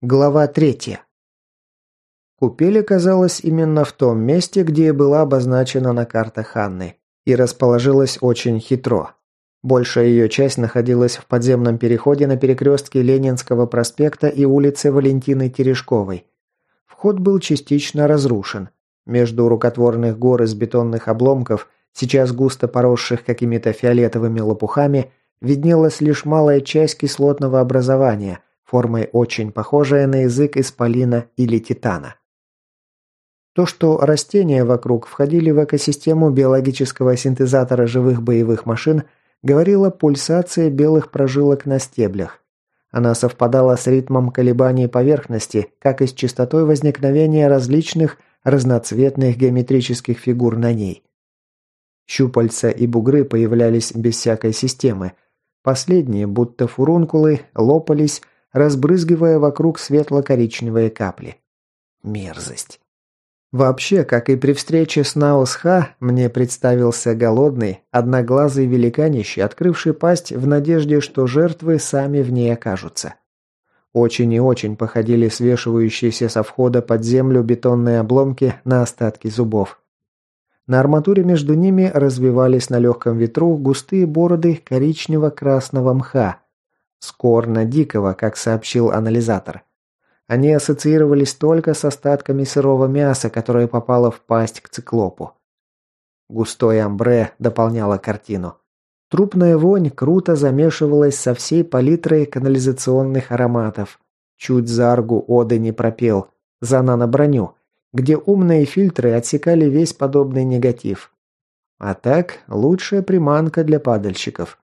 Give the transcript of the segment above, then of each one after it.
Глава третья. Купель оказалась именно в том месте, где была обозначена на картах Анны, и расположилась очень хитро. Большая ее часть находилась в подземном переходе на перекрестке Ленинского проспекта и улицы Валентины Терешковой. Вход был частично разрушен. Между рукотворных гор из бетонных обломков, сейчас густо поросших какими-то фиолетовыми лопухами, виднелась лишь малая часть кислотного образования – формой очень похожая на язык исполина или титана. То, что растения вокруг входили в экосистему биологического синтезатора живых боевых машин, говорила пульсация белых прожилок на стеблях. Она совпадала с ритмом колебаний поверхности, как и с частотой возникновения различных разноцветных геометрических фигур на ней. Щупальца и бугры появлялись без всякой системы. Последние, будто фурункулы, лопались, разбрызгивая вокруг светло-коричневые капли. Мерзость. Вообще, как и при встрече с Наосха, мне представился голодный, одноглазый великанище, открывший пасть в надежде, что жертвы сами в ней окажутся. Очень и очень походили свешивающиеся со входа под землю бетонные обломки на остатки зубов. На арматуре между ними развивались на легком ветру густые бороды коричнево-красного мха, Скорно дикого, как сообщил анализатор. Они ассоциировались только с остатками сырого мяса, которое попало в пасть к циклопу. Густой амбре дополняло картину. Трупная вонь круто замешивалась со всей палитрой канализационных ароматов. Чуть заргу Оды не пропел. За нано-броню, где умные фильтры отсекали весь подобный негатив. А так, лучшая приманка для падальщиков.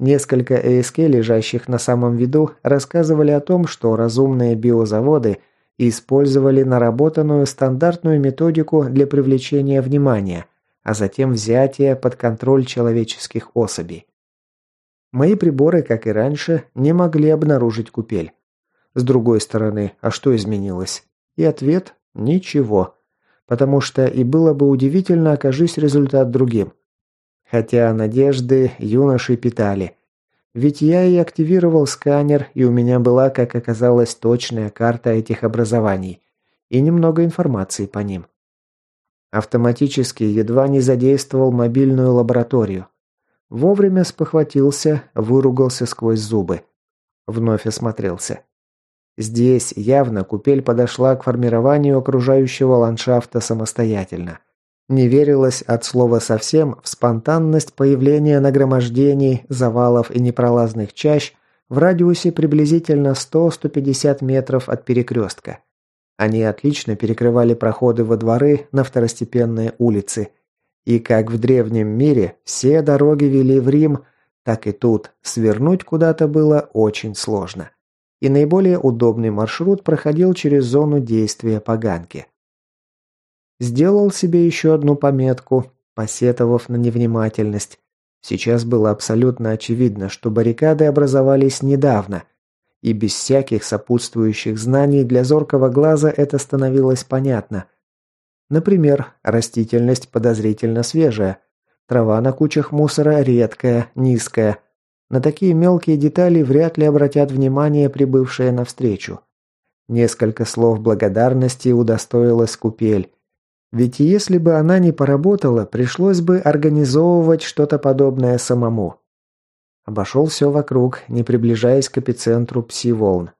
Несколько ЭСК, лежащих на самом виду, рассказывали о том, что разумные биозаводы использовали наработанную стандартную методику для привлечения внимания, а затем взятия под контроль человеческих особей. Мои приборы, как и раньше, не могли обнаружить купель. С другой стороны, а что изменилось? И ответ – ничего. Потому что и было бы удивительно, окажись результат другим – Хотя надежды юноши питали. Ведь я и активировал сканер, и у меня была, как оказалось, точная карта этих образований и немного информации по ним. Автоматически едва не задействовал мобильную лабораторию. Вовремя спохватился, выругался сквозь зубы. Вновь осмотрелся. Здесь явно купель подошла к формированию окружающего ландшафта самостоятельно. Не верилось от слова совсем в спонтанность появления нагромождений, завалов и непролазных чащ в радиусе приблизительно 100-150 метров от перекрестка. Они отлично перекрывали проходы во дворы на второстепенные улицы. И как в древнем мире все дороги вели в Рим, так и тут свернуть куда-то было очень сложно. И наиболее удобный маршрут проходил через зону действия поганки. Сделал себе еще одну пометку, посетовав на невнимательность. Сейчас было абсолютно очевидно, что баррикады образовались недавно, и без всяких сопутствующих знаний для зоркого глаза это становилось понятно. Например, растительность подозрительно свежая, трава на кучах мусора редкая, низкая. На такие мелкие детали вряд ли обратят внимание прибывшие навстречу. Несколько слов благодарности удостоилась купель, ведь если бы она не поработала, пришлось бы организовывать что-то подобное самому. Обошел все вокруг, не приближаясь к эпицентру пси-волн.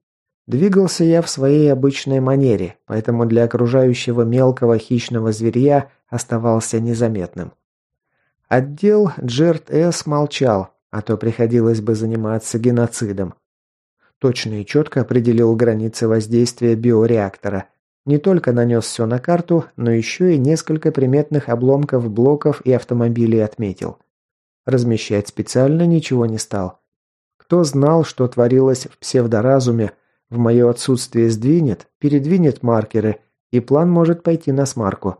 Двигался я в своей обычной манере, поэтому для окружающего мелкого хищного зверья оставался незаметным. Отдел Джерт-С молчал, а то приходилось бы заниматься геноцидом. Точно и четко определил границы воздействия биореактора – не только нанес все на карту, но еще и несколько приметных обломков блоков и автомобилей отметил. Размещать специально ничего не стал. Кто знал, что творилось в псевдоразуме, в мое отсутствие сдвинет, передвинет маркеры, и план может пойти на смарку.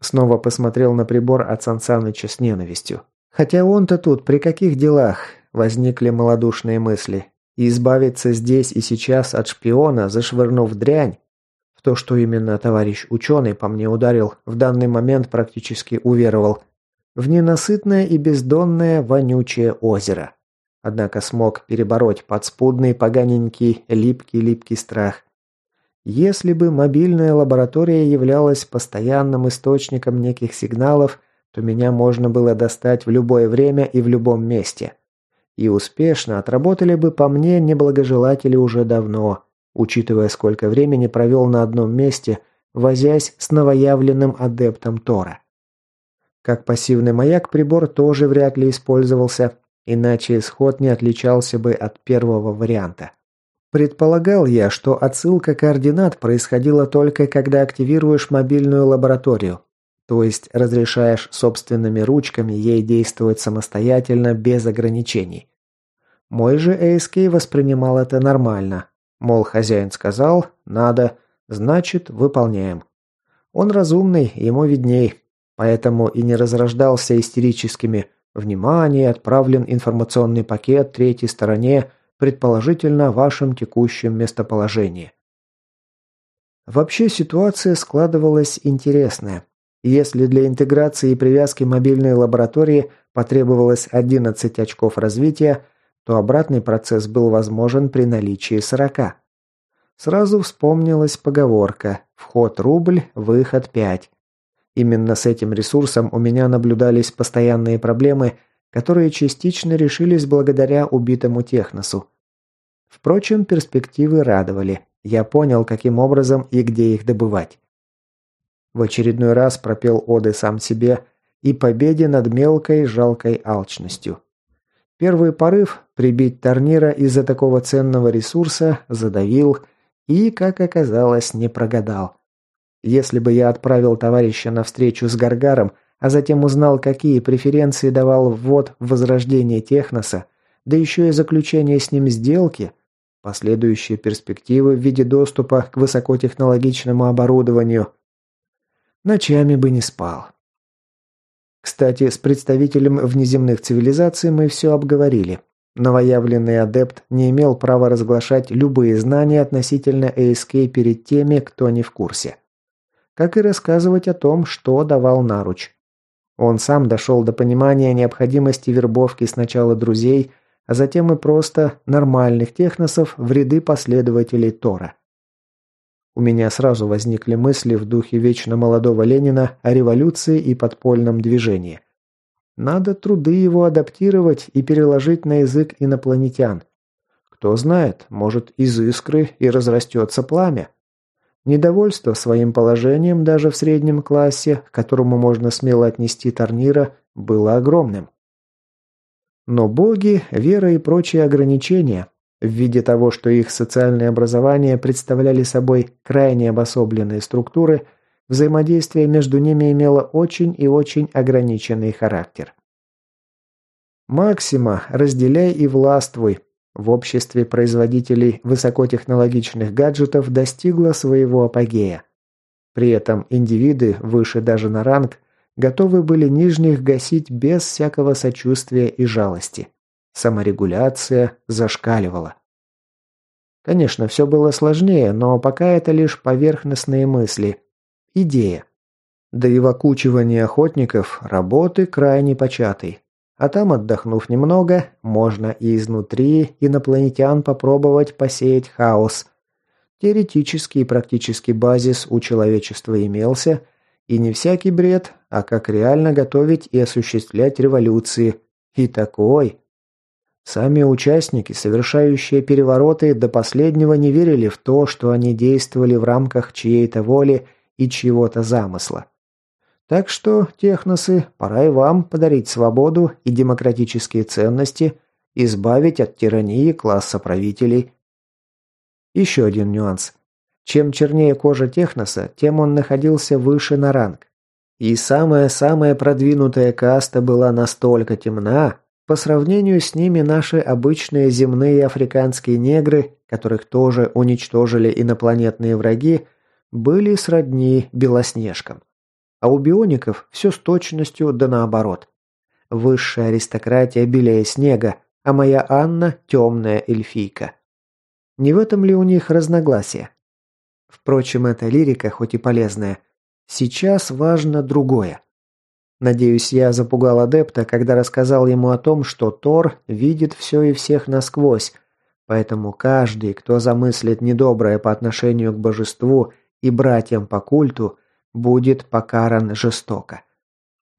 Снова посмотрел на прибор от Сансаныча с ненавистью. Хотя он-то тут при каких делах? Возникли малодушные мысли. И избавиться здесь и сейчас от шпиона, зашвырнув дрянь, то, что именно товарищ ученый по мне ударил, в данный момент практически уверовал. В ненасытное и бездонное вонючее озеро. однако смог перебороть подспудный, поганенький, липкий-липкий страх. Если бы мобильная лаборатория являлась постоянным источником неких сигналов, то меня можно было достать в любое время и в любом месте. И успешно отработали бы по мне неблагожелатели уже давно, учитывая, сколько времени провел на одном месте, возясь с новоявленным адептом Тора. Как пассивный маяк прибор тоже вряд ли использовался, иначе исход не отличался бы от первого варианта. Предполагал я, что отсылка координат происходила только когда активируешь мобильную лабораторию, то есть разрешаешь собственными ручками ей действовать самостоятельно без ограничений. Мой же ASK воспринимал это нормально. Мол, хозяин сказал, надо, значит, выполняем. Он разумный, ему видней, поэтому и не разрождался истерическими «Внимание, отправлен информационный пакет третьей стороне, предположительно вашем текущем местоположении». Вообще ситуация складывалась интересная. Если для интеграции и привязки мобильной лаборатории потребовалось 11 очков развития, то обратный процесс был возможен при наличии 40. Сразу вспомнилась поговорка «Вход рубль, выход 5». Именно с этим ресурсом у меня наблюдались постоянные проблемы, которые частично решились благодаря убитому Техносу. Впрочем, перспективы радовали. Я понял, каким образом и где их добывать. В очередной раз пропел оды сам себе и победе над мелкой жалкой алчностью. Первый порыв – прибить Торнира из-за такого ценного ресурса – задавил и, как оказалось, не прогадал. Если бы я отправил товарища на встречу с Гаргаром, а затем узнал, какие преференции давал ввод в возрождение Техноса, да еще и заключение с ним сделки, последующие перспективы в виде доступа к высокотехнологичному оборудованию – Ночами бы не спал. Кстати, с представителем внеземных цивилизаций мы все обговорили. Новоявленный адепт не имел права разглашать любые знания относительно ASK перед теми, кто не в курсе. Как и рассказывать о том, что давал наруч. Он сам дошел до понимания необходимости вербовки сначала друзей, а затем и просто нормальных техносов в ряды последователей Тора. У меня сразу возникли мысли в духе вечно молодого Ленина о революции и подпольном движении. Надо труды его адаптировать и переложить на язык инопланетян. Кто знает, может из искры и разрастется пламя. Недовольство своим положением даже в среднем классе, к которому можно смело отнести Торнира, было огромным. Но боги, вера и прочие ограничения в виде того, что их социальное образование представляли собой крайне обособленные структуры, взаимодействие между ними имело очень и очень ограниченный характер. Максима «разделяй и властвуй» в обществе производителей высокотехнологичных гаджетов достигла своего апогея. При этом индивиды, выше даже на ранг, готовы были нижних гасить без всякого сочувствия и жалости. Саморегуляция зашкаливала. Конечно, все было сложнее, но пока это лишь поверхностные мысли. Идея. Да и в окучивании охотников работы крайне початой. А там, отдохнув немного, можно и изнутри инопланетян попробовать посеять хаос. Теоретический и практический базис у человечества имелся, и не всякий бред, а как реально готовить и осуществлять революции. И такой, Сами участники, совершающие перевороты, до последнего не верили в то, что они действовали в рамках чьей-то воли и чьего-то замысла. Так что, техносы, пора и вам подарить свободу и демократические ценности, избавить от тирании класса правителей. Еще один нюанс. Чем чернее кожа техноса, тем он находился выше на ранг. И самая-самая продвинутая каста была настолько темна, по сравнению с ними наши обычные земные африканские негры, которых тоже уничтожили инопланетные враги, были сродни белоснежкам. А у биоников все с точностью да наоборот. Высшая аристократия белее снега, а моя Анна – темная эльфийка. Не в этом ли у них разногласие? Впрочем, эта лирика, хоть и полезная, сейчас важно другое. Надеюсь, я запугал адепта, когда рассказал ему о том, что Тор видит все и всех насквозь, поэтому каждый, кто замыслит недоброе по отношению к божеству и братьям по культу, будет покаран жестоко.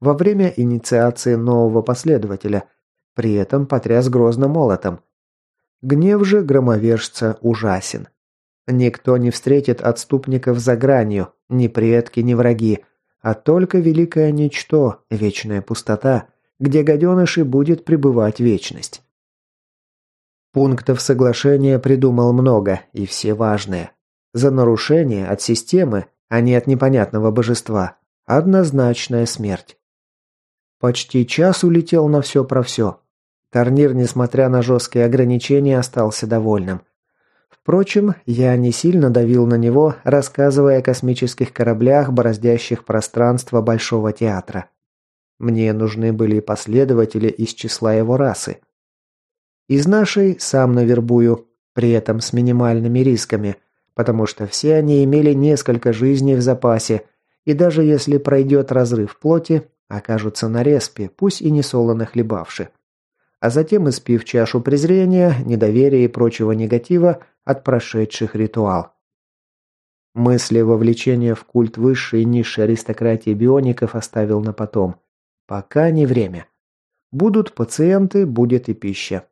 Во время инициации нового последователя, при этом потряс грозно молотом. Гнев же громовержца ужасен. Никто не встретит отступников за гранью, ни предки, ни враги, а только великое ничто, вечная пустота, где гаденыши будет пребывать вечность. Пунктов соглашения придумал много, и все важные. За нарушение от системы, а не от непонятного божества, однозначная смерть. Почти час улетел на все про все. Турнир, несмотря на жесткие ограничения, остался довольным – Впрочем, я не сильно давил на него, рассказывая о космических кораблях, бороздящих пространство Большого театра. Мне нужны были последователи из числа его расы. Из нашей сам навербую, при этом с минимальными рисками, потому что все они имели несколько жизней в запасе, и даже если пройдет разрыв плоти, окажутся на респе, пусть и не солоно хлебавши. А затем, испив чашу презрения, недоверия и прочего негатива, от прошедших ритуал. Мысли вовлечения в культ высшей и низшей аристократии биоников оставил на потом. Пока не время. Будут пациенты, будет и пища.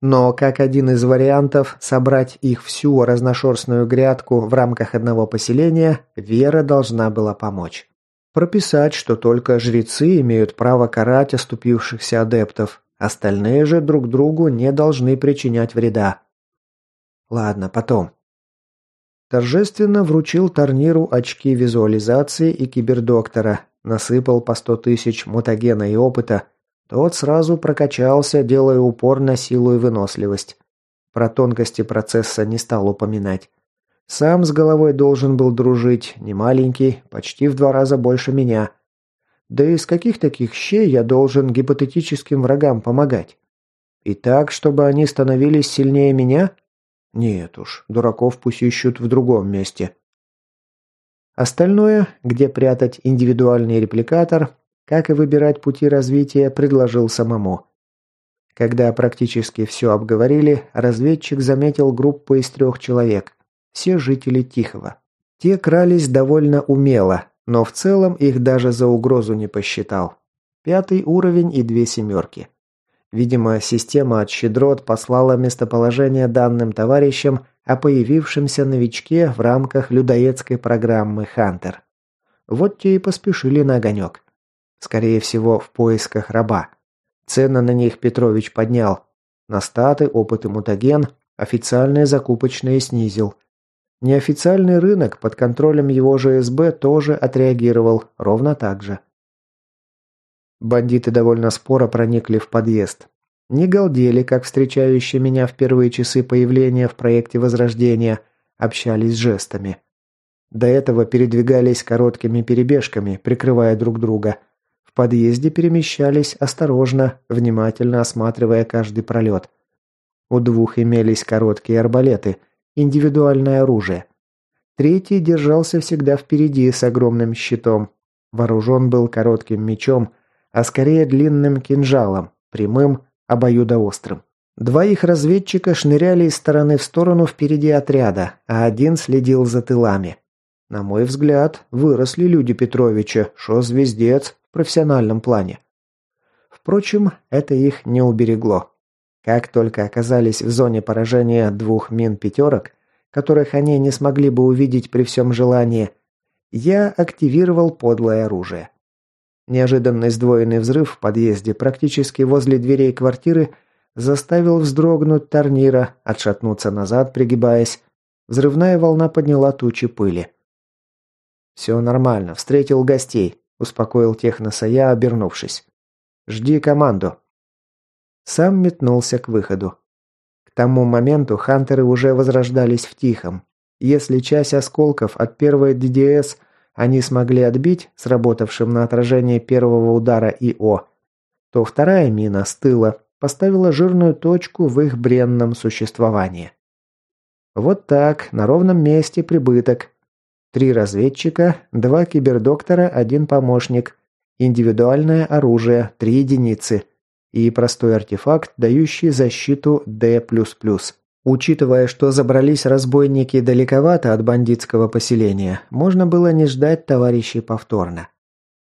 Но как один из вариантов собрать их всю разношерстную грядку в рамках одного поселения, Вера должна была помочь. Прописать, что только жрецы имеют право карать оступившихся адептов, остальные же друг другу не должны причинять вреда. Ладно, потом. Торжественно вручил Тарниру очки визуализации и кибердоктора, насыпал по сто тысяч мутагена и опыта. Тот сразу прокачался, делая упор на силу и выносливость. Про тонкости процесса не стал упоминать. Сам с головой должен был дружить, не маленький, почти в два раза больше меня. Да из каких таких щей я должен гипотетическим врагам помогать? И так, чтобы они становились сильнее меня? Нет уж, дураков пусть ищут в другом месте. Остальное, где прятать индивидуальный репликатор, как и выбирать пути развития, предложил самому. Когда практически все обговорили, разведчик заметил группу из трех человек. Все жители Тихого. Те крались довольно умело, но в целом их даже за угрозу не посчитал. Пятый уровень и две семерки. Видимо, система от щедрот послала местоположение данным товарищам о появившемся новичке в рамках людоедской программы «Хантер». Вот те и поспешили на огонек. Скорее всего, в поисках раба. Цены на них Петрович поднял. На статы, опыт и мутаген официальные закупочные снизил. Неофициальный рынок под контролем его же СБ тоже отреагировал ровно так же. Бандиты довольно споро проникли в подъезд. Не галдели, как встречающие меня в первые часы появления в проекте Возрождения, общались жестами. До этого передвигались короткими перебежками, прикрывая друг друга. В подъезде перемещались осторожно, внимательно осматривая каждый пролет. У двух имелись короткие арбалеты, индивидуальное оружие. Третий держался всегда впереди с огромным щитом. Вооружен был коротким мечом – а скорее длинным кинжалом, прямым, обоюдоострым. Два их разведчика шныряли из стороны в сторону впереди отряда, а один следил за тылами. На мой взгляд, выросли люди Петровича, шо звездец в профессиональном плане. Впрочем, это их не уберегло. Как только оказались в зоне поражения двух мин-пятерок, которых они не смогли бы увидеть при всем желании, я активировал подлое оружие. Неожиданный сдвоенный взрыв в подъезде практически возле дверей квартиры заставил вздрогнуть Тарнира, отшатнуться назад, пригибаясь. Взрывная волна подняла тучи пыли. «Все нормально, встретил гостей», – успокоил техноса я, обернувшись. «Жди команду». Сам метнулся к выходу. К тому моменту хантеры уже возрождались в Тихом. Если часть осколков от первой ДДС они смогли отбить сработавшим на отражение первого удара ИО, то вторая мина с тыла поставила жирную точку в их бренном существовании. Вот так, на ровном месте прибыток. Три разведчика, два кибердоктора, один помощник индивидуальное оружие – 3 единицы и простой артефакт, дающий защиту D++. Учитывая, что забрались разбойники далековато от бандитского поселения, можно было не ждать товарищей повторно.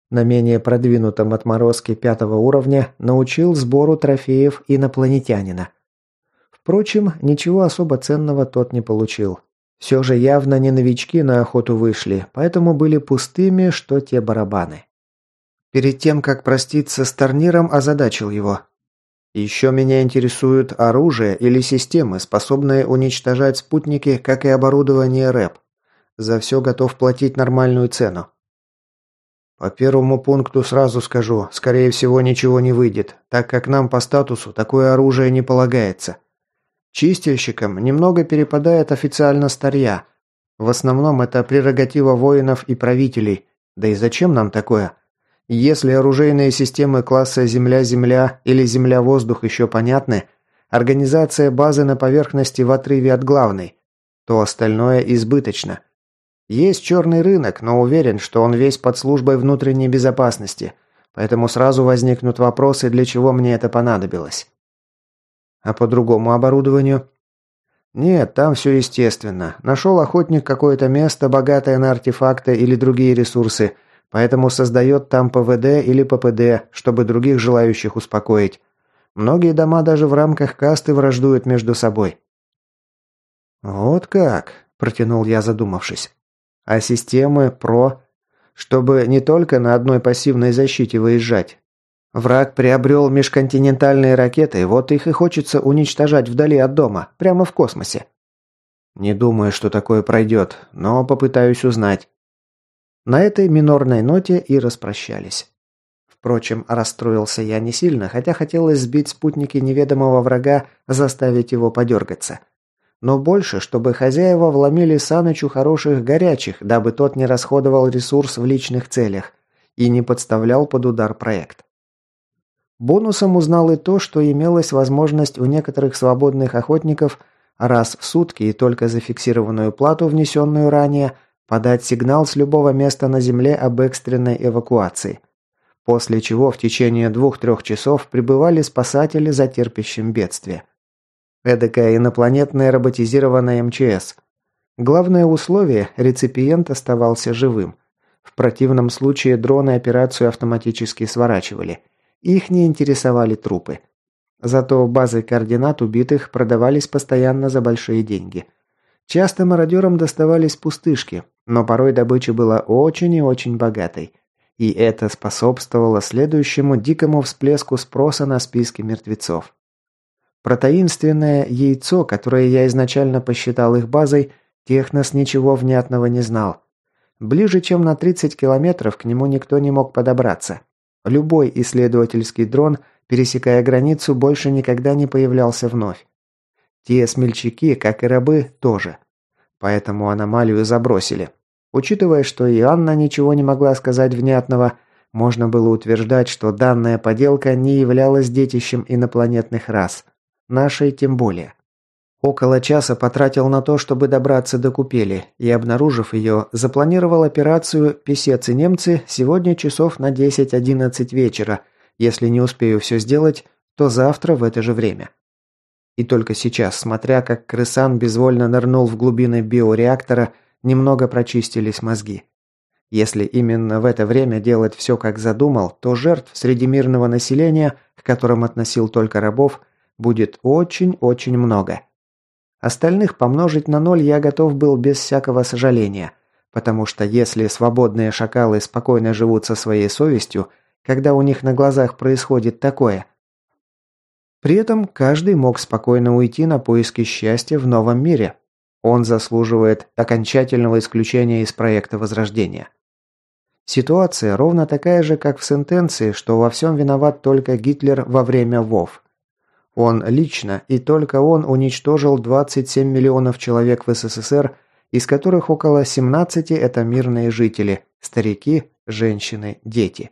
На менее продвинутом отморозке пятого уровня научил сбору трофеев инопланетянина. Впрочем, ничего особо ценного тот не получил. Все же явно не новички на охоту вышли, поэтому были пустыми, что те барабаны. Перед тем, как проститься с Торниром, озадачил его. Еще меня интересует оружие или системы, способные уничтожать спутники, как и оборудование РЭП. За все готов платить нормальную цену. По первому пункту сразу скажу, скорее всего ничего не выйдет, так как нам по статусу такое оружие не полагается. Чистильщикам немного перепадает официально старья. В основном это прерогатива воинов и правителей. Да и зачем нам такое? Если оружейные системы класса «Земля-Земля» или «Земля-Воздух» еще понятны, организация базы на поверхности в отрыве от главной, то остальное избыточно. Есть черный рынок, но уверен, что он весь под службой внутренней безопасности, поэтому сразу возникнут вопросы, для чего мне это понадобилось. А по другому оборудованию? Нет, там все естественно. Нашел охотник какое-то место, богатое на артефакты или другие ресурсы – Поэтому создает там ПВД или ППД, чтобы других желающих успокоить. Многие дома даже в рамках касты враждуют между собой. «Вот как?» – протянул я, задумавшись. «А системы ПРО, чтобы не только на одной пассивной защите выезжать. Враг приобрел межконтинентальные ракеты, вот их и хочется уничтожать вдали от дома, прямо в космосе». «Не думаю, что такое пройдет, но попытаюсь узнать». На этой минорной ноте и распрощались. Впрочем, расстроился я не сильно, хотя хотелось сбить спутники неведомого врага, заставить его подергаться. Но больше, чтобы хозяева вломили Санычу хороших горячих, дабы тот не расходовал ресурс в личных целях и не подставлял под удар проект. Бонусом узнал и то, что имелась возможность у некоторых свободных охотников раз в сутки и только за фиксированную плату, внесенную ранее, подать сигнал с любого места на Земле об экстренной эвакуации. После чего в течение двух-трех часов прибывали спасатели за терпящим бедствие. Эдакая инопланетная роботизированная МЧС. Главное условие – реципиент оставался живым. В противном случае дроны операцию автоматически сворачивали. Их не интересовали трупы. Зато базы координат убитых продавались постоянно за большие деньги. Часто мародерам доставались пустышки, но порой добыча была очень и очень богатой. И это способствовало следующему дикому всплеску спроса на списки мертвецов. Про таинственное яйцо, которое я изначально посчитал их базой, Технос ничего внятного не знал. Ближе, чем на 30 километров, к нему никто не мог подобраться. Любой исследовательский дрон, пересекая границу, больше никогда не появлялся вновь. Те смельчаки, как и рабы, тоже. Поэтому аномалию забросили. Учитывая, что и Анна ничего не могла сказать внятного, можно было утверждать, что данная поделка не являлась детищем инопланетных рас. Нашей тем более. Около часа потратил на то, чтобы добраться до купели, и, обнаружив ее, запланировал операцию «Песец и немцы» сегодня часов на 10-11 вечера. Если не успею все сделать, то завтра в это же время. И только сейчас, смотря как крысан безвольно нырнул в глубины биореактора, немного прочистились мозги. Если именно в это время делать все как задумал, то жертв среди мирного населения, к которым относил только рабов, будет очень-очень много. Остальных помножить на ноль я готов был без всякого сожаления, потому что если свободные шакалы спокойно живут со своей совестью, когда у них на глазах происходит такое – при этом каждый мог спокойно уйти на поиски счастья в новом мире. Он заслуживает окончательного исключения из проекта Возрождения. Ситуация ровно такая же, как в сентенции, что во всем виноват только Гитлер во время ВОВ. Он лично и только он уничтожил 27 миллионов человек в СССР, из которых около 17 это мирные жители, старики, женщины, дети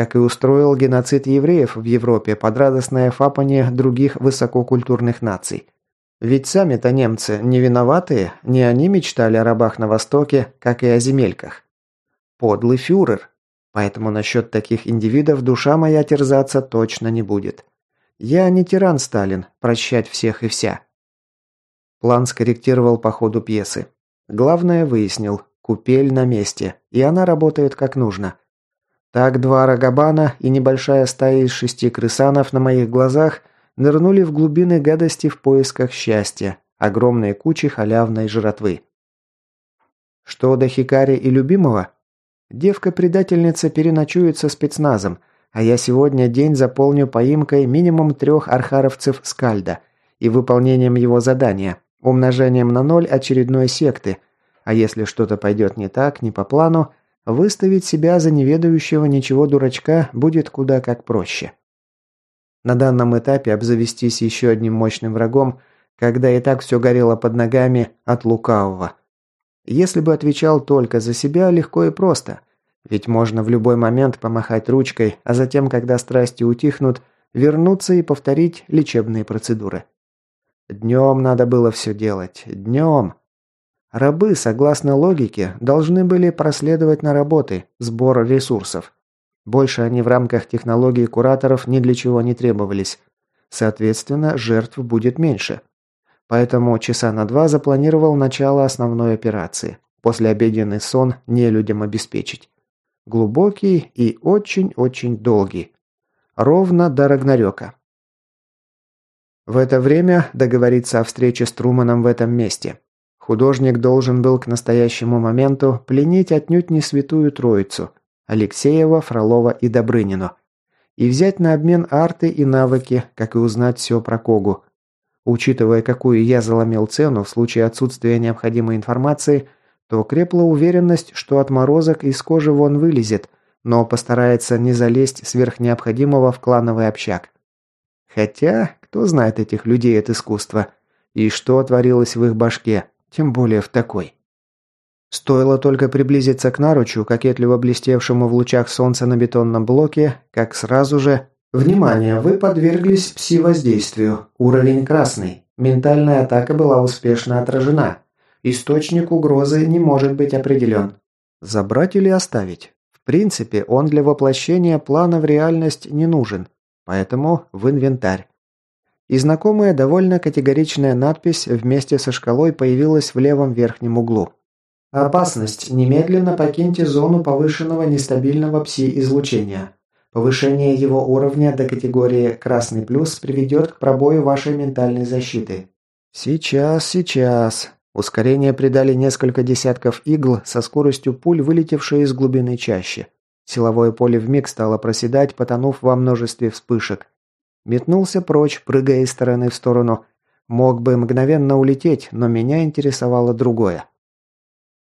как и устроил геноцид евреев в Европе под радостное фапание других высококультурных наций. Ведь сами-то немцы не виноватые, не они мечтали о рабах на Востоке, как и о земельках. Подлый фюрер. Поэтому насчет таких индивидов душа моя терзаться точно не будет. Я не тиран Сталин, прощать всех и вся. План скорректировал по ходу пьесы. Главное выяснил, купель на месте, и она работает как нужно. Так два рогабана и небольшая стая из шести крысанов на моих глазах нырнули в глубины гадости в поисках счастья, огромной кучи халявной жратвы. Что до Хикари и любимого? Девка-предательница переночует со спецназом, а я сегодня день заполню поимкой минимум трех архаровцев Скальда и выполнением его задания, умножением на ноль очередной секты, а если что-то пойдет не так, не по плану, выставить себя за неведающего ничего дурачка будет куда как проще. На данном этапе обзавестись еще одним мощным врагом, когда и так все горело под ногами от лукавого – если бы отвечал только за себя, легко и просто. Ведь можно в любой момент помахать ручкой, а затем, когда страсти утихнут, вернуться и повторить лечебные процедуры. Днем надо было все делать. Днем. Рабы, согласно логике, должны были проследовать на работы, сбор ресурсов. Больше они в рамках технологии кураторов ни для чего не требовались. Соответственно, жертв будет меньше. Поэтому часа на два запланировал начало основной операции. После обеденный сон не людям обеспечить. Глубокий и очень-очень долгий. Ровно до Рагнарёка. В это время договориться о встрече с Труманом в этом месте. Художник должен был к настоящему моменту пленить отнюдь не святую троицу – Алексеева, Фролова и Добрынину. И взять на обмен арты и навыки, как и узнать все про Когу – Учитывая, какую я заломил цену в случае отсутствия необходимой информации, то крепла уверенность, что отморозок из кожи вон вылезет, но постарается не залезть сверх необходимого в клановый общак. Хотя, кто знает этих людей от искусства, и что творилось в их башке, тем более в такой. Стоило только приблизиться к наручу, кокетливо блестевшему в лучах солнца на бетонном блоке, как сразу же Внимание, вы подверглись пси-воздействию. Уровень красный. Ментальная атака была успешно отражена. Источник угрозы не может быть определен. Забрать или оставить? В принципе, он для воплощения плана в реальность не нужен, поэтому в инвентарь. И знакомая довольно категоричная надпись вместе со шкалой появилась в левом верхнем углу. «Опасность. Немедленно покиньте зону повышенного нестабильного пси-излучения. Повышение его уровня до категории «Красный плюс» приведет к пробою вашей ментальной защиты. Сейчас, сейчас. Ускорение придали несколько десятков игл со скоростью пуль, вылетевшей из глубины чащи. Силовое поле вмиг стало проседать, потонув во множестве вспышек. Метнулся прочь, прыгая из стороны в сторону. Мог бы мгновенно улететь, но меня интересовало другое.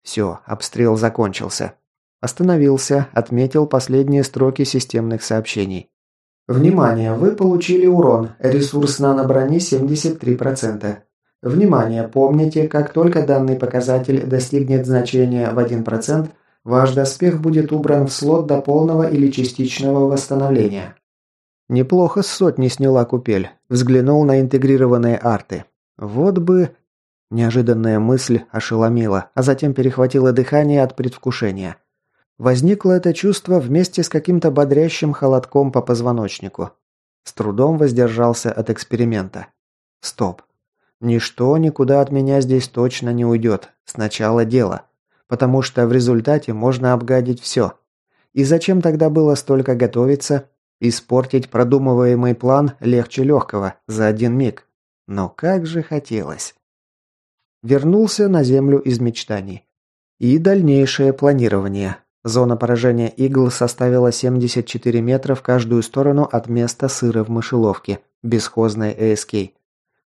Все, обстрел закончился. Остановился, отметил последние строки системных сообщений. Внимание, вы получили урон. Ресурс наноброни 73%. Внимание, помните, как только данный показатель достигнет значения в 1%, ваш доспех будет убран в слот до полного или частичного восстановления. Неплохо с сотни сняла купель. Взглянул на интегрированные арты. Вот бы... Неожиданная мысль ошеломила, а затем перехватила дыхание от предвкушения. Возникло это чувство вместе с каким-то бодрящим холодком по позвоночнику. С трудом воздержался от эксперимента. Стоп. Ничто никуда от меня здесь точно не уйдет. Сначала дело. Потому что в результате можно обгадить все. И зачем тогда было столько готовиться? Испортить продумываемый план легче легкого, за один миг. Но как же хотелось. Вернулся на землю из мечтаний. И дальнейшее планирование. Зона поражения игл составила 74 метра в каждую сторону от места сыра в мышеловке, бесхозной ЭСК.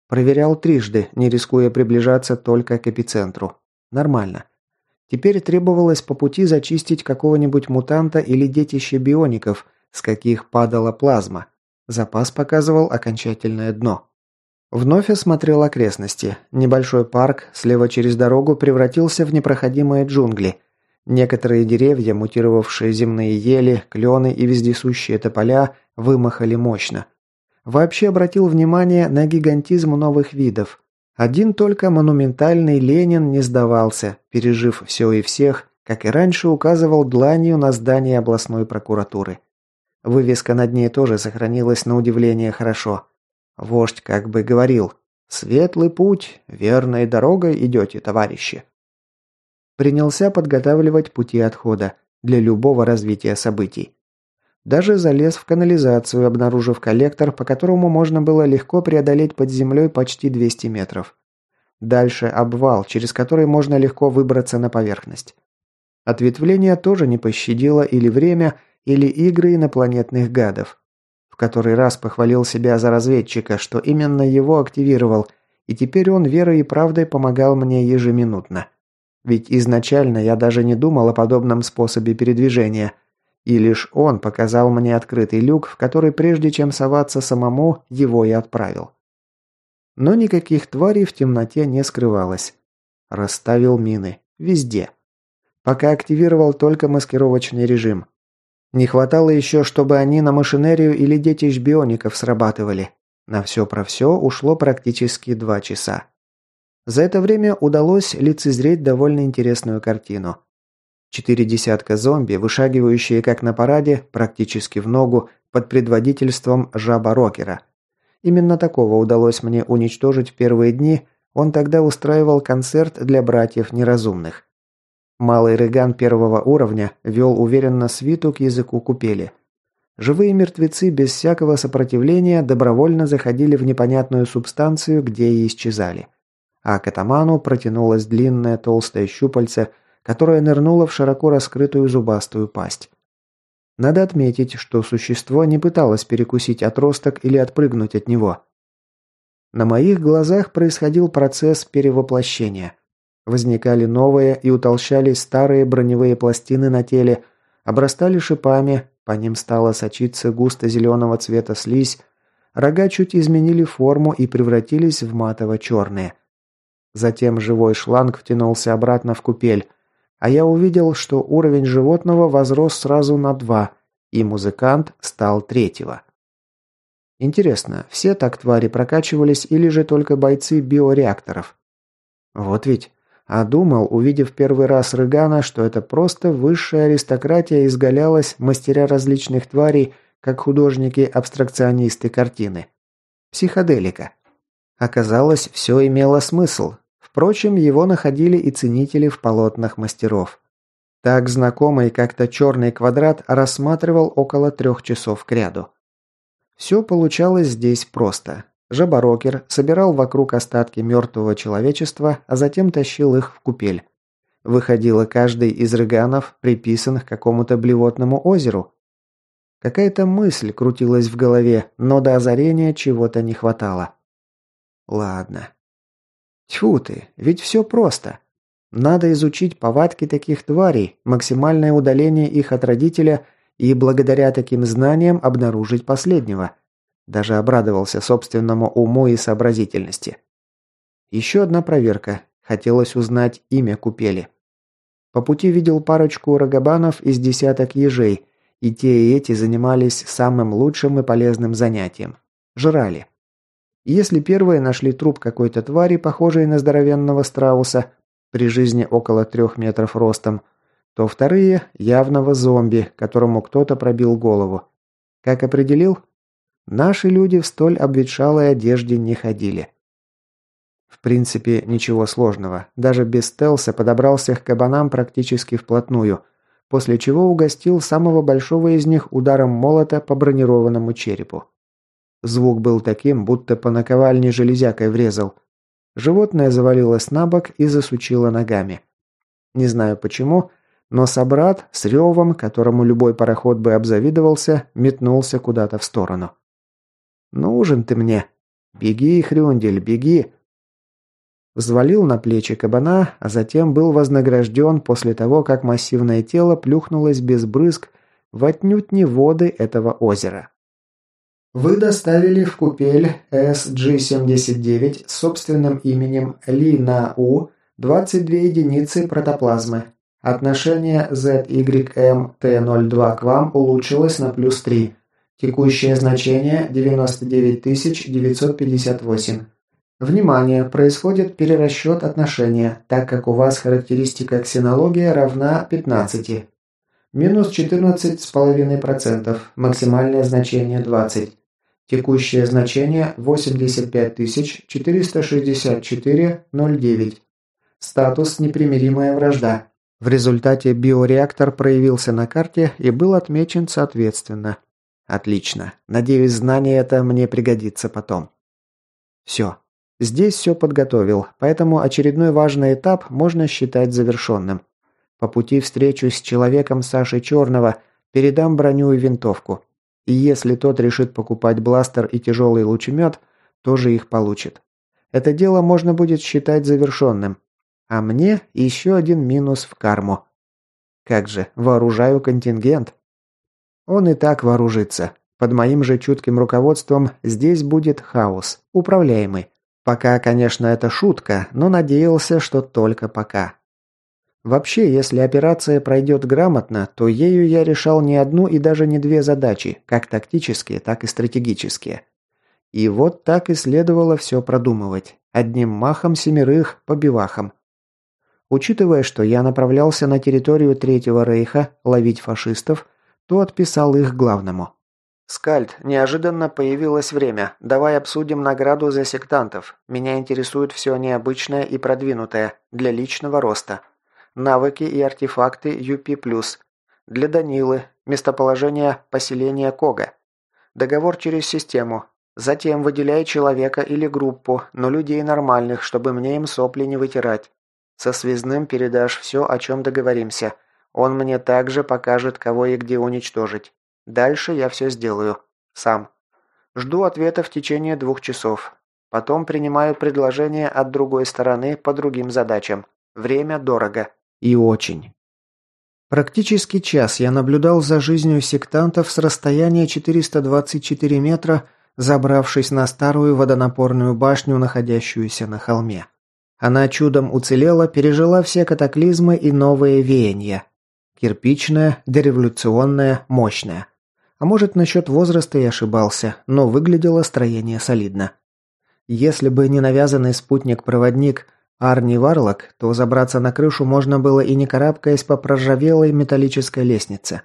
Проверял трижды, не рискуя приближаться только к эпицентру. Нормально. Теперь требовалось по пути зачистить какого-нибудь мутанта или детище биоников, с каких падала плазма. Запас показывал окончательное дно. Вновь осмотрел окрестности. Небольшой парк слева через дорогу превратился в непроходимые джунгли – Некоторые деревья, мутировавшие земные ели, клены и вездесущие тополя, вымахали мощно. Вообще обратил внимание на гигантизм новых видов. Один только монументальный Ленин не сдавался, пережив все и всех, как и раньше указывал дланью на здание областной прокуратуры. Вывеска над ней тоже сохранилась на удивление хорошо. Вождь как бы говорил «Светлый путь, верной дорогой идете, товарищи». Принялся подготавливать пути отхода для любого развития событий. Даже залез в канализацию, обнаружив коллектор, по которому можно было легко преодолеть под землей почти 200 метров. Дальше обвал, через который можно легко выбраться на поверхность. Ответвление тоже не пощадило или время, или игры инопланетных гадов. В который раз похвалил себя за разведчика, что именно его активировал, и теперь он верой и правдой помогал мне ежеминутно. Ведь изначально я даже не думал о подобном способе передвижения – и лишь он показал мне открытый люк, в который прежде чем соваться самому, его и отправил. Но никаких тварей в темноте не скрывалось. Расставил мины. Везде. Пока активировал только маскировочный режим. Не хватало еще, чтобы они на машинерию или детищ биоников срабатывали. На все про все ушло практически два часа. За это время удалось лицезреть довольно интересную картину. Четыре десятка зомби, вышагивающие как на параде, практически в ногу, под предводительством жаба-рокера. Именно такого удалось мне уничтожить в первые дни, он тогда устраивал концерт для братьев неразумных. Малый рыган первого уровня вел уверенно свиту к языку купели. Живые мертвецы без всякого сопротивления добровольно заходили в непонятную субстанцию, где и исчезали. А к атаману протянулось длинное толстое щупальце – которая нырнула в широко раскрытую зубастую пасть. Надо отметить, что существо не пыталось перекусить отросток или отпрыгнуть от него. На моих глазах происходил процесс перевоплощения. Возникали новые и утолщались старые броневые пластины на теле, обрастали шипами, по ним стала сочиться густо-зеленого цвета слизь, рога чуть изменили форму и превратились в матово-черные. Затем живой шланг втянулся обратно в купель, а я увидел, что уровень животного возрос сразу на два, и музыкант стал третьего. Интересно, все так твари прокачивались или же только бойцы биореакторов? Вот ведь. А думал, увидев первый раз Рыгана, что это просто высшая аристократия изгалялась, мастеря различных тварей, как художники-абстракционисты картины. Психоделика. Оказалось, все имело смысл, Впрочем, его находили и ценители в полотнах мастеров. Так знакомый как-то черный квадрат рассматривал около трех часов кряду. Все получалось здесь просто. Жаборокер собирал вокруг остатки мертвого человечества, а затем тащил их в купель. Выходило каждый из рыганов, приписанных к какому-то блевотному озеру. Какая-то мысль крутилась в голове, но до озарения чего-то не хватало. Ладно, Тьфу ты, ведь все просто. Надо изучить повадки таких тварей, максимальное удаление их от родителя и благодаря таким знаниям обнаружить последнего. Даже обрадовался собственному уму и сообразительности. Еще одна проверка. Хотелось узнать имя купели. По пути видел парочку рогобанов из десяток ежей, и те и эти занимались самым лучшим и полезным занятием – жрали. Если первые нашли труп какой-то твари, похожей на здоровенного страуса, при жизни около трех метров ростом, то вторые – явного зомби, которому кто-то пробил голову. Как определил? Наши люди в столь обветшалой одежде не ходили. В принципе, ничего сложного. Даже без стелса подобрался к кабанам практически вплотную, после чего угостил самого большого из них ударом молота по бронированному черепу. Звук был таким, будто по наковальне железякой врезал. Животное завалилось на бок и засучило ногами. Не знаю почему, но собрат с ревом, которому любой пароход бы обзавидовался, метнулся куда-то в сторону. «Нужен ты мне! Беги, Хрюндель, беги!» Взвалил на плечи кабана, а затем был вознагражден после того, как массивное тело плюхнулось без брызг в отнюдь не воды этого озера. Вы доставили в купель SG-79 с собственным именем Ли на У 22 единицы протоплазмы. Отношение ZYM-T02 к вам улучшилось на плюс 3. Текущее значение 99958. Внимание! Происходит перерасчет отношения, так как у вас характеристика ксенология равна 15. Минус 14,5%. Максимальное значение 20. Текущее значение 85464,09. Статус «Непримиримая вражда». В результате биореактор проявился на карте и был отмечен соответственно. Отлично. Надеюсь, знание это мне пригодится потом. Все. Здесь все подготовил, поэтому очередной важный этап можно считать завершенным. По пути встречусь с человеком Саши Черного, передам броню и винтовку. И если тот решит покупать бластер и тяжелый лучемет, тоже их получит. Это дело можно будет считать завершенным. А мне еще один минус в карму. Как же, вооружаю контингент. Он и так вооружится. Под моим же чутким руководством здесь будет хаос, управляемый. Пока, конечно, это шутка, но надеялся, что только пока. Вообще, если операция пройдет грамотно, то ею я решал не одну и даже не две задачи, как тактические, так и стратегические. И вот так и следовало все продумывать. Одним махом семерых по бивахам. Учитывая, что я направлялся на территорию Третьего Рейха ловить фашистов, то отписал их главному. «Скальд, неожиданно появилось время. Давай обсудим награду за сектантов. Меня интересует все необычное и продвинутое, для личного роста. Навыки и артефакты UP+. Для Данилы. Местоположение поселения Кога. Договор через систему. Затем выделяй человека или группу, но людей нормальных, чтобы мне им сопли не вытирать. Со связным передашь все, о чем договоримся. Он мне также покажет, кого и где уничтожить. Дальше я все сделаю. Сам. Жду ответа в течение двух часов. Потом принимаю предложение от другой стороны по другим задачам. Время дорого. И очень. Практически час я наблюдал за жизнью сектантов с расстояния 424 метра, забравшись на старую водонапорную башню, находящуюся на холме. Она чудом уцелела, пережила все катаклизмы и новые веяния. Кирпичная, дореволюционная, мощная. А может, насчет возраста и ошибался, но выглядело строение солидно. Если бы не навязанный спутник-проводник Арни Варлок, то забраться на крышу можно было и не карабкаясь по проржавелой металлической лестнице.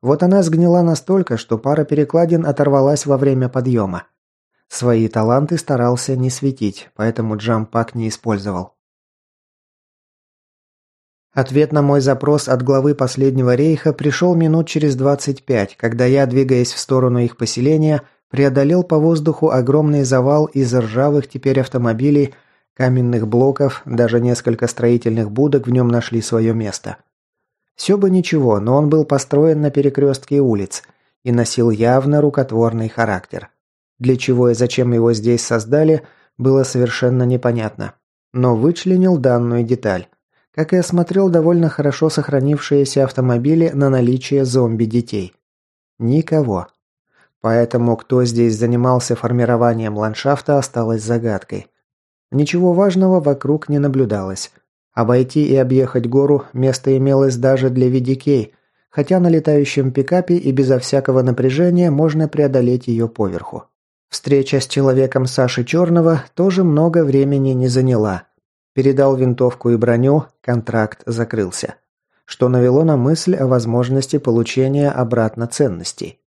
Вот она сгнила настолько, что пара перекладин оторвалась во время подъема. Свои таланты старался не светить, поэтому джампак не использовал. Ответ на мой запрос от главы последнего рейха пришел минут через 25, когда я, двигаясь в сторону их поселения, преодолел по воздуху огромный завал из ржавых теперь автомобилей, каменных блоков, даже несколько строительных будок в нем нашли свое место. Все бы ничего, но он был построен на перекрестке улиц и носил явно рукотворный характер. Для чего и зачем его здесь создали, было совершенно непонятно. Но вычленил данную деталь как и осмотрел довольно хорошо сохранившиеся автомобили на наличие зомби-детей. Никого. Поэтому кто здесь занимался формированием ландшафта осталось загадкой. Ничего важного вокруг не наблюдалось. Обойти и объехать гору место имелось даже для видикей, хотя на летающем пикапе и безо всякого напряжения можно преодолеть ее поверху. Встреча с человеком Саши Черного тоже много времени не заняла. Передал винтовку и броню, контракт закрылся. Что навело на мысль о возможности получения обратно ценностей.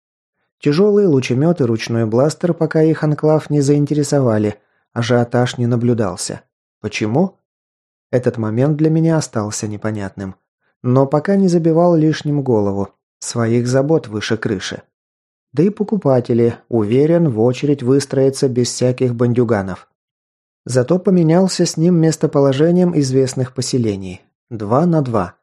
Тяжелые лучемет и ручной бластер пока их анклав не заинтересовали, ажиотаж не наблюдался. Почему? Этот момент для меня остался непонятным. Но пока не забивал лишним голову. Своих забот выше крыши. Да и покупатели, уверен, в очередь выстроятся без всяких бандюганов. Зато поменялся с ним местоположением известных поселений. Два на два.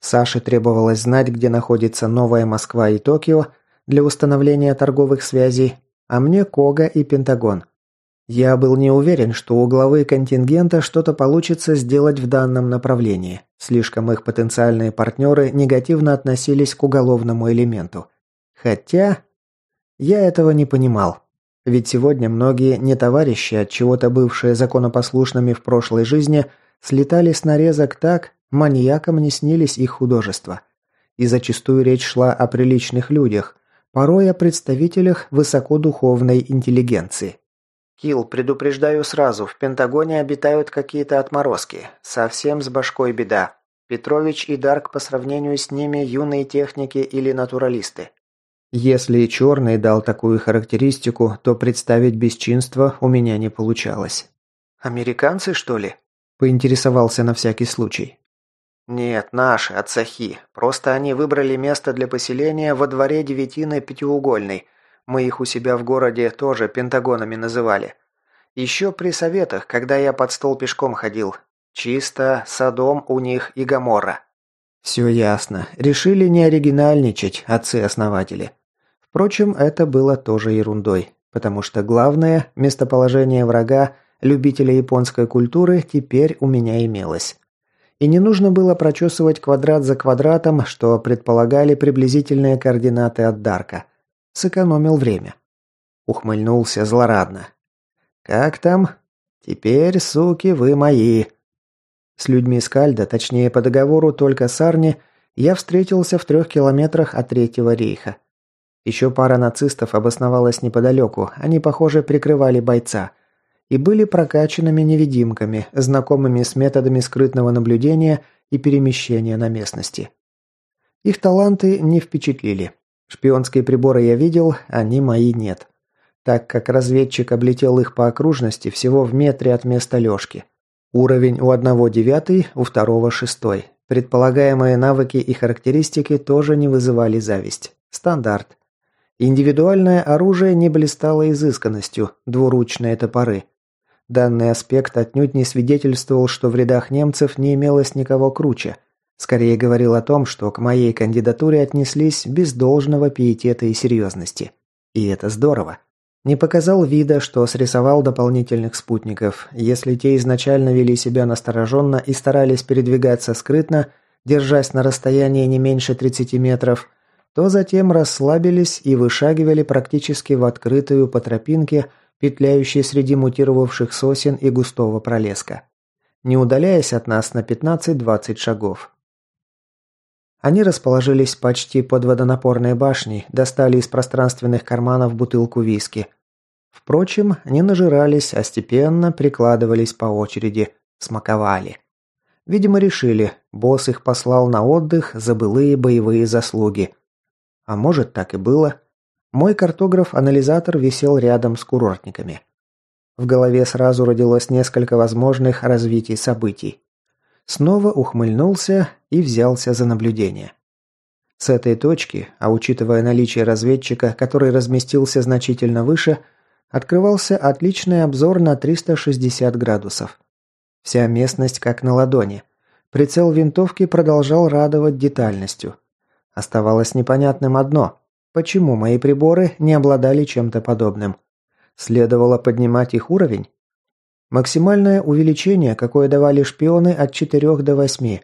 Саше требовалось знать, где находится Новая Москва и Токио для установления торговых связей, а мне Кога и Пентагон. Я был не уверен, что у главы контингента что-то получится сделать в данном направлении. Слишком их потенциальные партнеры негативно относились к уголовному элементу. Хотя... Я этого не понимал. Ведь сегодня многие не товарищи, от чего-то бывшие законопослушными в прошлой жизни, слетали с нарезок так, маньякам не снились их художества. И зачастую речь шла о приличных людях, порой о представителях высокодуховной интеллигенции. Килл, предупреждаю сразу, в Пентагоне обитают какие-то отморозки. Совсем с башкой беда. Петрович и Дарк по сравнению с ними юные техники или натуралисты. Если Черный дал такую характеристику, то представить бесчинство у меня не получалось. «Американцы, что ли?» – поинтересовался на всякий случай. «Нет, наши, от Сахи. Просто они выбрали место для поселения во дворе девятины пятиугольной. Мы их у себя в городе тоже пентагонами называли. Еще при советах, когда я под стол пешком ходил. Чисто Содом у них и Гамора». Все ясно. Решили не оригинальничать, отцы-основатели. Впрочем, это было тоже ерундой, потому что главное, местоположение врага, любителя японской культуры, теперь у меня имелось. И не нужно было прочесывать квадрат за квадратом, что предполагали приблизительные координаты от Дарка. Сэкономил время. Ухмыльнулся злорадно. «Как там? Теперь, суки, вы мои!» С людьми Скальда, точнее по договору только с Арни, я встретился в трех километрах от Третьего рейха. Еще пара нацистов обосновалась неподалеку, они, похоже, прикрывали бойца – и были прокачанными невидимками, знакомыми с методами скрытного наблюдения и перемещения на местности. Их таланты не впечатлили. Шпионские приборы я видел, они мои нет. Так как разведчик облетел их по окружности всего в метре от места Лёшки. Уровень у одного девятый, у второго шестой. Предполагаемые навыки и характеристики тоже не вызывали зависть. Стандарт. Индивидуальное оружие не блистало изысканностью, двуручные топоры – Данный аспект отнюдь не свидетельствовал, что в рядах немцев не имелось никого круче. Скорее говорил о том, что к моей кандидатуре отнеслись без должного пиетета и серьезности. И это здорово. Не показал вида, что срисовал дополнительных спутников. Если те изначально вели себя настороженно и старались передвигаться скрытно, держась на расстоянии не меньше 30 метров, то затем расслабились и вышагивали практически в открытую по тропинке, петляющий среди мутировавших сосен и густого пролеска, не удаляясь от нас на 15-20 шагов. Они расположились почти под водонапорной башней, достали из пространственных карманов бутылку виски. Впрочем, не нажирались, а степенно прикладывались по очереди, смаковали. Видимо, решили, босс их послал на отдых за былые боевые заслуги. А может, так и было. Мой картограф-анализатор висел рядом с курортниками. В голове сразу родилось несколько возможных развитий событий. Снова ухмыльнулся и взялся за наблюдение. С этой точки, а учитывая наличие разведчика, который разместился значительно выше, открывался отличный обзор на 360 градусов. Вся местность как на ладони. Прицел винтовки продолжал радовать детальностью. Оставалось непонятным одно Почему мои приборы не обладали чем-то подобным? Следовало поднимать их уровень? Максимальное увеличение, какое давали шпионы от 4 до 8.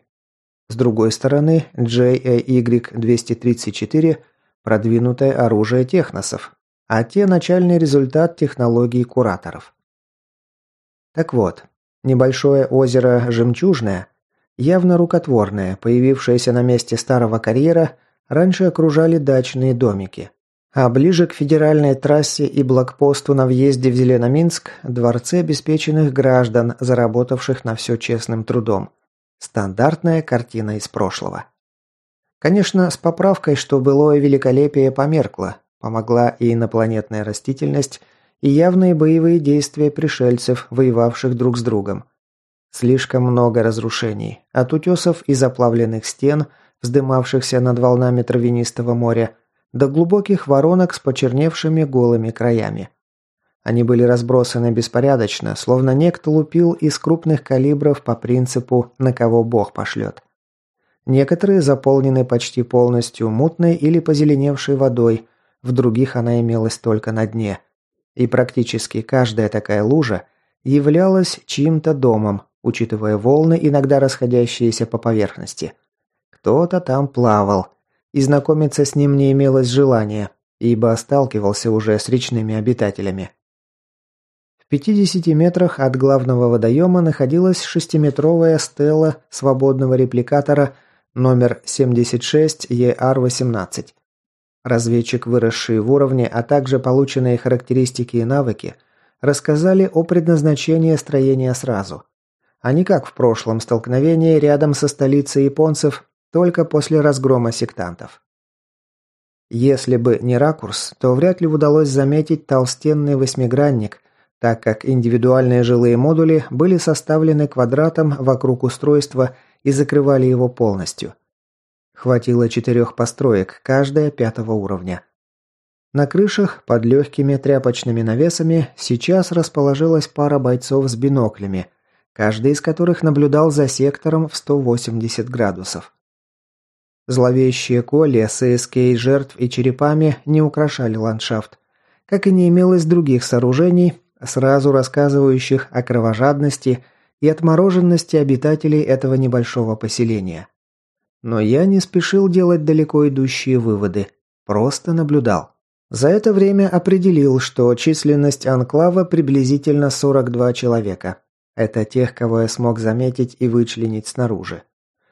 С другой стороны, JAY-234 – продвинутое оружие техносов, а те – начальный результат технологий кураторов. Так вот, небольшое озеро Жемчужное, явно рукотворное, появившееся на месте старого карьера – раньше окружали дачные домики. А ближе к федеральной трассе и блокпосту на въезде в Зеленоминск – дворцы обеспеченных граждан, заработавших на все честным трудом. Стандартная картина из прошлого. Конечно, с поправкой, что былое великолепие померкло, помогла и инопланетная растительность, и явные боевые действия пришельцев, воевавших друг с другом. Слишком много разрушений, от утесов и заплавленных стен – вздымавшихся над волнами травянистого моря, до глубоких воронок с почерневшими голыми краями. Они были разбросаны беспорядочно, словно некто лупил из крупных калибров по принципу «на кого Бог пошлет». Некоторые заполнены почти полностью мутной или позеленевшей водой, в других она имелась только на дне. И практически каждая такая лужа являлась чьим-то домом, учитывая волны, иногда расходящиеся по поверхности. Кто-то там плавал. И знакомиться с ним не имелось желания, ибо сталкивался уже с речными обитателями. В 50 метрах от главного водоема находилась шестиметровая стела свободного репликатора номер 76 ER-18. Разведчик, выросший в уровне, а также полученные характеристики и навыки, рассказали о предназначении строения сразу. А не как в прошлом столкновении рядом со столицей японцев, только после разгрома сектантов. Если бы не ракурс, то вряд ли удалось заметить толстенный восьмигранник, так как индивидуальные жилые модули были составлены квадратом вокруг устройства и закрывали его полностью. Хватило четырех построек, каждая пятого уровня. На крышах, под легкими тряпочными навесами, сейчас расположилась пара бойцов с биноклями, каждый из которых наблюдал за сектором в 180 градусов. Зловещие коли с СК жертв и черепами не украшали ландшафт, как и не имелось других сооружений, сразу рассказывающих о кровожадности и отмороженности обитателей этого небольшого поселения. Но я не спешил делать далеко идущие выводы, просто наблюдал. За это время определил, что численность анклава приблизительно 42 человека. Это тех, кого я смог заметить и вычленить снаружи.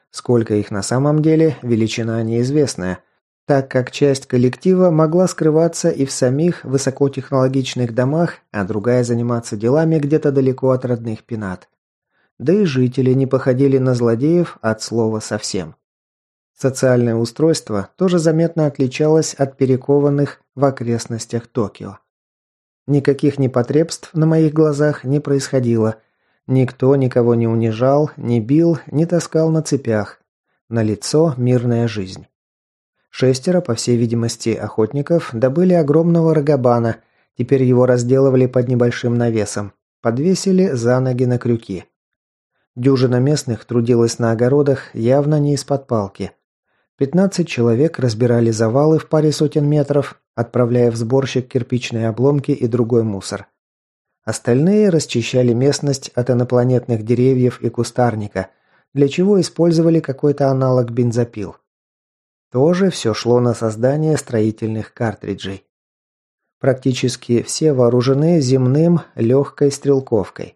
Сколько их на самом деле, величина неизвестная, так как часть коллектива могла скрываться и в самих высокотехнологичных домах, а другая заниматься делами где-то далеко от родных пенат. Да и жители не походили на злодеев от слова совсем. Социальное устройство тоже заметно отличалось от перекованных в окрестностях Токио. Никаких непотребств на моих глазах не происходило. Никто никого не унижал, не бил, не таскал на цепях. На лицо мирная жизнь. Шестеро, по всей видимости, охотников добыли огромного рогобана. Теперь его разделывали под небольшим навесом. Подвесили за ноги на крюки. Дюжина местных трудилась на огородах явно не из-под палки. 15 человек разбирали завалы в паре сотен метров, отправляя в сборщик кирпичные обломки и другой мусор. Остальные расчищали местность от инопланетных деревьев и кустарника, для чего использовали какой-то аналог бензопил. Тоже все шло на создание строительных картриджей. Практически все вооружены земным легкой стрелковкой.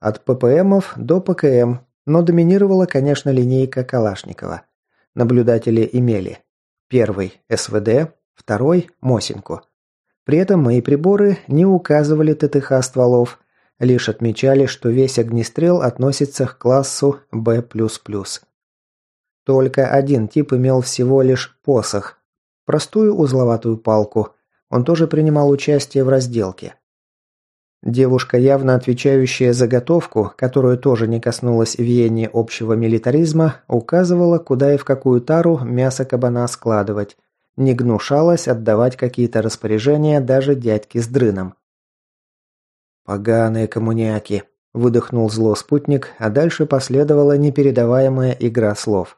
От ППМов до ПКМ, но доминировала, конечно, линейка Калашникова наблюдатели имели. Первый – СВД, второй – Мосинку. При этом мои приборы не указывали ТТХ стволов, лишь отмечали, что весь огнестрел относится к классу Б++. Только один тип имел всего лишь посох, простую узловатую палку. Он тоже принимал участие в разделке. Девушка, явно отвечающая за готовку, которую тоже не коснулась Вене общего милитаризма, указывала, куда и в какую тару мясо кабана складывать. Не гнушалась отдавать какие-то распоряжения даже дядьке с дрыном. «Поганые коммуняки», – выдохнул зло спутник, а дальше последовала непередаваемая игра слов.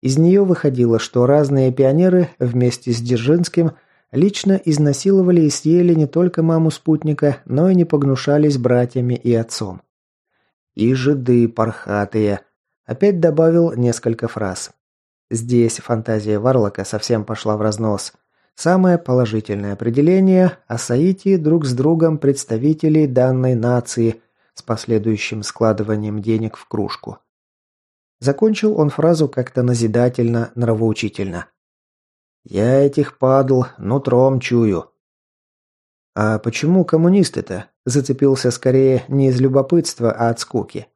Из нее выходило, что разные пионеры вместе с Дзержинским – Лично изнасиловали и съели не только маму спутника, но и не погнушались братьями и отцом. И жиды пархатые. Опять добавил несколько фраз. Здесь фантазия Варлока совсем пошла в разнос. Самое положительное определение – о соитии друг с другом представителей данной нации с последующим складыванием денег в кружку. Закончил он фразу как-то назидательно, нравоучительно. Я этих падл нутром чую. А почему коммунисты-то? Зацепился скорее не из любопытства, а от скуки.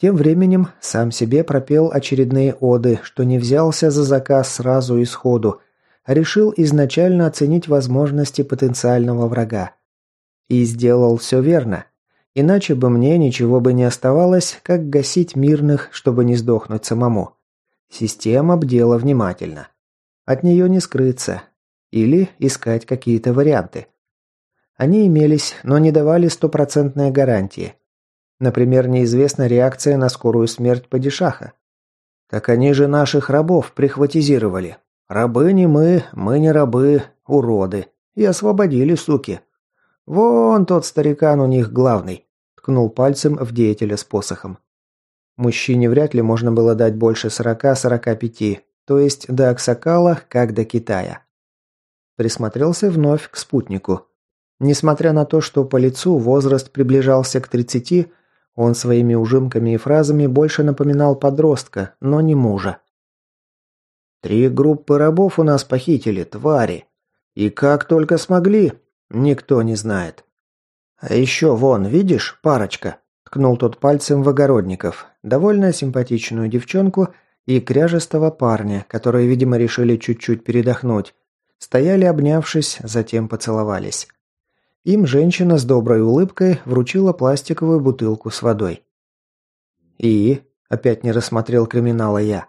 Тем временем сам себе пропел очередные оды, что не взялся за заказ сразу и сходу, а решил изначально оценить возможности потенциального врага. И сделал все верно. Иначе бы мне ничего бы не оставалось, как гасить мирных, чтобы не сдохнуть самому. Система бдела внимательно. От нее не скрыться. Или искать какие-то варианты. Они имелись, но не давали стопроцентной гарантии. Например, неизвестна реакция на скорую смерть падишаха. Так они же наших рабов прихватизировали. Рабы не мы, мы не рабы, уроды. И освободили, суки. Вон тот старикан у них главный. Ткнул пальцем в деятеля с посохом. Мужчине вряд ли можно было дать больше сорока-сорока пяти, то есть до Аксакала, как до Китая. Присмотрелся вновь к спутнику. Несмотря на то, что по лицу возраст приближался к 30, он своими ужимками и фразами больше напоминал подростка, но не мужа. «Три группы рабов у нас похитили, твари. И как только смогли, никто не знает. «А еще вон, видишь, парочка?» – ткнул тот пальцем в огородников, довольно симпатичную девчонку и кряжестого парня, которые, видимо, решили чуть-чуть передохнуть. Стояли обнявшись, затем поцеловались. Им женщина с доброй улыбкой вручила пластиковую бутылку с водой. «И?» – опять не рассмотрел криминала я.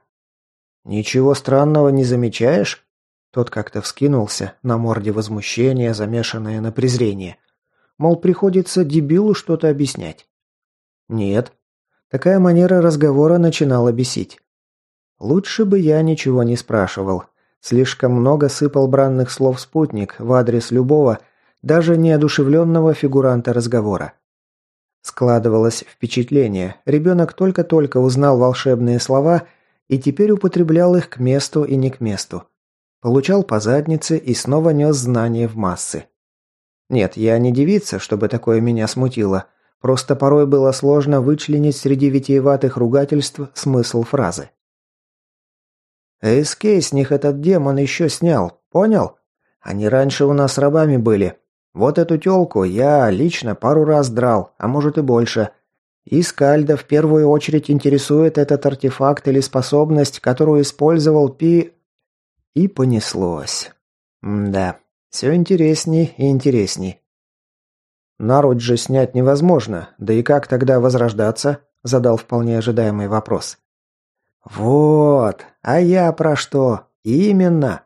«Ничего странного не замечаешь?» Тот как-то вскинулся, на морде возмущение, замешанное на презрение. Мол, приходится дебилу что-то объяснять. «Нет». Такая манера разговора начинала бесить. Лучше бы я ничего не спрашивал. Слишком много сыпал бранных слов спутник в адрес любого, даже неодушевленного фигуранта разговора. Складывалось впечатление, ребенок только-только узнал волшебные слова и теперь употреблял их к месту и не к месту. Получал по заднице и снова нес знания в массы. Нет, я не девица, чтобы такое меня смутило. Просто порой было сложно вычленить среди витиеватых ругательств смысл фразы. «Эскей с них этот демон еще снял, понял? Они раньше у нас рабами были. Вот эту тёлку я лично пару раз драл, а может и больше. И Скальда в первую очередь интересует этот артефакт или способность, которую использовал Пи... И понеслось. М да, все интересней и интересней. Народ же снять невозможно, да и как тогда возрождаться? Задал вполне ожидаемый вопрос. Вот, а я про что? Именно.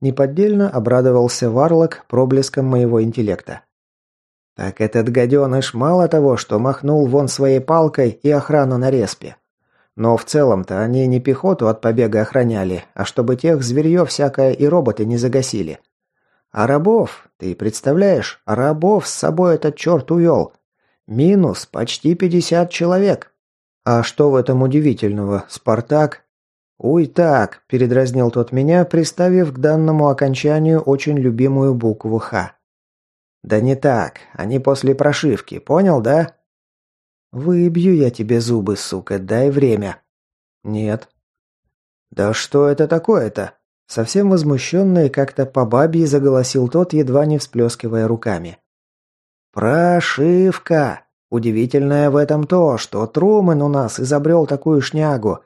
Неподдельно обрадовался Варлок проблеском моего интеллекта. Так этот гаденыш мало того, что махнул вон своей палкой и охрану на респе. Но в целом-то они не пехоту от побега охраняли, а чтобы тех зверье всякое и роботы не загасили. А рабов, ты представляешь, рабов с собой этот черт увел. Минус почти пятьдесят человек. А что в этом удивительного? Спартак? Уй так, передразнил тот меня, приставив к данному окончанию очень любимую букву «Х». «Да не так. Они после прошивки. Понял, да?» «Выбью я тебе зубы, сука. Дай время». «Нет». «Да что это такое-то?» Совсем возмущенный, как-то по бабье заголосил тот, едва не всплескивая руками. «Прошивка! Удивительное в этом то, что Трумэн у нас изобрел такую шнягу.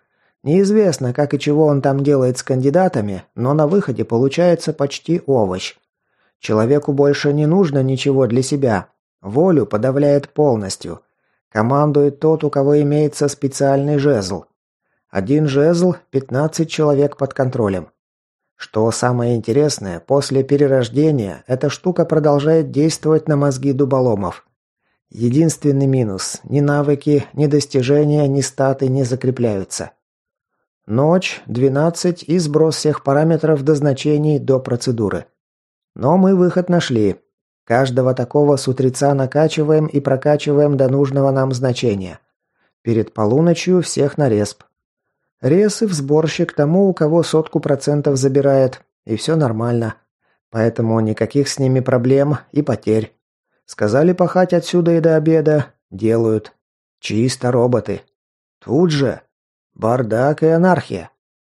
Неизвестно, как и чего он там делает с кандидатами, но на выходе получается почти овощ. Человеку больше не нужно ничего для себя. Волю подавляет полностью. Командует тот, у кого имеется специальный жезл. Один жезл – 15 человек под контролем. Что самое интересное, после перерождения эта штука продолжает действовать на мозги дуболомов. Единственный минус – ни навыки, ни достижения, ни статы не закрепляются. Ночь, 12 и сброс всех параметров до значений до процедуры – но мы выход нашли. Каждого такого с утреца накачиваем и прокачиваем до нужного нам значения. Перед полуночью всех на респ. Ресы в сборщик тому, у кого сотку процентов забирает, и все нормально. Поэтому никаких с ними проблем и потерь. Сказали пахать отсюда и до обеда. Делают. Чисто роботы. Тут же. Бардак и анархия.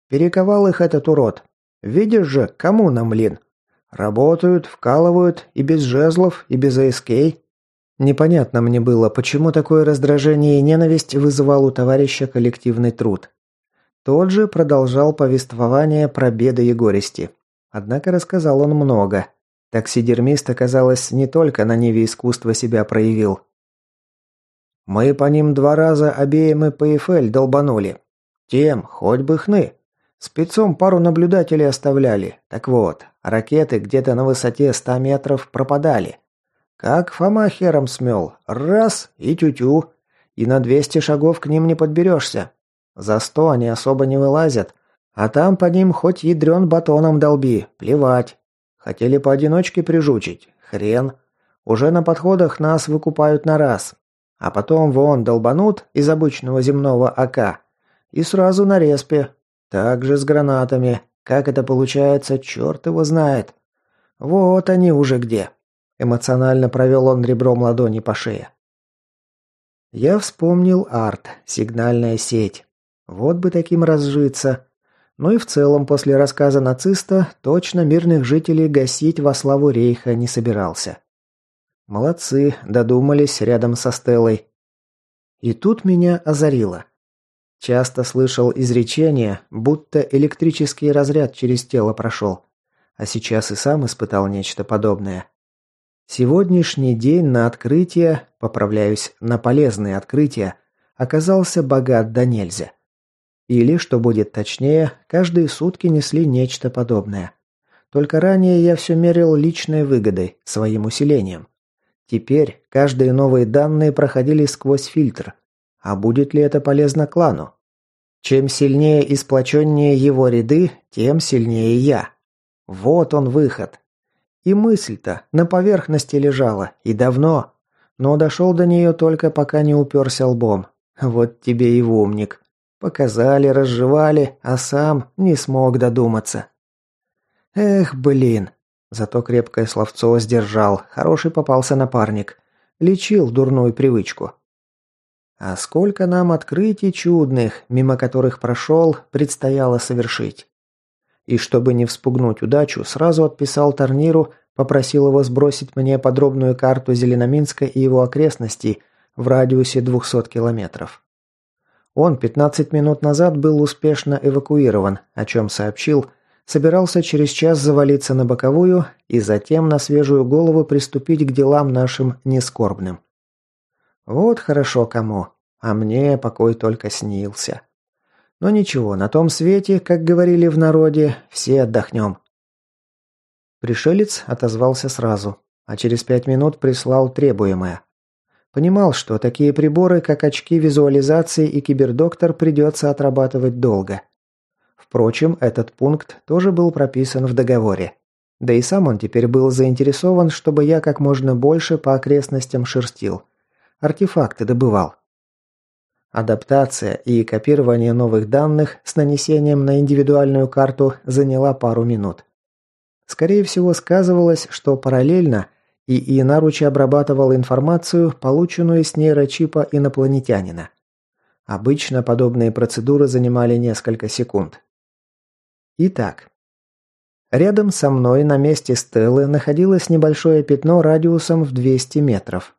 Перековал их этот урод. Видишь же, кому нам лин? Работают, вкалывают, и без жезлов, и без АСК. Непонятно мне было, почему такое раздражение и ненависть вызывал у товарища коллективный труд. Тот же продолжал повествование про беды и горести. Однако рассказал он много. Таксидермист, оказалось, не только на Неве искусства себя проявил. Мы по ним два раза обеим и ПФЛ долбанули. Тем, хоть бы хны. Спецом пару наблюдателей оставляли. Так вот, ракеты где-то на высоте 100 метров пропадали. Как Фома хером смел. Раз и тю-тю. И на 200 шагов к ним не подберешься. За 100 они особо не вылазят. А там по ним хоть ядрен батоном долби. Плевать. Хотели поодиночке прижучить. Хрен. Уже на подходах нас выкупают на раз. А потом вон долбанут из обычного земного АК. И сразу на респе. Также с гранатами. Как это получается, черт его знает. Вот они уже где. Эмоционально провел он ребром ладони по шее. Я вспомнил арт, сигнальная сеть. Вот бы таким разжиться. Ну и в целом, после рассказа нациста, точно мирных жителей гасить во славу рейха не собирался. Молодцы, додумались рядом со Стеллой. И тут меня озарило. Часто слышал изречение, будто электрический разряд через тело прошел. А сейчас и сам испытал нечто подобное. Сегодняшний день на открытие, поправляюсь, на полезные открытия, оказался богат до нельзя. Или, что будет точнее, каждые сутки несли нечто подобное. Только ранее я все мерил личной выгодой, своим усилением. Теперь каждые новые данные проходили сквозь фильтр. А будет ли это полезно клану? Чем сильнее и сплоченнее его ряды, тем сильнее я. Вот он выход. И мысль-то на поверхности лежала, и давно. Но дошел до нее только пока не уперся лбом. Вот тебе и умник. Показали, разжевали, а сам не смог додуматься. Эх, блин. Зато крепкое словцо сдержал. Хороший попался напарник. Лечил дурную привычку. А сколько нам открытий чудных, мимо которых прошел, предстояло совершить. И чтобы не вспугнуть удачу, сразу отписал Тарниру, попросил его сбросить мне подробную карту Зеленоминска и его окрестностей в радиусе 200 километров. Он 15 минут назад был успешно эвакуирован, о чем сообщил – собирался через час завалиться на боковую и затем на свежую голову приступить к делам нашим нескорбным. Вот хорошо кому, а мне покой только снился. Но ничего, на том свете, как говорили в народе, все отдохнем. Пришелец отозвался сразу, а через пять минут прислал требуемое. Понимал, что такие приборы, как очки визуализации и кибердоктор, придется отрабатывать долго. Впрочем, этот пункт тоже был прописан в договоре. Да и сам он теперь был заинтересован, чтобы я как можно больше по окрестностям шерстил. Артефакты добывал. Адаптация и копирование новых данных с нанесением на индивидуальную карту заняла пару минут. Скорее всего, сказывалось, что параллельно ИИ Наручи обрабатывал информацию, полученную с нейрочипа инопланетянина. Обычно подобные процедуры занимали несколько секунд. Итак, рядом со мной на месте Стеллы находилось небольшое пятно радиусом в 200 метров.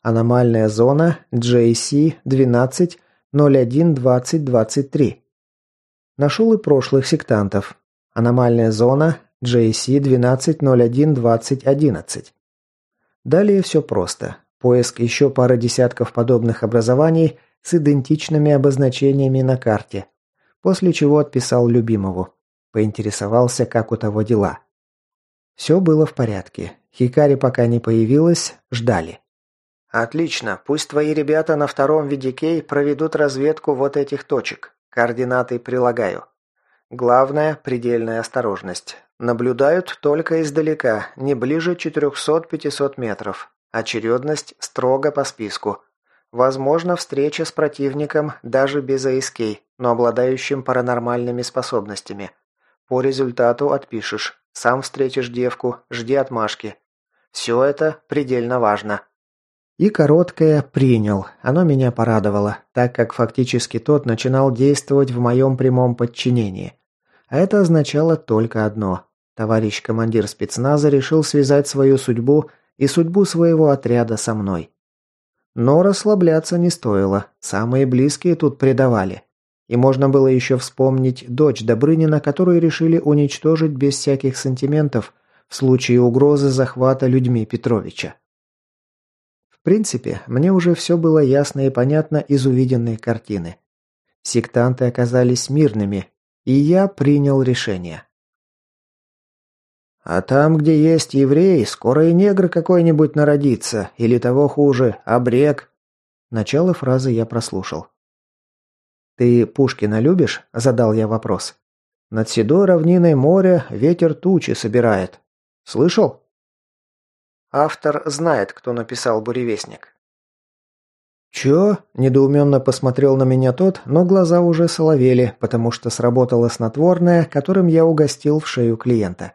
Аномальная зона JC 12 01 20 23. Нашел и прошлых сектантов. Аномальная зона JC 12 01 20 11. Далее все просто. Поиск еще пары десятков подобных образований с идентичными обозначениями на карте. После чего отписал любимому. Поинтересовался, как у того дела. Все было в порядке. Хикари пока не появилась, ждали. «Отлично. Пусть твои ребята на втором видикей проведут разведку вот этих точек. Координаты прилагаю. Главное – предельная осторожность. Наблюдают только издалека, не ближе 400-500 метров. Очередность строго по списку. Возможно, встреча с противником даже без АСК, но обладающим паранормальными способностями – по результату отпишешь. Сам встретишь девку, жди отмашки. Все это предельно важно. И короткое «принял». Оно меня порадовало, так как фактически тот начинал действовать в моем прямом подчинении. А это означало только одно. Товарищ командир спецназа решил связать свою судьбу и судьбу своего отряда со мной. Но расслабляться не стоило. Самые близкие тут предавали. И можно было еще вспомнить дочь Добрынина, которую решили уничтожить без всяких сантиментов в случае угрозы захвата людьми Петровича. В принципе, мне уже все было ясно и понятно из увиденной картины. Сектанты оказались мирными, и я принял решение. «А там, где есть еврей, скоро и негр какой-нибудь народится, или того хуже, обрек». Начало фразы я прослушал. «Ты Пушкина любишь?» – задал я вопрос. «Над седой равниной моря ветер тучи собирает. Слышал?» Автор знает, кто написал «Буревестник». «Чё?» – недоуменно посмотрел на меня тот, но глаза уже соловели, потому что сработало снотворное, которым я угостил в шею клиента.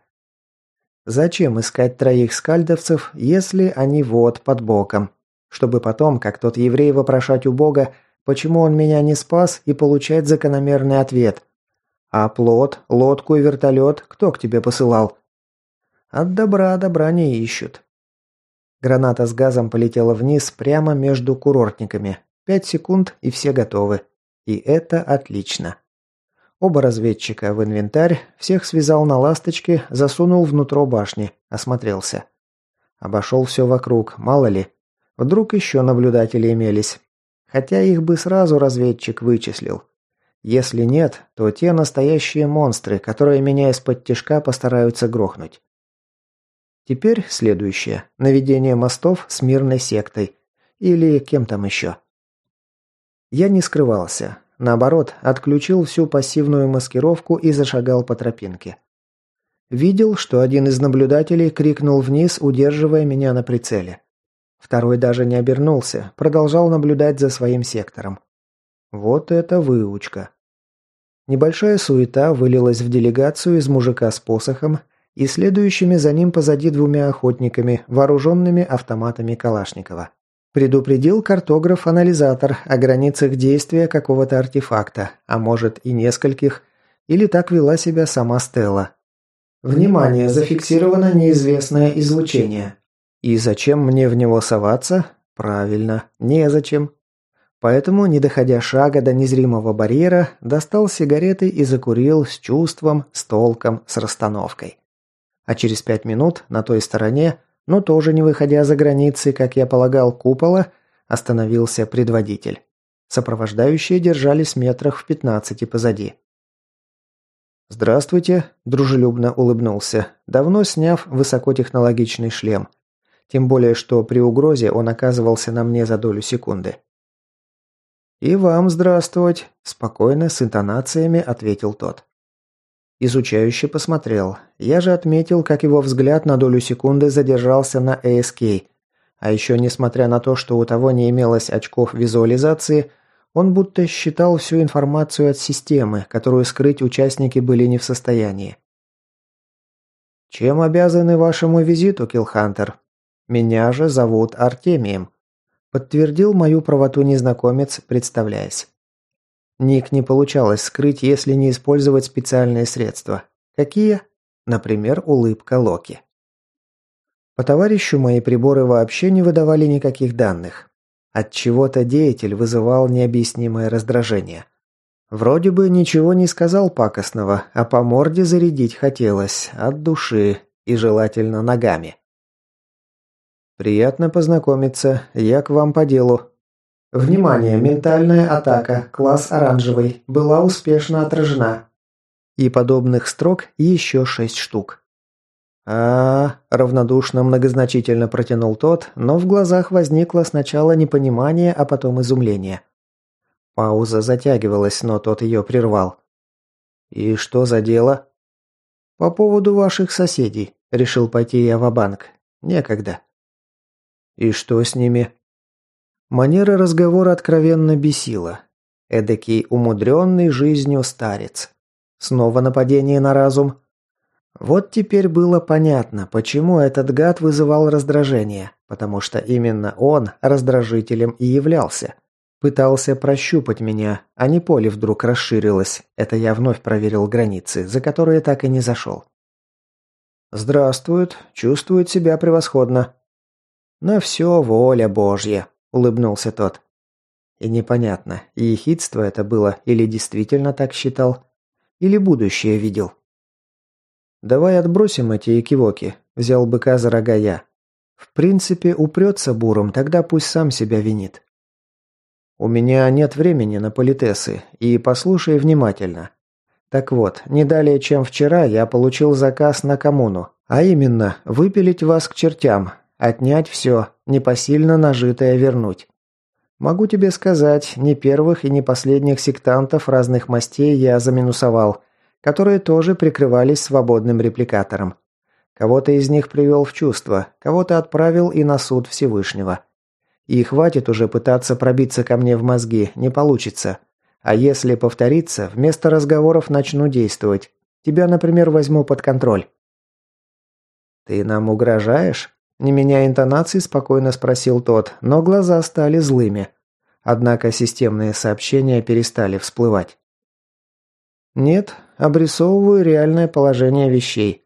Зачем искать троих скальдовцев, если они вот под боком? Чтобы потом, как тот еврей, вопрошать у Бога, Почему он меня не спас и получать закономерный ответ? А плод, лодку и вертолет кто к тебе посылал? От добра добра не ищут. Граната с газом полетела вниз прямо между курортниками. Пять секунд и все готовы. И это отлично. Оба разведчика в инвентарь, всех связал на ласточке, засунул внутрь башни, осмотрелся. Обошел все вокруг, мало ли. Вдруг еще наблюдатели имелись. Хотя их бы сразу разведчик вычислил. Если нет, то те настоящие монстры, которые меня из-под тишка постараются грохнуть. Теперь следующее. Наведение мостов с мирной сектой. Или кем там еще. Я не скрывался. Наоборот, отключил всю пассивную маскировку и зашагал по тропинке. Видел, что один из наблюдателей крикнул вниз, удерживая меня на прицеле. Второй даже не обернулся, продолжал наблюдать за своим сектором. Вот это выучка. Небольшая суета вылилась в делегацию из мужика с посохом и следующими за ним позади двумя охотниками, вооруженными автоматами Калашникова. Предупредил картограф-анализатор о границах действия какого-то артефакта, а может и нескольких, или так вела себя сама Стелла. Внимание, зафиксировано неизвестное излучение. И зачем мне в него соваться? Правильно, незачем. Поэтому, не доходя шага до незримого барьера, достал сигареты и закурил с чувством, с толком, с расстановкой. А через пять минут на той стороне, но тоже не выходя за границы, как я полагал, купола, остановился предводитель. Сопровождающие держались метрах в пятнадцати позади. «Здравствуйте», – дружелюбно улыбнулся, давно сняв высокотехнологичный шлем. Тем более, что при угрозе он оказывался на мне за долю секунды. «И вам здравствовать», – спокойно, с интонациями ответил тот. Изучающе посмотрел. Я же отметил, как его взгляд на долю секунды задержался на ASK. А еще, несмотря на то, что у того не имелось очков визуализации, он будто считал всю информацию от системы, которую скрыть участники были не в состоянии. «Чем обязаны вашему визиту, Киллхантер?» Меня же зовут Артемием», – подтвердил мою правоту незнакомец, представляясь. Ник не получалось скрыть, если не использовать специальные средства. Какие? Например, улыбка Локи. По товарищу мои приборы вообще не выдавали никаких данных. От чего-то деятель вызывал необъяснимое раздражение. Вроде бы ничего не сказал пакостного, а по морде зарядить хотелось, от души и желательно ногами. «Приятно познакомиться. Я к вам по делу». «Внимание! Ментальная атака. Класс оранжевый. Была успешно отражена». И подобных строк еще шесть штук. а, равнодушно многозначительно протянул тот, но в глазах возникло сначала непонимание, а потом изумление. Пауза затягивалась, но тот ее прервал. «И что за дело?» «По поводу ваших соседей», — решил пойти я в банк «Некогда». И что с ними? Манера разговора откровенно бесила. Эдакий умудренный жизнью старец. Снова нападение на разум. Вот теперь было понятно, почему этот гад вызывал раздражение, потому что именно он раздражителем и являлся. Пытался прощупать меня, а не поле вдруг расширилось. Это я вновь проверил границы, за которые так и не зашел. «Здравствует, чувствует себя превосходно», «На все воля Божья», – улыбнулся тот. И непонятно, ехидство это было или действительно так считал, или будущее видел. «Давай отбросим эти экивоки», – взял быка за рога я. «В принципе, упрется буром, тогда пусть сам себя винит». «У меня нет времени на политесы, и послушай внимательно. Так вот, не далее, чем вчера, я получил заказ на коммуну, а именно, выпилить вас к чертям, Отнять все, непосильно нажитое вернуть. Могу тебе сказать, не первых и не последних сектантов разных мастей я заминусовал, которые тоже прикрывались свободным репликатором. Кого-то из них привел в чувство, кого-то отправил и на суд Всевышнего. И хватит уже пытаться пробиться ко мне в мозги, не получится. А если повторится, вместо разговоров начну действовать. Тебя, например, возьму под контроль. «Ты нам угрожаешь?» Не меняя интонации, спокойно спросил тот, но глаза стали злыми. Однако системные сообщения перестали всплывать. «Нет, обрисовываю реальное положение вещей.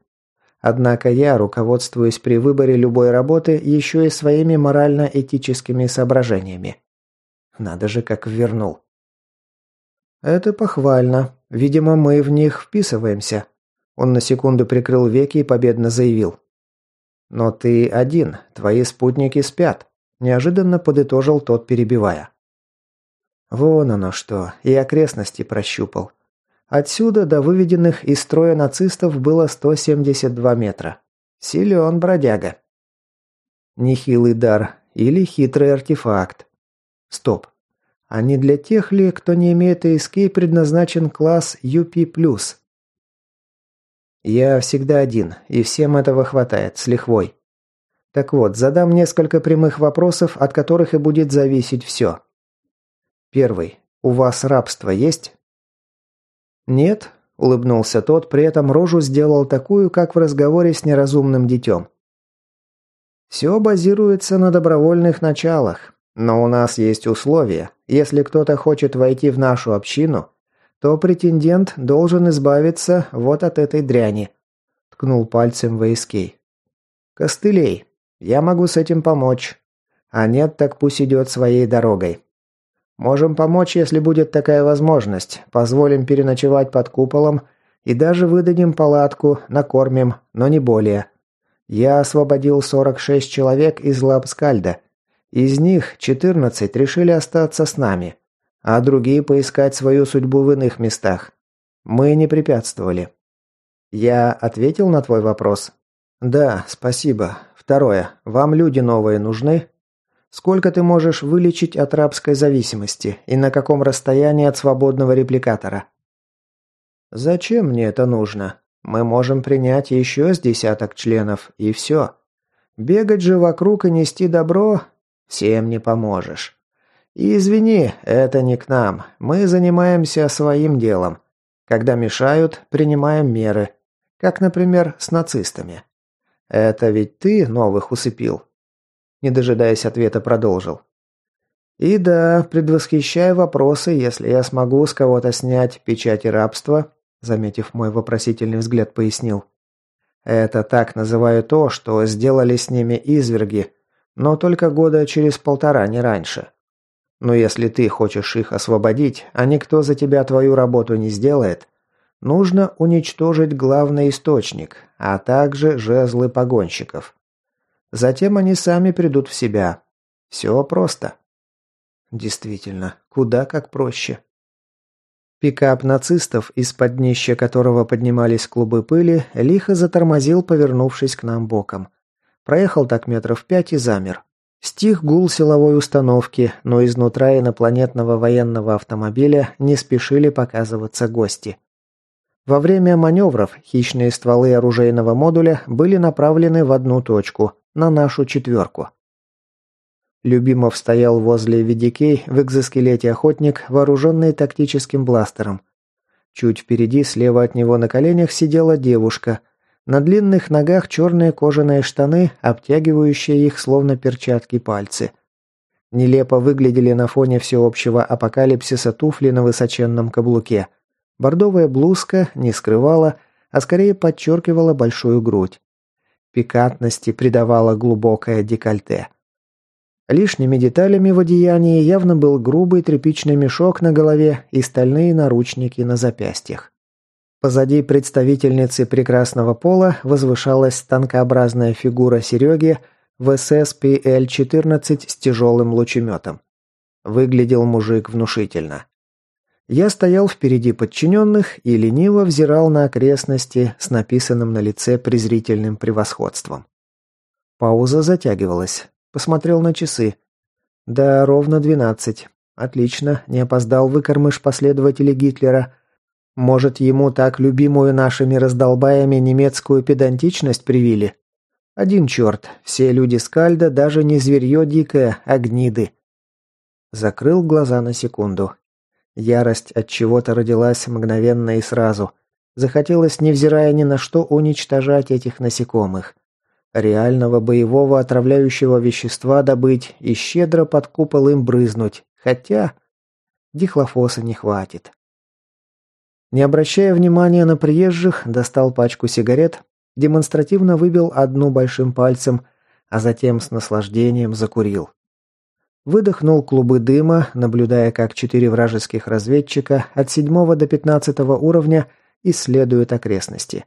Однако я руководствуюсь при выборе любой работы еще и своими морально-этическими соображениями. Надо же, как вернул. Это похвально. Видимо, мы в них вписываемся. Он на секунду прикрыл веки и победно заявил. Но ты один, твои спутники спят. Неожиданно подытожил тот, перебивая. Вон оно что, и окрестности прощупал. Отсюда до выведенных из строя нацистов было 172 метра. Силен бродяга. Нехилый дар или хитрый артефакт. Стоп. А не для тех ли, кто не имеет ASK, предназначен класс UP+. Я всегда один, и всем этого хватает, с лихвой. Так вот, задам несколько прямых вопросов, от которых и будет зависеть все. Первый. У вас рабство есть? «Нет», – улыбнулся тот, при этом рожу сделал такую, как в разговоре с неразумным детем. «Все базируется на добровольных началах, но у нас есть условия. Если кто-то хочет войти в нашу общину, то претендент должен избавиться вот от этой дряни», – ткнул пальцем Вейскей. «Костылей. Я могу с этим помочь. А нет, так пусть идет своей дорогой. Можем помочь, если будет такая возможность. Позволим переночевать под куполом и даже выдадим палатку, накормим, но не более. Я освободил 46 человек из лап Скальда. Из них 14 решили остаться с нами, а другие поискать свою судьбу в иных местах. Мы не препятствовали. Я ответил на твой вопрос? Да, спасибо. Второе. Вам люди новые нужны? Сколько ты можешь вылечить от рабской зависимости и на каком расстоянии от свободного репликатора? Зачем мне это нужно? Мы можем принять еще с десяток членов, и все. Бегать же вокруг и нести добро всем не поможешь. И извини, это не к нам. Мы занимаемся своим делом. Когда мешают, принимаем меры. Как, например, с нацистами. Это ведь ты новых усыпил, не дожидаясь ответа, продолжил. И да, предвосхищая вопросы, если я смогу с кого-то снять печати рабства, заметив мой вопросительный взгляд, пояснил. Это так называю то, что сделали с ними изверги, но только года через полтора, не раньше. Но если ты хочешь их освободить, а никто за тебя твою работу не сделает, нужно уничтожить главный источник, а также жезлы погонщиков. Затем они сами придут в себя. Все просто. Действительно, куда как проще. Пикап нацистов, из-под днища которого поднимались клубы пыли, лихо затормозил, повернувшись к нам боком. Проехал так метров пять и замер. Стих гул силовой установки, но изнутра инопланетного военного автомобиля не спешили показываться гости. Во время маневров хищные стволы оружейного модуля были направлены в одну точку, на нашу четверку. Любимов стоял возле VDK в экзоскелете охотник, вооруженный тактическим бластером. Чуть впереди, слева от него на коленях, сидела девушка. На длинных ногах черные кожаные штаны, обтягивающие их словно перчатки пальцы. Нелепо выглядели на фоне всеобщего апокалипсиса туфли на высоченном каблуке. Бордовая блузка не скрывала, а скорее подчеркивала большую грудь. Пикантности придавало глубокое декольте. Лишними деталями в одеянии явно был грубый тряпичный мешок на голове и стальные наручники на запястьях. Позади представительницы прекрасного пола возвышалась танкообразная фигура Сереги в ССПЛ-14 с тяжелым лучеметом. Выглядел мужик внушительно. Я стоял впереди подчиненных и лениво взирал на окрестности с написанным на лице презрительным превосходством. Пауза затягивалась. Посмотрел на часы. Да, ровно двенадцать. Отлично, не опоздал выкормыш последователей Гитлера. Может, ему так любимую нашими раздолбаями немецкую педантичность привили? Один черт, все люди Скальда даже не зверье дикое, а гниды. Закрыл глаза на секунду Ярость от чего-то родилась мгновенно и сразу. Захотелось, невзирая ни на что, уничтожать этих насекомых. Реального боевого отравляющего вещества добыть и щедро под купол им брызнуть. Хотя... Дихлофоса не хватит. Не обращая внимания на приезжих, достал пачку сигарет, демонстративно выбил одну большим пальцем, а затем с наслаждением закурил. Выдохнул клубы дыма, наблюдая, как четыре вражеских разведчика от седьмого до пятнадцатого уровня исследуют окрестности.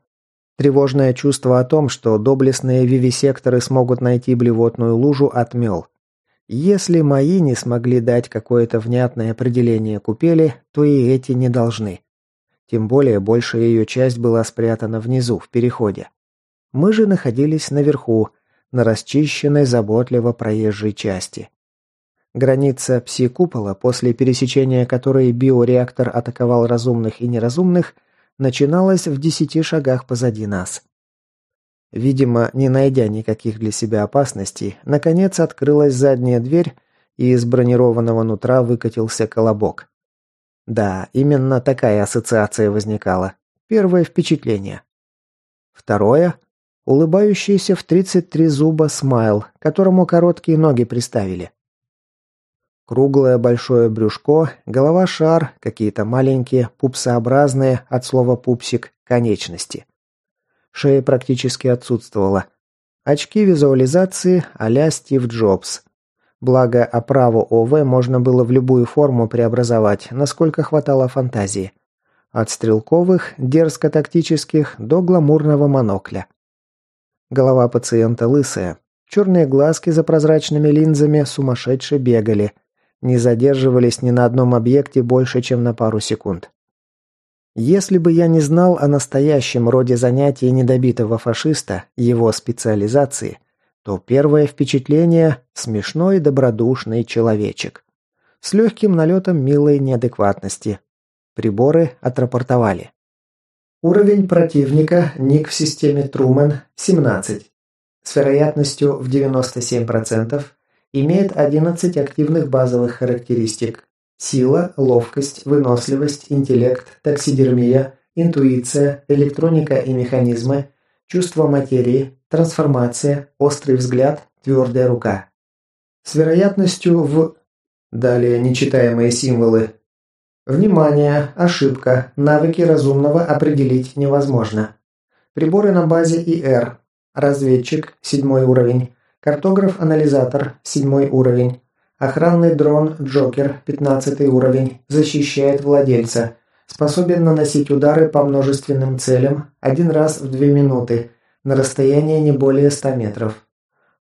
Тревожное чувство о том, что доблестные вивисекторы смогут найти блевотную лужу, отмел. Если мои не смогли дать какое-то внятное определение купели, то и эти не должны. Тем более большая ее часть была спрятана внизу, в переходе. Мы же находились наверху, на расчищенной заботливо проезжей части. Граница пси-купола, после пересечения которой биореактор атаковал разумных и неразумных, начиналась в десяти шагах позади нас. Видимо, не найдя никаких для себя опасностей, наконец открылась задняя дверь, и из бронированного нутра выкатился колобок. Да, именно такая ассоциация возникала. Первое впечатление. Второе – улыбающийся в 33 зуба смайл, которому короткие ноги приставили. Круглое большое брюшко, голова-шар, какие-то маленькие, пупсообразные, от слова «пупсик», конечности. Шея практически отсутствовала. Очки визуализации а-ля Стив Джобс. Благо, оправу ОВ можно было в любую форму преобразовать, насколько хватало фантазии. От стрелковых, дерзко-тактических до гламурного монокля. Голова пациента лысая. Черные глазки за прозрачными линзами сумасшедше бегали – не задерживались ни на одном объекте больше, чем на пару секунд. Если бы я не знал о настоящем роде занятий недобитого фашиста, его специализации, то первое впечатление – смешной добродушный человечек. С легким налетом милой неадекватности. Приборы отрапортовали. Уровень противника, ник в системе Трумен – 17. С вероятностью в 97%, Имеет 11 активных базовых характеристик. Сила, ловкость, выносливость, интеллект, таксидермия, интуиция, электроника и механизмы, чувство материи, трансформация, острый взгляд, твердая рука. С вероятностью в... Далее нечитаемые символы. Внимание, ошибка, навыки разумного определить невозможно. Приборы на базе ИР. Разведчик, седьмой уровень. Картограф-анализатор, седьмой уровень. Охранный дрон «Джокер», пятнадцатый уровень, защищает владельца. Способен наносить удары по множественным целям один раз в две минуты, на расстояние не более 100 метров.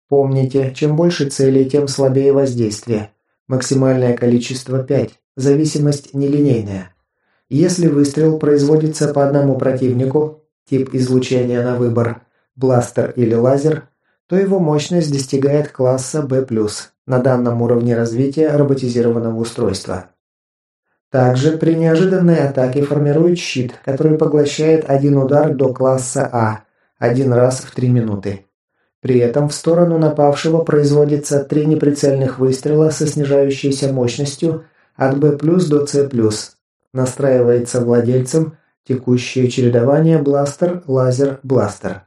Помните, чем больше целей, тем слабее воздействие. Максимальное количество 5, зависимость нелинейная. Если выстрел производится по одному противнику, тип излучения на выбор, бластер или лазер, то его мощность достигает класса B+, на данном уровне развития роботизированного устройства. Также при неожиданной атаке формирует щит, который поглощает один удар до класса А, один раз в 3 минуты. При этом в сторону напавшего производится три неприцельных выстрела со снижающейся мощностью от B+, до C+. Настраивается владельцем текущее чередование бластер-лазер-бластер.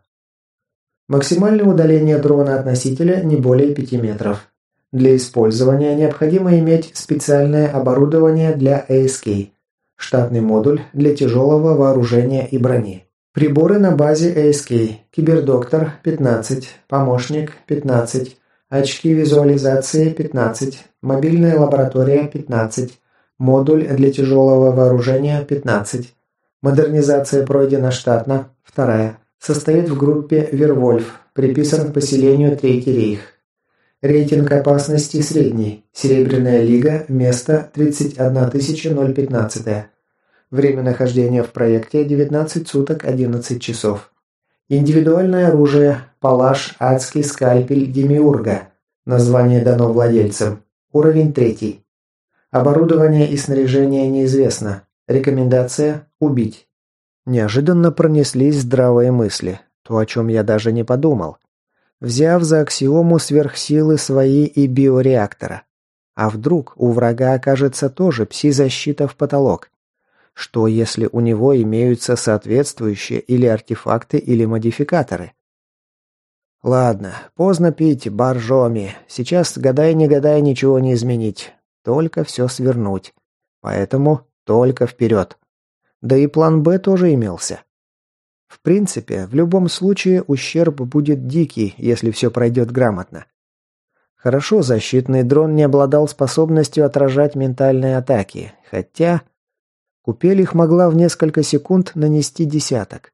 Максимальное удаление дрона от носителя не более 5 метров. Для использования необходимо иметь специальное оборудование для ASK, штатный модуль для тяжелого вооружения и брони. Приборы на базе ASK, кибердоктор 15, помощник 15, очки визуализации 15, мобильная лаборатория 15, модуль для тяжелого вооружения 15. Модернизация пройдена штатно, вторая. Состоит в группе «Вервольф», приписан к поселению Третий рейх. Рейтинг опасности средний. Серебряная лига, место 31015. Время нахождения в проекте 19 суток 11 часов. Индивидуальное оружие Палаш Адский скальпель Демиурга. Название дано владельцам. Уровень 3. Оборудование и снаряжение неизвестно. Рекомендация – убить. Неожиданно пронеслись здравые мысли, то, о чем я даже не подумал. Взяв за аксиому сверхсилы свои и биореактора. А вдруг у врага окажется тоже пси-защита в потолок? Что, если у него имеются соответствующие или артефакты, или модификаторы? Ладно, поздно пить, боржоми. Сейчас, гадай не гадай, ничего не изменить. Только все свернуть. Поэтому только вперед. Да и план «Б» тоже имелся. В принципе, в любом случае ущерб будет дикий, если все пройдет грамотно. Хорошо, защитный дрон не обладал способностью отражать ментальные атаки, хотя... Купель их могла в несколько секунд нанести десяток.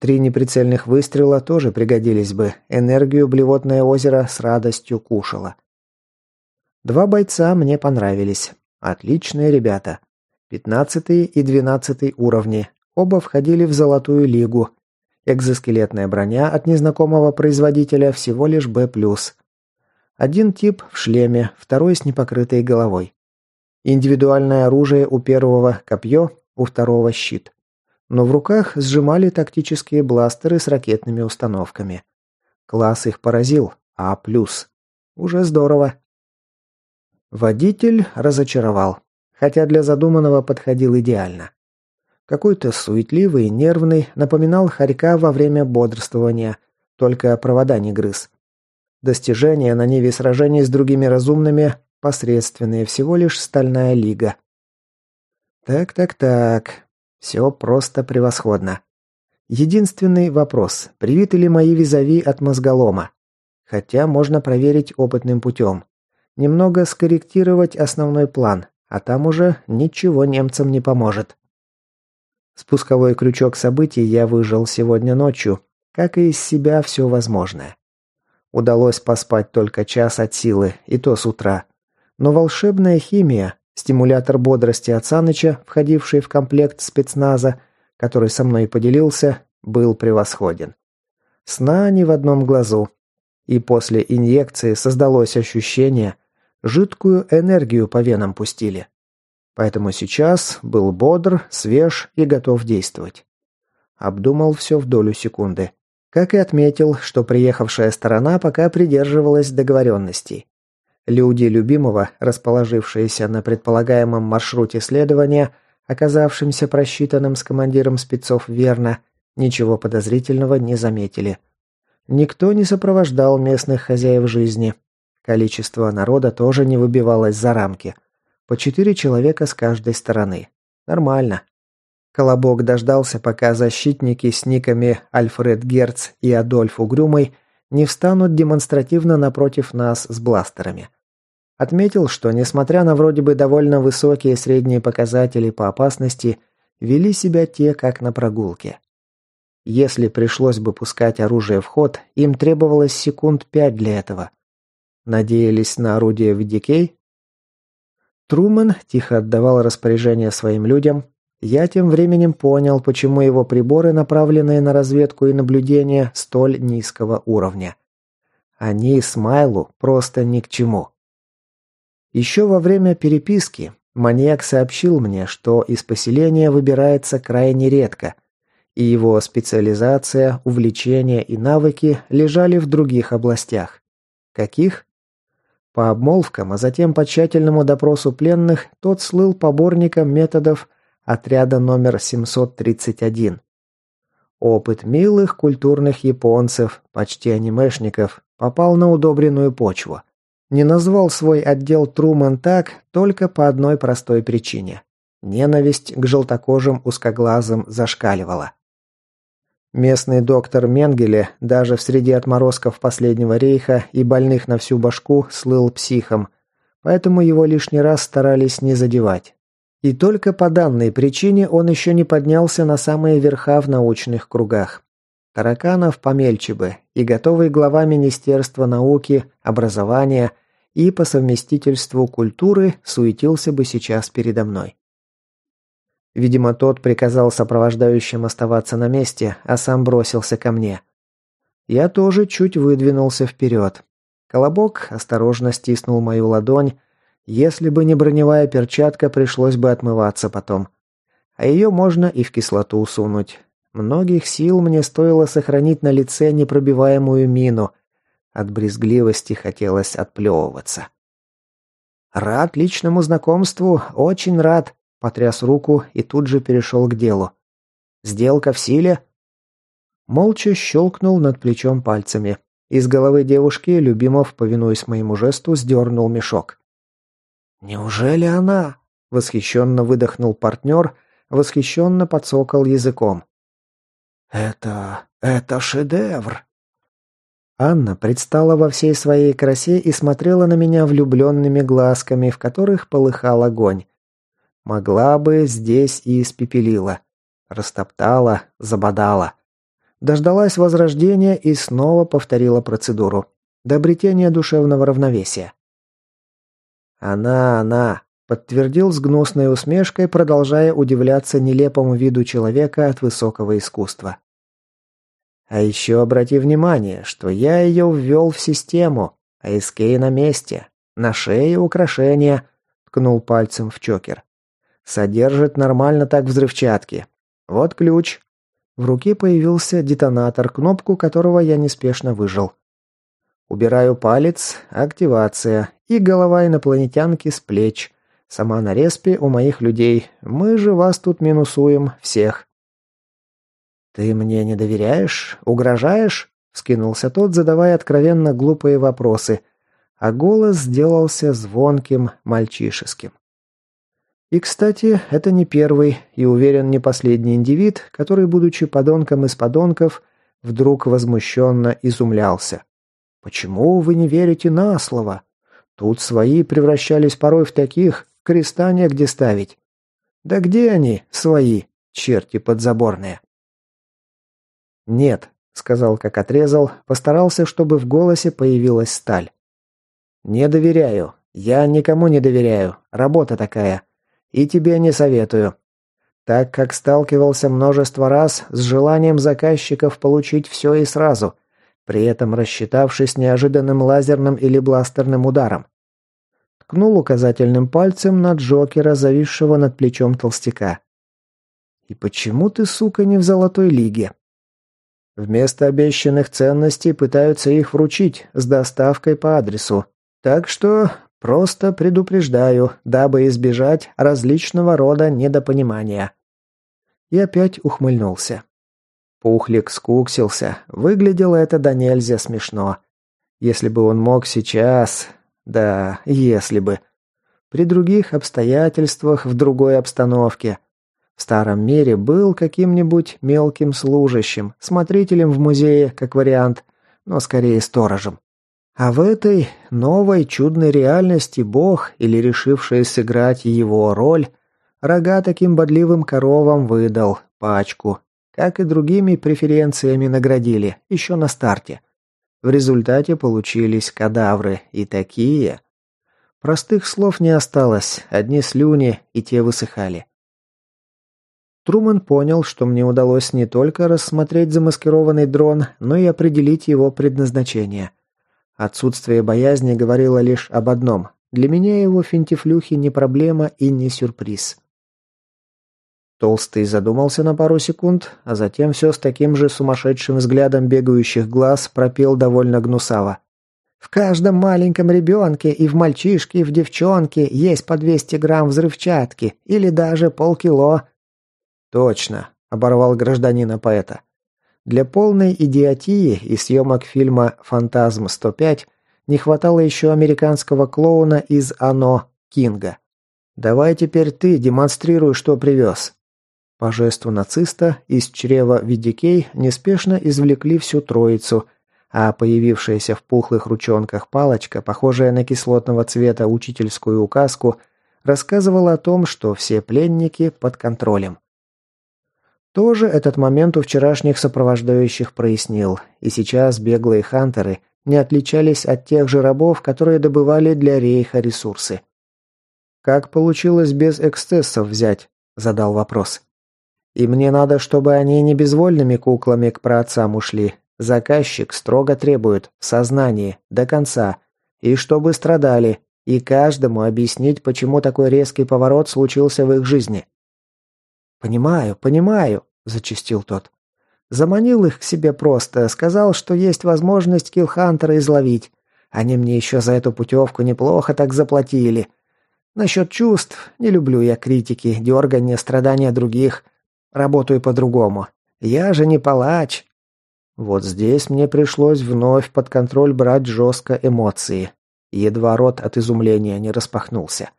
Три неприцельных выстрела тоже пригодились бы, энергию блевотное озеро с радостью кушало. Два бойца мне понравились. Отличные ребята. Пятнадцатый и двенадцатый уровни. Оба входили в золотую лигу. Экзоскелетная броня от незнакомого производителя всего лишь Б+. Один тип в шлеме, второй с непокрытой головой. Индивидуальное оружие у первого – копье, у второго – щит. Но в руках сжимали тактические бластеры с ракетными установками. Класс их поразил – А+. Уже здорово. Водитель разочаровал, хотя для задуманного подходил идеально. Какой-то суетливый, нервный, напоминал хорька во время бодрствования, только провода не грыз. Достижения на ниве сражений с другими разумными посредственные, всего лишь стальная лига. Так-так-так, все просто превосходно. Единственный вопрос, привиты ли мои визави от мозголома? Хотя можно проверить опытным путем. Немного скорректировать основной план, а там уже ничего немцам не поможет. Спусковой крючок событий я выжил сегодня ночью, как и из себя все возможное. Удалось поспать только час от силы, и то с утра. Но волшебная химия, стимулятор бодрости от Саныча, входивший в комплект спецназа, который со мной поделился, был превосходен. Сна ни в одном глазу. И после инъекции создалось ощущение, жидкую энергию по венам пустили. Поэтому сейчас был бодр, свеж и готов действовать. Обдумал все в долю секунды. Как и отметил, что приехавшая сторона пока придерживалась договоренностей. Люди любимого, расположившиеся на предполагаемом маршруте следования, оказавшимся просчитанным с командиром спецов верно, ничего подозрительного не заметили. Никто не сопровождал местных хозяев жизни. Количество народа тоже не выбивалось за рамки – по четыре человека с каждой стороны. Нормально. Колобок дождался, пока защитники с никами Альфред Герц и Адольф Угрюмый не встанут демонстративно напротив нас с бластерами. Отметил, что, несмотря на вроде бы довольно высокие средние показатели по опасности, вели себя те, как на прогулке. Если пришлось бы пускать оружие в ход, им требовалось секунд пять для этого. Надеялись на орудие в дикей? Трумэн тихо отдавал распоряжение своим людям. Я тем временем понял, почему его приборы, направленные на разведку и наблюдение, столь низкого уровня. Они Смайлу просто ни к чему. Еще во время переписки маньяк сообщил мне, что из поселения выбирается крайне редко, и его специализация, увлечения и навыки лежали в других областях. Каких? По обмолвкам, а затем по тщательному допросу пленных, тот слыл поборником методов отряда номер 731. Опыт милых культурных японцев, почти анимешников, попал на удобренную почву. Не назвал свой отдел Труман так только по одной простой причине. Ненависть к желтокожим узкоглазым зашкаливала. Местный доктор Менгеле даже в среде отморозков последнего рейха и больных на всю башку слыл психом, поэтому его лишний раз старались не задевать. И только по данной причине он еще не поднялся на самые верха в научных кругах. Тараканов помельче бы, и готовый глава Министерства науки, образования и по совместительству культуры суетился бы сейчас передо мной. Видимо, тот приказал сопровождающим оставаться на месте, а сам бросился ко мне. Я тоже чуть выдвинулся вперед. Колобок осторожно стиснул мою ладонь. Если бы не броневая перчатка, пришлось бы отмываться потом. А ее можно и в кислоту усунуть. Многих сил мне стоило сохранить на лице непробиваемую мину. От брезгливости хотелось отплевываться. «Рад личному знакомству, очень рад», Потряс руку и тут же перешел к делу. «Сделка в силе?» Молча щелкнул над плечом пальцами. Из головы девушки Любимов, повинуясь моему жесту, сдернул мешок. «Неужели она?» – восхищенно выдохнул партнер, восхищенно подсокал языком. «Это... это шедевр!» Анна предстала во всей своей красе и смотрела на меня влюбленными глазками, в которых полыхал огонь. Могла бы, здесь и испепелила. Растоптала, забодала. Дождалась возрождения и снова повторила процедуру. До обретения душевного равновесия. «Она, она», — подтвердил с гнусной усмешкой, продолжая удивляться нелепому виду человека от высокого искусства. «А еще обрати внимание, что я ее ввел в систему, а Эскей на месте, на шее украшения», — ткнул пальцем в чокер. «Содержит нормально так взрывчатки. Вот ключ». В руке появился детонатор, кнопку которого я неспешно выжил. Убираю палец, активация, и голова инопланетянки с плеч. Сама на респе у моих людей. Мы же вас тут минусуем, всех. «Ты мне не доверяешь? Угрожаешь?» — вскинулся тот, задавая откровенно глупые вопросы, а голос сделался звонким, мальчишеским. И, кстати, это не первый и, уверен, не последний индивид, который, будучи подонком из подонков, вдруг возмущенно изумлялся. Почему вы не верите на слово? Тут свои превращались порой в таких, креста негде ставить. Да где они, свои, черти подзаборные? Нет, сказал, как отрезал, постарался, чтобы в голосе появилась сталь. Не доверяю. Я никому не доверяю. Работа такая. И тебе не советую. Так как сталкивался множество раз с желанием заказчиков получить все и сразу, при этом рассчитавшись неожиданным лазерным или бластерным ударом. Ткнул указательным пальцем на Джокера, зависшего над плечом толстяка. «И почему ты, сука, не в золотой лиге?» Вместо обещанных ценностей пытаются их вручить с доставкой по адресу. Так что просто предупреждаю, дабы избежать различного рода недопонимания. И опять ухмыльнулся. Пухлик скуксился. Выглядело это до нельзя смешно. Если бы он мог сейчас... Да, если бы. При других обстоятельствах, в другой обстановке. В старом мире был каким-нибудь мелким служащим, смотрителем в музее, как вариант, но скорее сторожем. А в этой новой чудной реальности бог, или решивший сыграть его роль, рога таким бодливым коровам выдал пачку как и другими преференциями наградили, еще на старте. В результате получились кадавры, и такие... Простых слов не осталось, одни слюни, и те высыхали. Трумэн понял, что мне удалось не только рассмотреть замаскированный дрон, но и определить его предназначение. Отсутствие боязни говорило лишь об одном. Для меня его финтифлюхи не проблема и не сюрприз. Толстый задумался на пару секунд, а затем все с таким же сумасшедшим взглядом бегающих глаз пропел довольно гнусаво. «В каждом маленьком ребенке и в мальчишке, и в девчонке есть по 200 грамм взрывчатки или даже полкило». «Точно», — оборвал гражданина поэта. Для полной идиотии и съемок фильма «Фантазм-105» не хватало еще американского клоуна из «Оно» Кинга. «Давай теперь ты демонстрируй, что привез». По жесту нациста из чрева Видикей неспешно извлекли всю троицу, а появившаяся в пухлых ручонках палочка, похожая на кислотного цвета учительскую указку, рассказывала о том, что все пленники под контролем. Тоже этот момент у вчерашних сопровождающих прояснил, и сейчас беглые хантеры не отличались от тех же рабов, которые добывали для рейха ресурсы. «Как получилось без эксцессов взять?» – задал вопрос. И мне надо, чтобы они не безвольными куклами к праотцам ушли. Заказчик строго требует в сознании, до конца. И чтобы страдали, и каждому объяснить, почему такой резкий поворот случился в их жизни. «Понимаю, понимаю», – зачистил тот. Заманил их к себе просто, сказал, что есть возможность киллхантера изловить. Они мне еще за эту путевку неплохо так заплатили. Насчет чувств, не люблю я критики, дергания, страдания других. Работаю по-другому. Я же не палач. Вот здесь мне пришлось вновь под контроль брать жестко эмоции. Едва рот от изумления не распахнулся.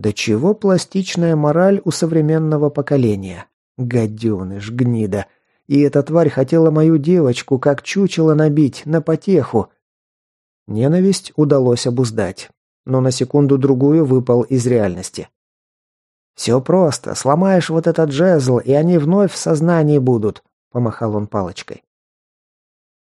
Да чего пластичная мораль у современного поколения? Гаденыш, гнида. И эта тварь хотела мою девочку как чучело набить, на потеху. Ненависть удалось обуздать, но на секунду-другую выпал из реальности. «Все просто. Сломаешь вот этот жезл, и они вновь в сознании будут», – помахал он палочкой.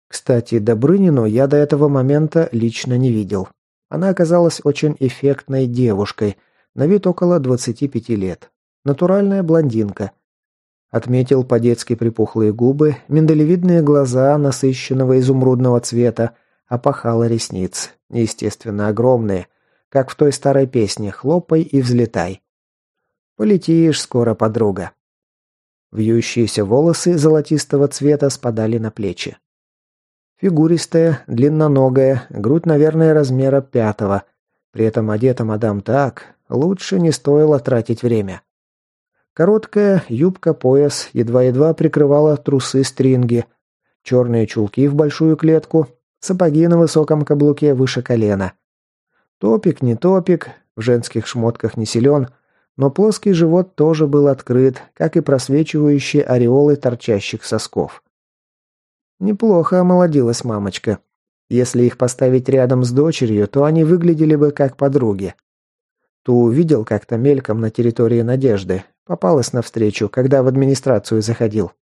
Кстати, Добрынину я до этого момента лично не видел. Она оказалась очень эффектной девушкой, на вид около 25 лет. Натуральная блондинка. Отметил по-детски припухлые губы, миндалевидные глаза насыщенного изумрудного цвета, опахало ресниц, неестественно огромные, как в той старой песне «Хлопай и взлетай». Полетишь скоро, подруга. Вьющиеся волосы золотистого цвета спадали на плечи. Фигуристая, длинноногая, грудь, наверное, размера пятого. При этом одета мадам так, лучше не стоило тратить время. Короткая юбка-пояс едва-едва прикрывала трусы-стринги, черные чулки в большую клетку, сапоги на высоком каблуке выше колена. Топик не топик, в женских шмотках не силен, но плоский живот тоже был открыт, как и просвечивающие ореолы торчащих сосков. Неплохо омолодилась мамочка. Если их поставить рядом с дочерью, то они выглядели бы как подруги. Ту увидел как-то мельком на территории Надежды, попалась навстречу, когда в администрацию заходил.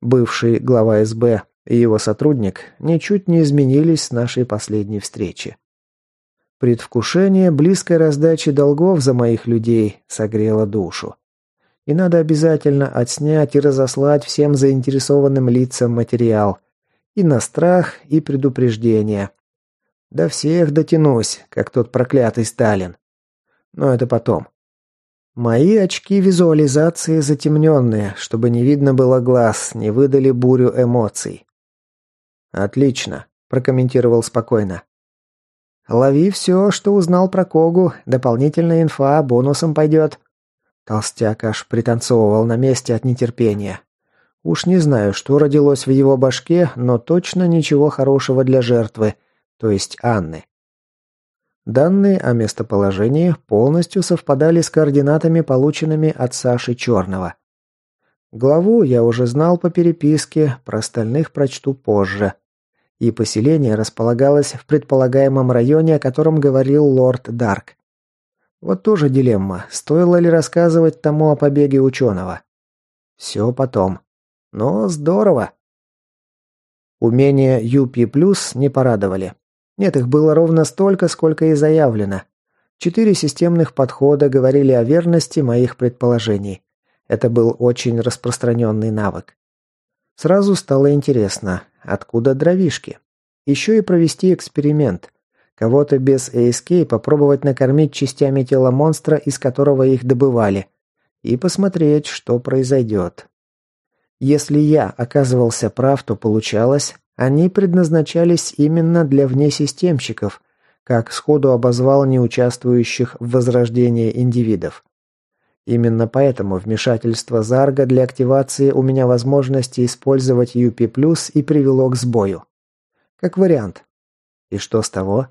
Бывший глава СБ и его сотрудник ничуть не изменились с нашей последней встречи. Предвкушение близкой раздачи долгов за моих людей согрело душу. И надо обязательно отснять и разослать всем заинтересованным лицам материал. И на страх, и предупреждение. До всех дотянусь, как тот проклятый Сталин. Но это потом. Мои очки визуализации затемненные, чтобы не видно было глаз, не выдали бурю эмоций. «Отлично», – прокомментировал спокойно. «Лови все, что узнал про Когу. Дополнительная инфа бонусом пойдет». Толстяк аж пританцовывал на месте от нетерпения. Уж не знаю, что родилось в его башке, но точно ничего хорошего для жертвы, то есть Анны. Данные о местоположении полностью совпадали с координатами, полученными от Саши Черного. Главу я уже знал по переписке, про остальных прочту позже и поселение располагалось в предполагаемом районе, о котором говорил лорд Дарк. Вот тоже дилемма, стоило ли рассказывать тому о побеге ученого. Все потом. Но здорово. Умения UP+, не порадовали. Нет, их было ровно столько, сколько и заявлено. Четыре системных подхода говорили о верности моих предположений. Это был очень распространенный навык. Сразу стало интересно, откуда дровишки? Еще и провести эксперимент. Кого-то без ASK попробовать накормить частями тела монстра, из которого их добывали. И посмотреть, что произойдет. Если я оказывался прав, то получалось, они предназначались именно для внесистемщиков, как сходу обозвал неучаствующих в возрождении индивидов. Именно поэтому вмешательство Зарга для активации у меня возможности использовать UP+, и привело к сбою. Как вариант. И что с того?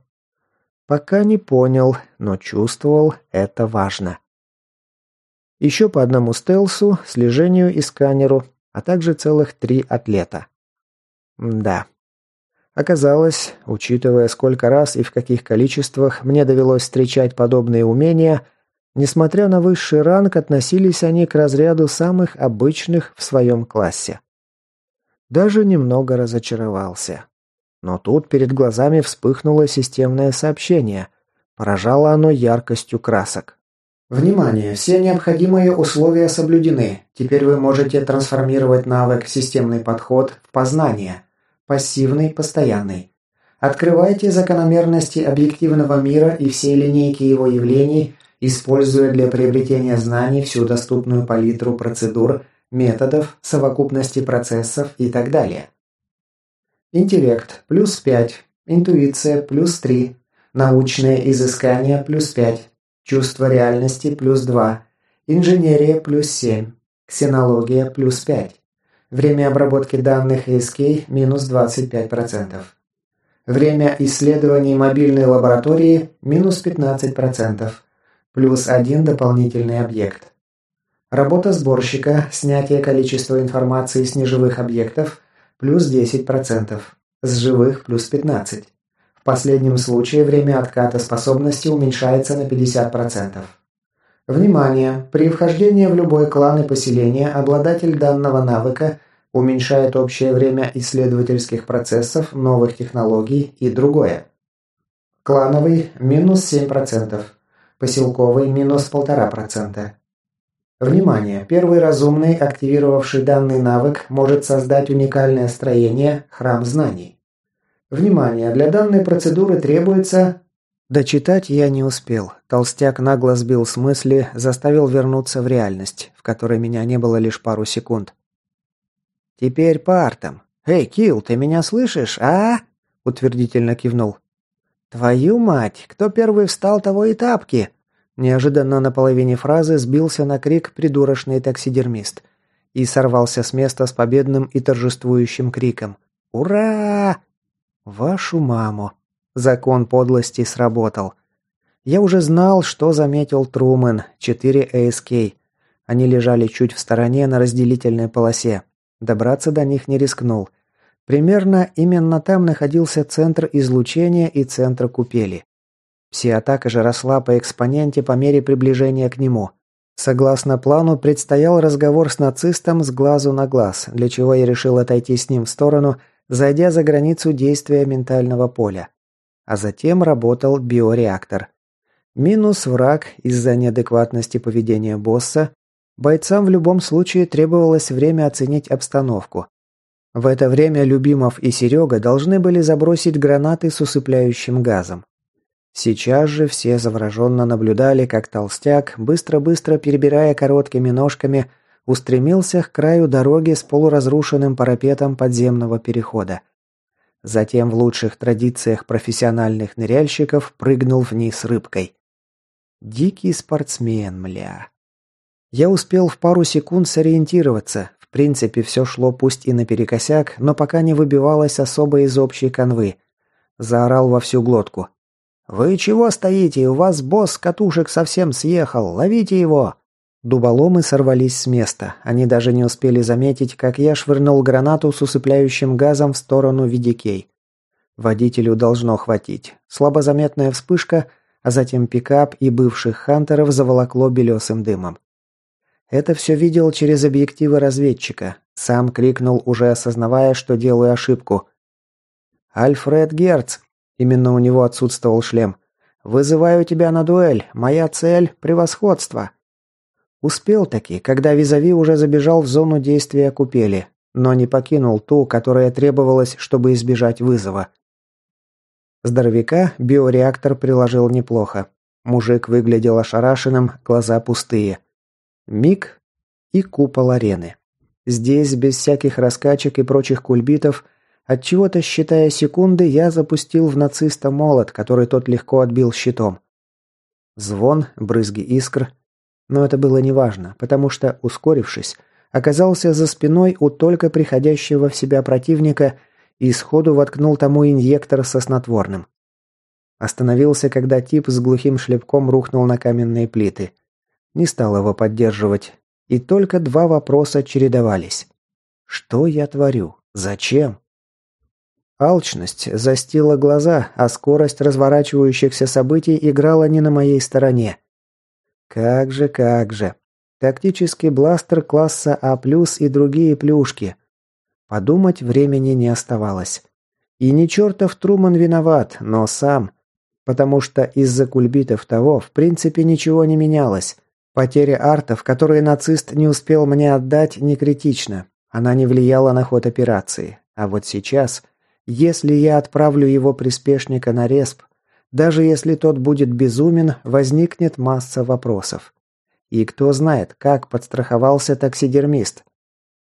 Пока не понял, но чувствовал, это важно. Еще по одному стелсу, слежению и сканеру, а также целых три атлета. Да. Оказалось, учитывая, сколько раз и в каких количествах мне довелось встречать подобные умения – Несмотря на высший ранг, относились они к разряду самых обычных в своем классе. Даже немного разочаровался. Но тут перед глазами вспыхнуло системное сообщение. Поражало оно яркостью красок. Внимание! Все необходимые условия соблюдены. Теперь вы можете трансформировать навык «Системный подход» в познание. Пассивный, постоянный. Открывайте закономерности объективного мира и все линейки его явлений используя для приобретения знаний всю доступную палитру процедур, методов, совокупности процессов и так далее. Интеллект – плюс 5, интуиция – плюс 3, научные изыскания – плюс 5, чувство реальности – плюс 2, инженерия – плюс 7, ксенология – плюс 5, время обработки данных ESK – минус 25%. Время исследований мобильной лаборатории – минус 15%. Плюс один дополнительный объект. Работа сборщика, снятие количества информации с неживых объектов – плюс 10%, с живых – плюс 15%. В последнем случае время отката способности уменьшается на 50%. Внимание! При вхождении в любой клан и поселение обладатель данного навыка уменьшает общее время исследовательских процессов, новых технологий и другое. Клановый – минус 7%, поселковый – минус 1,5%. Внимание! Первый разумный, активировавший данный навык, может создать уникальное строение «Храм знаний». Внимание! Для данной процедуры требуется... Дочитать я не успел. Толстяк нагло сбил с мысли, заставил вернуться в реальность, в которой меня не было лишь пару секунд. «Теперь по артам. Эй, Килл, ты меня слышишь, а?» Утвердительно кивнул. «Твою мать! Кто первый встал, того и тапки!» Неожиданно на половине фразы сбился на крик придурочный таксидермист и сорвался с места с победным и торжествующим криком. «Ура!» Вашу маму. Закон подлости сработал. Я уже знал, что заметил Трумэн, 4 ASK. Они лежали чуть в стороне на разделительной полосе. Добраться до них не рискнул. Примерно именно там находился центр излучения и центр купели. Пси-атака же росла по экспоненте по мере приближения к нему. Согласно плану, предстоял разговор с нацистом с глазу на глаз, для чего я решил отойти с ним в сторону – зайдя за границу действия ментального поля. А затем работал биореактор. Минус враг из-за неадекватности поведения босса. Бойцам в любом случае требовалось время оценить обстановку. В это время Любимов и Серега должны были забросить гранаты с усыпляющим газом. Сейчас же все завороженно наблюдали, как толстяк, быстро-быстро перебирая короткими ножками, устремился к краю дороги с полуразрушенным парапетом подземного перехода. Затем в лучших традициях профессиональных ныряльщиков прыгнул вниз рыбкой. Дикий спортсмен, мля. Я успел в пару секунд сориентироваться. В принципе, все шло пусть и наперекосяк, но пока не выбивалось особо из общей канвы. Заорал во всю глотку. «Вы чего стоите? У вас босс катушек совсем съехал. Ловите его!» Дуболомы сорвались с места. Они даже не успели заметить, как я швырнул гранату с усыпляющим газом в сторону Видикей. Водителю должно хватить. Слабозаметная вспышка, а затем пикап и бывших хантеров заволокло белесым дымом. Это все видел через объективы разведчика. Сам крикнул, уже осознавая, что делаю ошибку. «Альфред Герц!» Именно у него отсутствовал шлем. «Вызываю тебя на дуэль. Моя цель – превосходство!» Успел таки, когда Визави уже забежал в зону действия купели, но не покинул ту, которая требовалась, чтобы избежать вызова. Здоровяка биореактор приложил неплохо. Мужик выглядел ошарашенным, глаза пустые. Миг и купол арены. Здесь, без всяких раскачек и прочих кульбитов, от чего то считая секунды, я запустил в нациста молот, который тот легко отбил щитом. Звон, брызги искр, но это было неважно, потому что, ускорившись, оказался за спиной у только приходящего в себя противника и сходу воткнул тому инъектор со снотворным. Остановился, когда тип с глухим шлепком рухнул на каменные плиты. Не стал его поддерживать. И только два вопроса чередовались. Что я творю? Зачем? Алчность застила глаза, а скорость разворачивающихся событий играла не на моей стороне. Как же, как же. Тактический бластер класса А+, и другие плюшки. Подумать времени не оставалось. И не чертов Труман виноват, но сам. Потому что из-за кульбитов того, в принципе, ничего не менялось. Потеря артов, которые нацист не успел мне отдать, не критична. Она не влияла на ход операции. А вот сейчас, если я отправлю его приспешника на респ, даже если тот будет безумен, возникнет масса вопросов. И кто знает, как подстраховался таксидермист.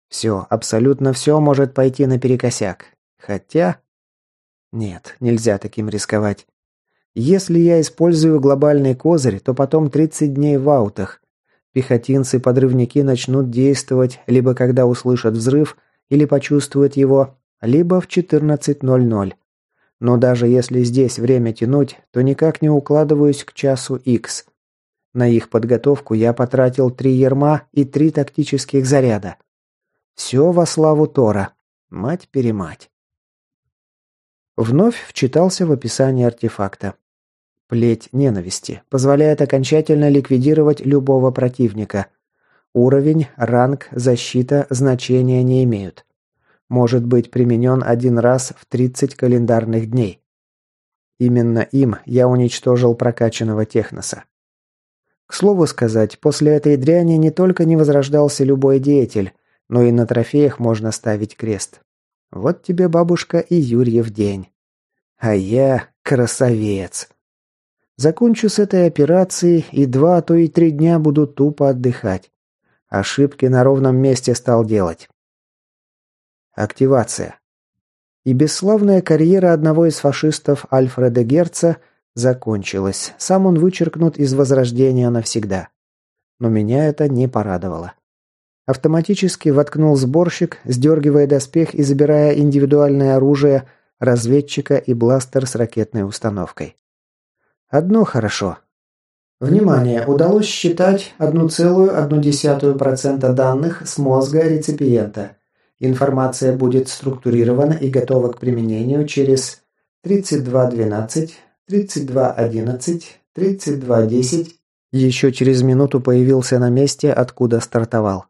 Все, абсолютно все может пойти наперекосяк. Хотя... Нет, нельзя таким рисковать. Если я использую глобальный козырь, то потом 30 дней в аутах. Пехотинцы-подрывники начнут действовать либо когда услышат взрыв или почувствуют его, либо в 14.00. Но даже если здесь время тянуть, то никак не укладываюсь к часу X. На их подготовку я потратил три ерма и три тактических заряда. Все во славу Тора. Мать-перемать. Вновь вчитался в описание артефакта. Плеть ненависти позволяет окончательно ликвидировать любого противника. Уровень, ранг, защита значения не имеют. Может быть применен один раз в 30 календарных дней. Именно им я уничтожил прокачанного техноса. К слову сказать, после этой дряни не только не возрождался любой деятель, но и на трофеях можно ставить крест. Вот тебе, бабушка, и Юрьев день. А я красавец. Закончу с этой операцией, и два, а то и три дня буду тупо отдыхать. Ошибки на ровном месте стал делать. Активация. И бесславная карьера одного из фашистов Альфреда Герца – закончилось. Сам он вычеркнут из Возрождения навсегда. Но меня это не порадовало. Автоматически воткнул сборщик, сдергивая доспех и забирая индивидуальное оружие, разведчика и бластер с ракетной установкой. Одно хорошо. Внимание! Удалось считать 1,1% данных с мозга реципиента. Информация будет структурирована и готова к применению через 3212 32.11, 32.10. Еще через минуту появился на месте, откуда стартовал.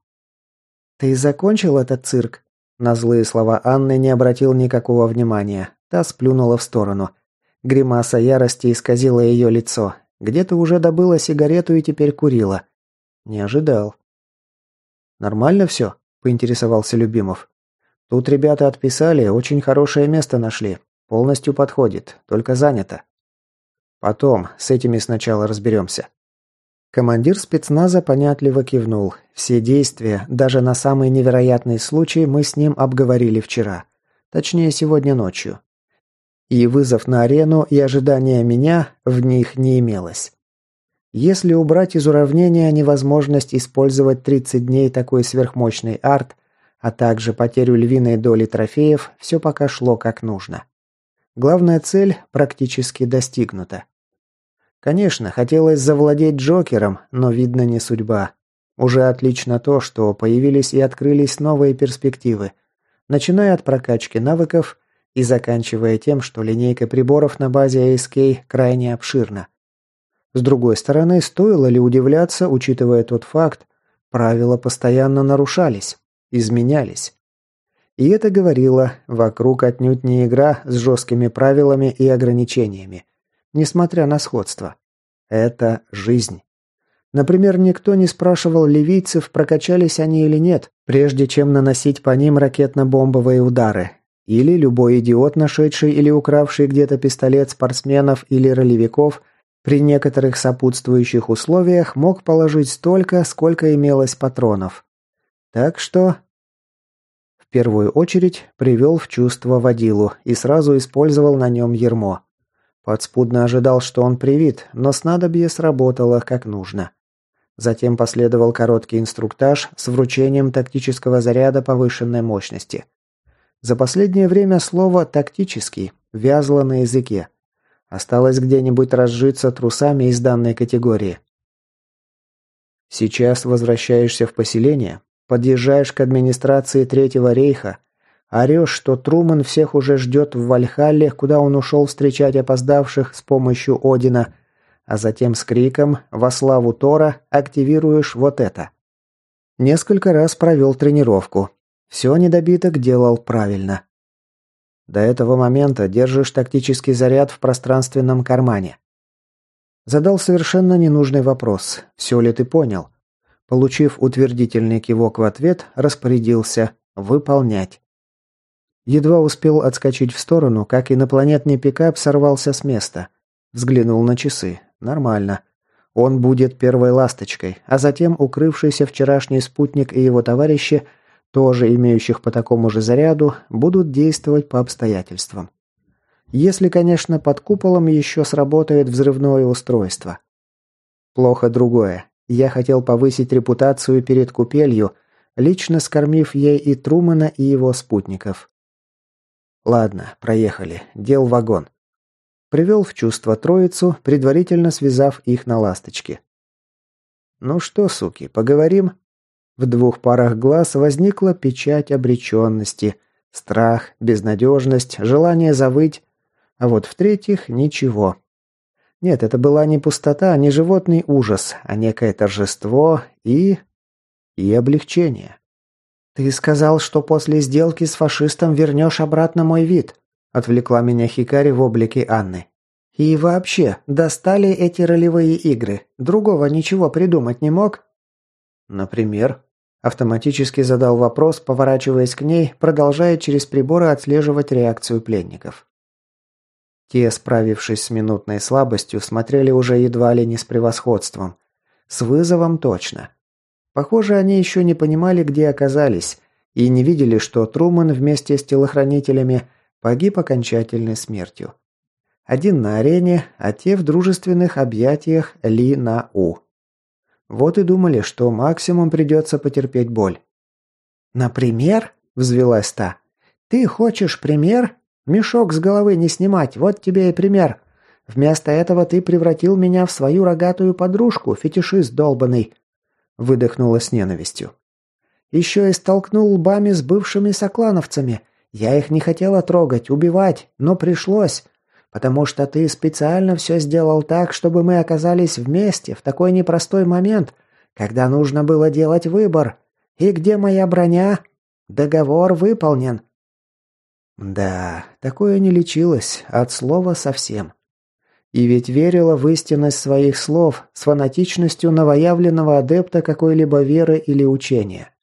«Ты закончил этот цирк?» На злые слова Анны не обратил никакого внимания. Та сплюнула в сторону. Гримаса ярости исказила ее лицо. Где-то уже добыла сигарету и теперь курила. Не ожидал. «Нормально все?» – поинтересовался Любимов. «Тут ребята отписали, очень хорошее место нашли. Полностью подходит, только занято». Потом, с этими сначала разберемся. Командир спецназа понятливо кивнул. Все действия, даже на самый невероятный случай, мы с ним обговорили вчера. Точнее, сегодня ночью. И вызов на арену, и ожидание меня в них не имелось. Если убрать из уравнения невозможность использовать 30 дней такой сверхмощный арт, а также потерю львиной доли трофеев, все пока шло как нужно. Главная цель практически достигнута. Конечно, хотелось завладеть Джокером, но видно не судьба. Уже отлично то, что появились и открылись новые перспективы, начиная от прокачки навыков и заканчивая тем, что линейка приборов на базе ASK крайне обширна. С другой стороны, стоило ли удивляться, учитывая тот факт, правила постоянно нарушались, изменялись. И это говорило, вокруг отнюдь не игра с жесткими правилами и ограничениями несмотря на сходство. Это жизнь. Например, никто не спрашивал ливийцев, прокачались они или нет, прежде чем наносить по ним ракетно-бомбовые удары. Или любой идиот, нашедший или укравший где-то пистолет спортсменов или ролевиков, при некоторых сопутствующих условиях мог положить столько, сколько имелось патронов. Так что... В первую очередь привел в чувство водилу и сразу использовал на нем ермо. Подспудно ожидал, что он привит, но снадобье сработало как нужно. Затем последовал короткий инструктаж с вручением тактического заряда повышенной мощности. За последнее время слово «тактический» вязло на языке. Осталось где-нибудь разжиться трусами из данной категории. Сейчас возвращаешься в поселение, подъезжаешь к администрации Третьего рейха, Орешь, что Труман всех уже ждет в Вальхалле, куда он ушел встречать опоздавших с помощью Одина, а затем с криком «Во славу Тора!» активируешь вот это. Несколько раз провел тренировку. Все недобиток делал правильно. До этого момента держишь тактический заряд в пространственном кармане. Задал совершенно ненужный вопрос. Все ли ты понял? Получив утвердительный кивок в ответ, распорядился «выполнять». Едва успел отскочить в сторону, как инопланетный пикап сорвался с места. Взглянул на часы. Нормально. Он будет первой ласточкой, а затем укрывшийся вчерашний спутник и его товарищи, тоже имеющих по такому же заряду, будут действовать по обстоятельствам. Если, конечно, под куполом еще сработает взрывное устройство. Плохо другое. Я хотел повысить репутацию перед купелью, лично скормив ей и Трумана, и его спутников. Ладно, проехали. Дел вагон. Привел в чувство троицу, предварительно связав их на ласточке. Ну что, суки, поговорим? В двух парах глаз возникла печать обреченности, страх, безнадежность, желание завыть, а вот в-третьих, ничего. Нет, это была не пустота, не животный ужас, а некое торжество и... и облегчение. «Ты сказал, что после сделки с фашистом вернешь обратно мой вид», отвлекла меня Хикари в облике Анны. «И вообще, достали эти ролевые игры. Другого ничего придумать не мог?» «Например?» Автоматически задал вопрос, поворачиваясь к ней, продолжая через приборы отслеживать реакцию пленников. Те, справившись с минутной слабостью, смотрели уже едва ли не с превосходством. С вызовом точно. Похоже, они еще не понимали, где оказались, и не видели, что Труман вместе с телохранителями погиб окончательной смертью. Один на арене, а те в дружественных объятиях Ли на У. Вот и думали, что максимум придется потерпеть боль. «Например?» – взвелась та. «Ты хочешь пример? Мешок с головы не снимать, вот тебе и пример. Вместо этого ты превратил меня в свою рогатую подружку, фетишист долбанный. Выдохнула с ненавистью. Еще и столкнул лбами с бывшими соклановцами. Я их не хотела трогать, убивать, но пришлось. Потому что ты специально все сделал так, чтобы мы оказались вместе в такой непростой момент, когда нужно было делать выбор. И где моя броня? Договор выполнен. Да, такое не лечилось, от слова совсем. И ведь верила в истинность своих слов с фанатичностью новоявленного адепта какой-либо веры или учения.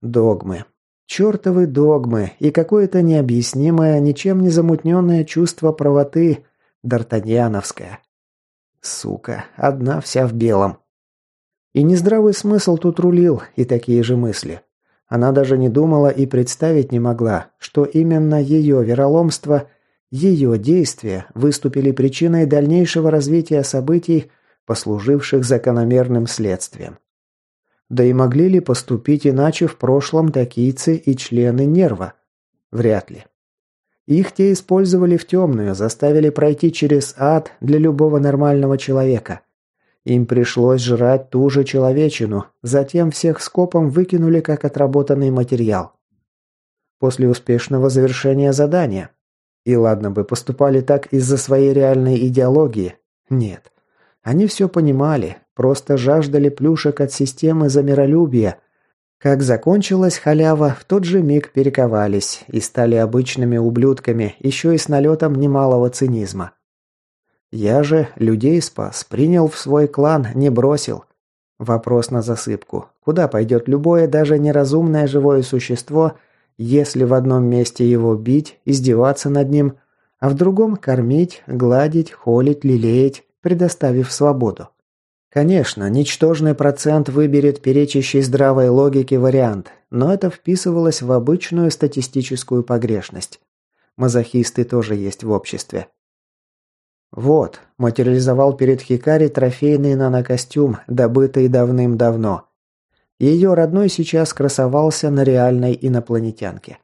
Догмы. Чертовы догмы и какое-то необъяснимое, ничем не замутненное чувство правоты д'Артаньяновское. Сука, одна вся в белом. И нездравый смысл тут рулил, и такие же мысли. Она даже не думала и представить не могла, что именно ее вероломство, ее действия выступили причиной дальнейшего развития событий, послуживших закономерным следствием. Да и могли ли поступить иначе в прошлом такийцы и члены Нерва? Вряд ли. Их те использовали в темную, заставили пройти через ад для любого нормального человека – им пришлось жрать ту же человечину, затем всех скопом выкинули как отработанный материал. После успешного завершения задания. И ладно бы поступали так из-за своей реальной идеологии. Нет. Они все понимали, просто жаждали плюшек от системы за миролюбие. Как закончилась халява, в тот же миг перековались и стали обычными ублюдками, еще и с налетом немалого цинизма. Я же людей спас, принял в свой клан, не бросил. Вопрос на засыпку. Куда пойдет любое, даже неразумное живое существо, если в одном месте его бить, издеваться над ним, а в другом кормить, гладить, холить, лелеять, предоставив свободу? Конечно, ничтожный процент выберет перечащий здравой логике вариант, но это вписывалось в обычную статистическую погрешность. Мазохисты тоже есть в обществе. Вот, материализовал перед Хикари трофейный нанокостюм, добытый давным-давно. Ее родной сейчас красовался на реальной инопланетянке.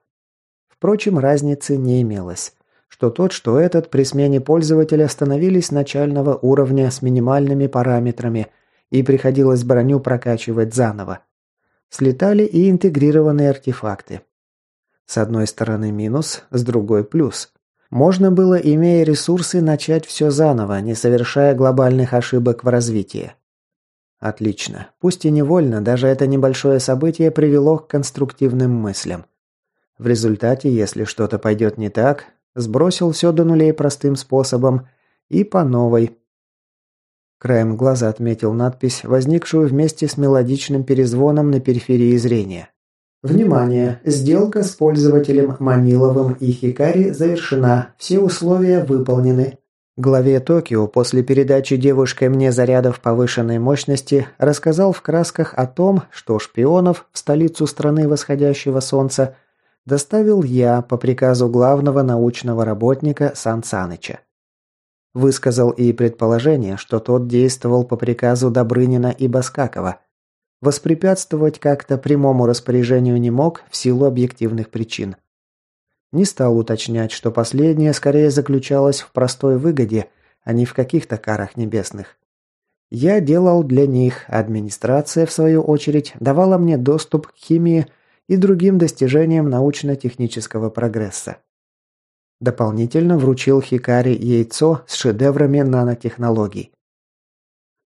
Впрочем, разницы не имелось. Что тот, что этот при смене пользователя становились начального уровня с минимальными параметрами, и приходилось броню прокачивать заново. Слетали и интегрированные артефакты. С одной стороны минус, с другой плюс. Можно было, имея ресурсы, начать все заново, не совершая глобальных ошибок в развитии. Отлично. Пусть и невольно, даже это небольшое событие привело к конструктивным мыслям. В результате, если что-то пойдет не так, сбросил все до нулей простым способом и по новой. Краем глаза отметил надпись, возникшую вместе с мелодичным перезвоном на периферии зрения. Внимание! Сделка с пользователем Маниловым и Хикари завершена. Все условия выполнены. Главе Токио после передачи девушкой мне зарядов повышенной мощности рассказал в красках о том, что шпионов в столицу страны восходящего солнца доставил я по приказу главного научного работника Сан Саныча. Высказал и предположение, что тот действовал по приказу Добрынина и Баскакова – Воспрепятствовать как-то прямому распоряжению не мог в силу объективных причин. Не стал уточнять, что последнее скорее заключалось в простой выгоде, а не в каких-то карах небесных. Я делал для них, администрация, в свою очередь, давала мне доступ к химии и другим достижениям научно-технического прогресса. Дополнительно вручил Хикари яйцо с шедеврами нанотехнологий.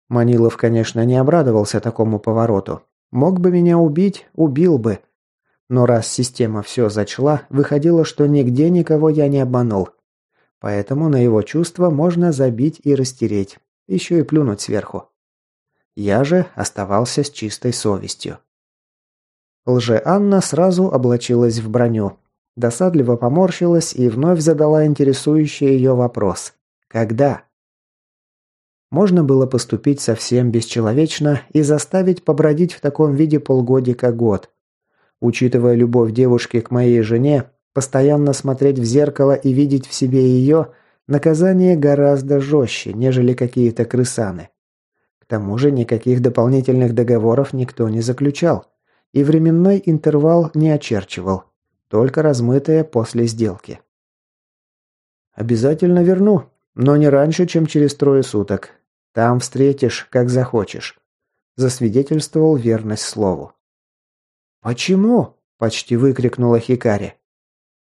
Манилов, конечно, не обрадовался такому повороту. Мог бы меня убить, убил бы. Но раз система все зачла, выходило, что нигде никого я не обманул. Поэтому на его чувства можно забить и растереть, еще и плюнуть сверху. Я же оставался с чистой совестью. Лже-Анна сразу облачилась в броню. Досадливо поморщилась и вновь задала интересующий ее вопрос. «Когда?» Можно было поступить совсем бесчеловечно и заставить побродить в таком виде полгодика год. Учитывая любовь девушки к моей жене, постоянно смотреть в зеркало и видеть в себе ее – Наказание гораздо жестче, нежели какие-то крысаны. К тому же никаких дополнительных договоров никто не заключал, и временной интервал не очерчивал, только размытое после сделки. «Обязательно верну, но не раньше, чем через трое суток. Там встретишь, как захочешь», – засвидетельствовал верность слову. «Почему?» – почти выкрикнула Хикари.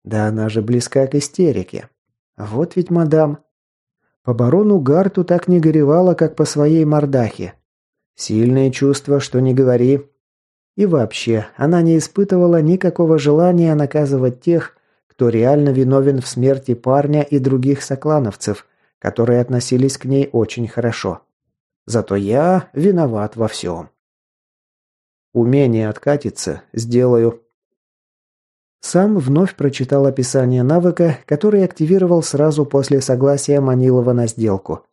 «Да она же близка к истерике. Вот ведь мадам. По барону Гарту так не горевала, как по своей мордахе. Сильные чувства, что не говори. И вообще, она не испытывала никакого желания наказывать тех, кто реально виновен в смерти парня и других соклановцев, которые относились к ней очень хорошо. Зато я виноват во всем. Умение откатиться сделаю, сам вновь прочитал описание навыка, который активировал сразу после согласия Манилова на сделку.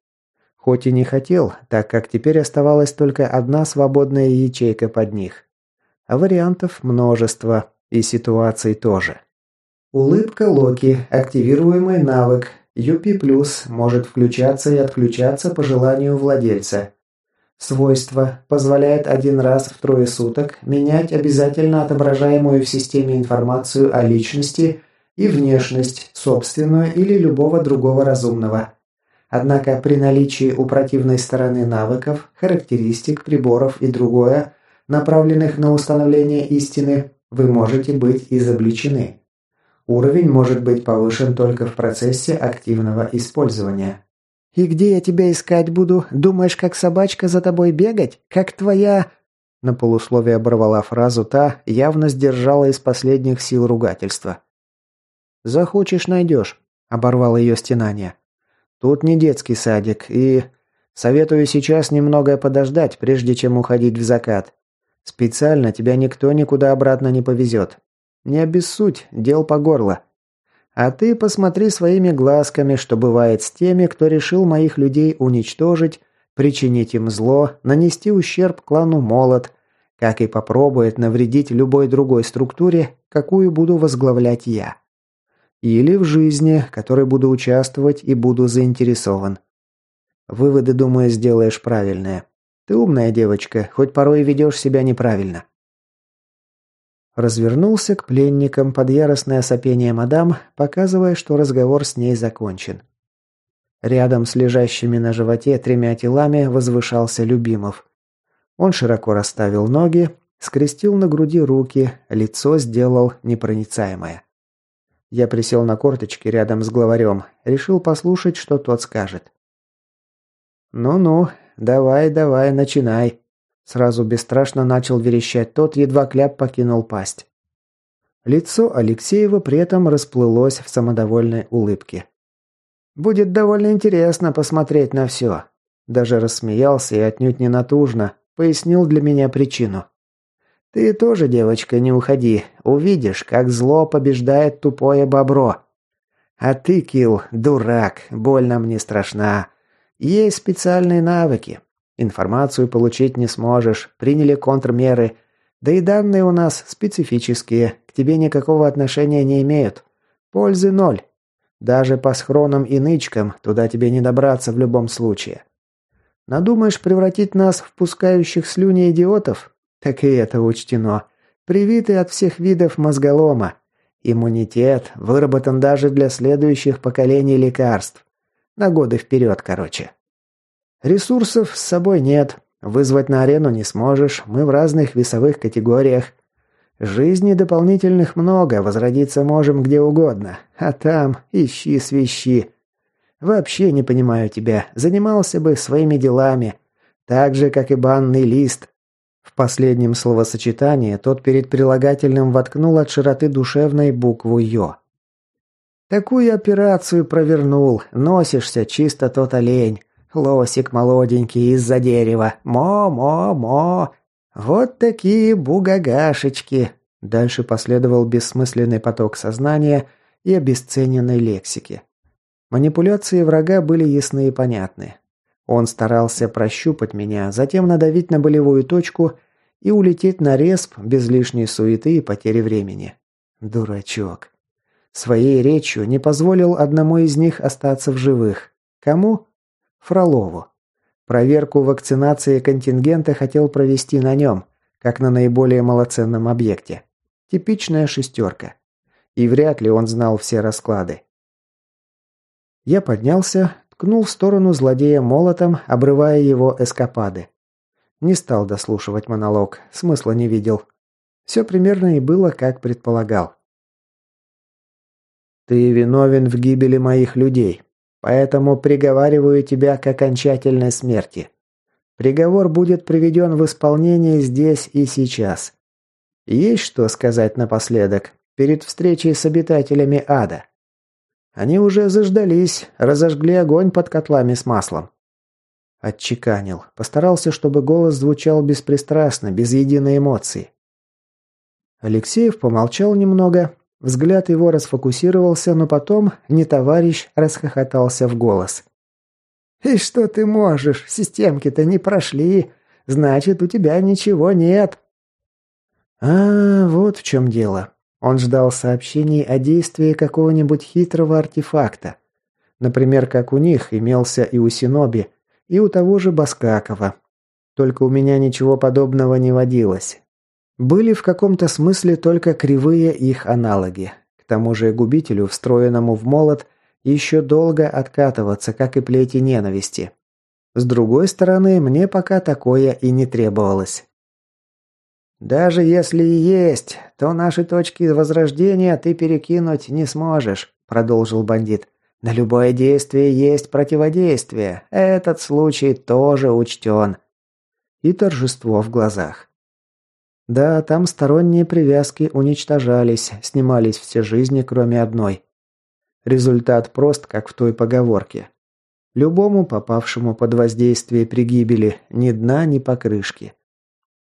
Хоть и не хотел, так как теперь оставалась только одна свободная ячейка под них. А вариантов множество, и ситуаций тоже. Улыбка Локи, активируемый навык. UP+, может включаться и отключаться по желанию владельца. Свойство позволяет один раз в трое суток менять обязательно отображаемую в системе информацию о личности и внешность, собственную или любого другого разумного. Однако при наличии у противной стороны навыков, характеристик, приборов и другое, направленных на установление истины, вы можете быть изобличены. Уровень может быть повышен только в процессе активного использования. «И где я тебя искать буду? Думаешь, как собачка за тобой бегать? Как твоя...» На полусловие оборвала фразу та, явно сдержала из последних сил ругательства. «Захочешь – найдешь», – оборвал ее стенание. «Тут не детский садик, и... Советую сейчас немного подождать, прежде чем уходить в закат. Специально тебя никто никуда обратно не повезет. Не обессудь, дел по горло. А ты посмотри своими глазками, что бывает с теми, кто решил моих людей уничтожить, причинить им зло, нанести ущерб клану Молот, как и попробует навредить любой другой структуре, какую буду возглавлять я. Или в жизни, которой буду участвовать и буду заинтересован. Выводы, думаю, сделаешь правильные. Ты умная девочка, хоть порой ведешь себя неправильно. Развернулся к пленникам под яростное сопение мадам, показывая, что разговор с ней закончен. Рядом с лежащими на животе тремя телами возвышался Любимов. Он широко расставил ноги, скрестил на груди руки, лицо сделал непроницаемое. Я присел на корточки рядом с главарем, решил послушать, что тот скажет. «Ну-ну, давай, давай, начинай», Сразу бесстрашно начал верещать тот, едва кляп покинул пасть. Лицо Алексеева при этом расплылось в самодовольной улыбке. «Будет довольно интересно посмотреть на все». Даже рассмеялся и отнюдь не натужно, пояснил для меня причину. «Ты тоже, девочка, не уходи. Увидишь, как зло побеждает тупое бобро. А ты, Килл, дурак, больно мне страшна. Есть специальные навыки. Информацию получить не сможешь, приняли контрмеры. Да и данные у нас специфические, к тебе никакого отношения не имеют. Пользы ноль. Даже по схронам и нычкам туда тебе не добраться в любом случае. Надумаешь превратить нас в пускающих слюни идиотов? Так и это учтено. Привиты от всех видов мозголома. Иммунитет выработан даже для следующих поколений лекарств. На годы вперед, короче. Ресурсов с собой нет. Вызвать на арену не сможешь, мы в разных весовых категориях. Жизни дополнительных много, возродиться можем где угодно. А там ищи свищи. Вообще не понимаю тебя. Занимался бы своими делами. Так же, как и банный лист. В последнем словосочетании тот перед прилагательным воткнул от широты душевной букву «ё». Такую операцию провернул. Носишься чисто тот олень. Лосик молоденький из-за дерева. Мо-мо-мо. Вот такие бугагашечки. Дальше последовал бессмысленный поток сознания и обесцененной лексики. Манипуляции врага были ясны и понятны. Он старался прощупать меня, затем надавить на болевую точку и улететь на респ без лишней суеты и потери времени. Дурачок. Своей речью не позволил одному из них остаться в живых. Кому? Фролову. Проверку вакцинации контингента хотел провести на нем, как на наиболее малоценном объекте. Типичная шестерка. И вряд ли он знал все расклады. Я поднялся, ткнул в сторону злодея молотом, обрывая его эскапады. Не стал дослушивать монолог, смысла не видел. Все примерно и было, как предполагал. «Ты виновен в гибели моих людей. Поэтому приговариваю тебя к окончательной смерти. Приговор будет приведен в исполнение здесь и сейчас. Есть что сказать напоследок, перед встречей с обитателями ада? Они уже заждались, разожгли огонь под котлами с маслом. Отчеканил. Постарался, чтобы голос звучал беспристрастно, без единой эмоции. Алексеев помолчал немного, Взгляд его расфокусировался, но потом не товарищ расхохотался в голос. «И что ты можешь? Системки-то не прошли. Значит, у тебя ничего нет». А, вот в чем дело. Он ждал сообщений о действии какого-нибудь хитрого артефакта. Например, как у них имелся и у Синоби, и у того же Баскакова. Только у меня ничего подобного не водилось. Были в каком-то смысле только кривые их аналоги. К тому же губителю, встроенному в молот, еще долго откатываться, как и плети ненависти. С другой стороны, мне пока такое и не требовалось. «Даже если и есть, то наши точки возрождения ты перекинуть не сможешь», – продолжил бандит. «На любое действие есть противодействие. Этот случай тоже учтен». И торжество в глазах. Да, там сторонние привязки уничтожались, снимались все жизни, кроме одной. Результат прост, как в той поговорке. Любому попавшему под воздействие при гибели ни дна, ни покрышки.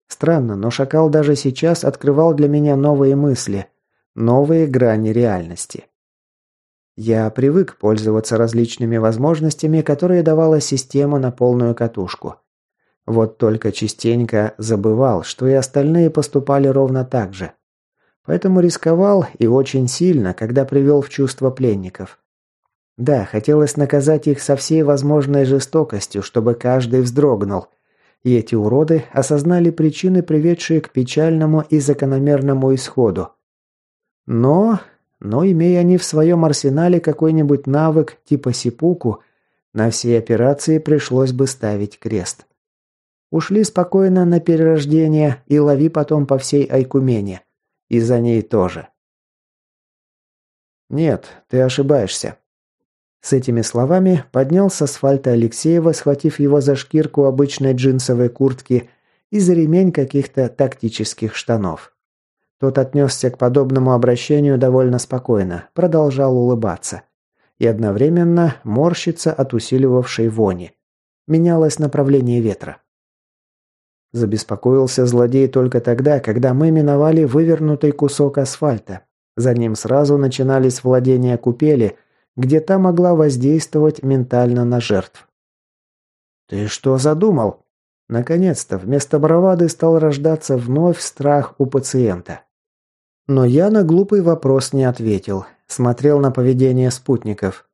Странно, но шакал даже сейчас открывал для меня новые мысли, новые грани реальности. Я привык пользоваться различными возможностями, которые давала система на полную катушку. Вот только частенько забывал, что и остальные поступали ровно так же. Поэтому рисковал и очень сильно, когда привел в чувство пленников. Да, хотелось наказать их со всей возможной жестокостью, чтобы каждый вздрогнул. И эти уроды осознали причины, приведшие к печальному и закономерному исходу. Но, но имея они в своем арсенале какой-нибудь навык типа сипуку, на все операции пришлось бы ставить крест. Ушли спокойно на перерождение и лови потом по всей Айкумене. И за ней тоже. Нет, ты ошибаешься. С этими словами поднял с асфальта Алексеева, схватив его за шкирку обычной джинсовой куртки и за ремень каких-то тактических штанов. Тот отнесся к подобному обращению довольно спокойно, продолжал улыбаться. И одновременно морщиться от усиливавшей вони. Менялось направление ветра. Забеспокоился злодей только тогда, когда мы миновали вывернутый кусок асфальта. За ним сразу начинались владения купели, где та могла воздействовать ментально на жертв. «Ты что задумал?» Наконец-то вместо бравады стал рождаться вновь страх у пациента. Но я на глупый вопрос не ответил. Смотрел на поведение спутников.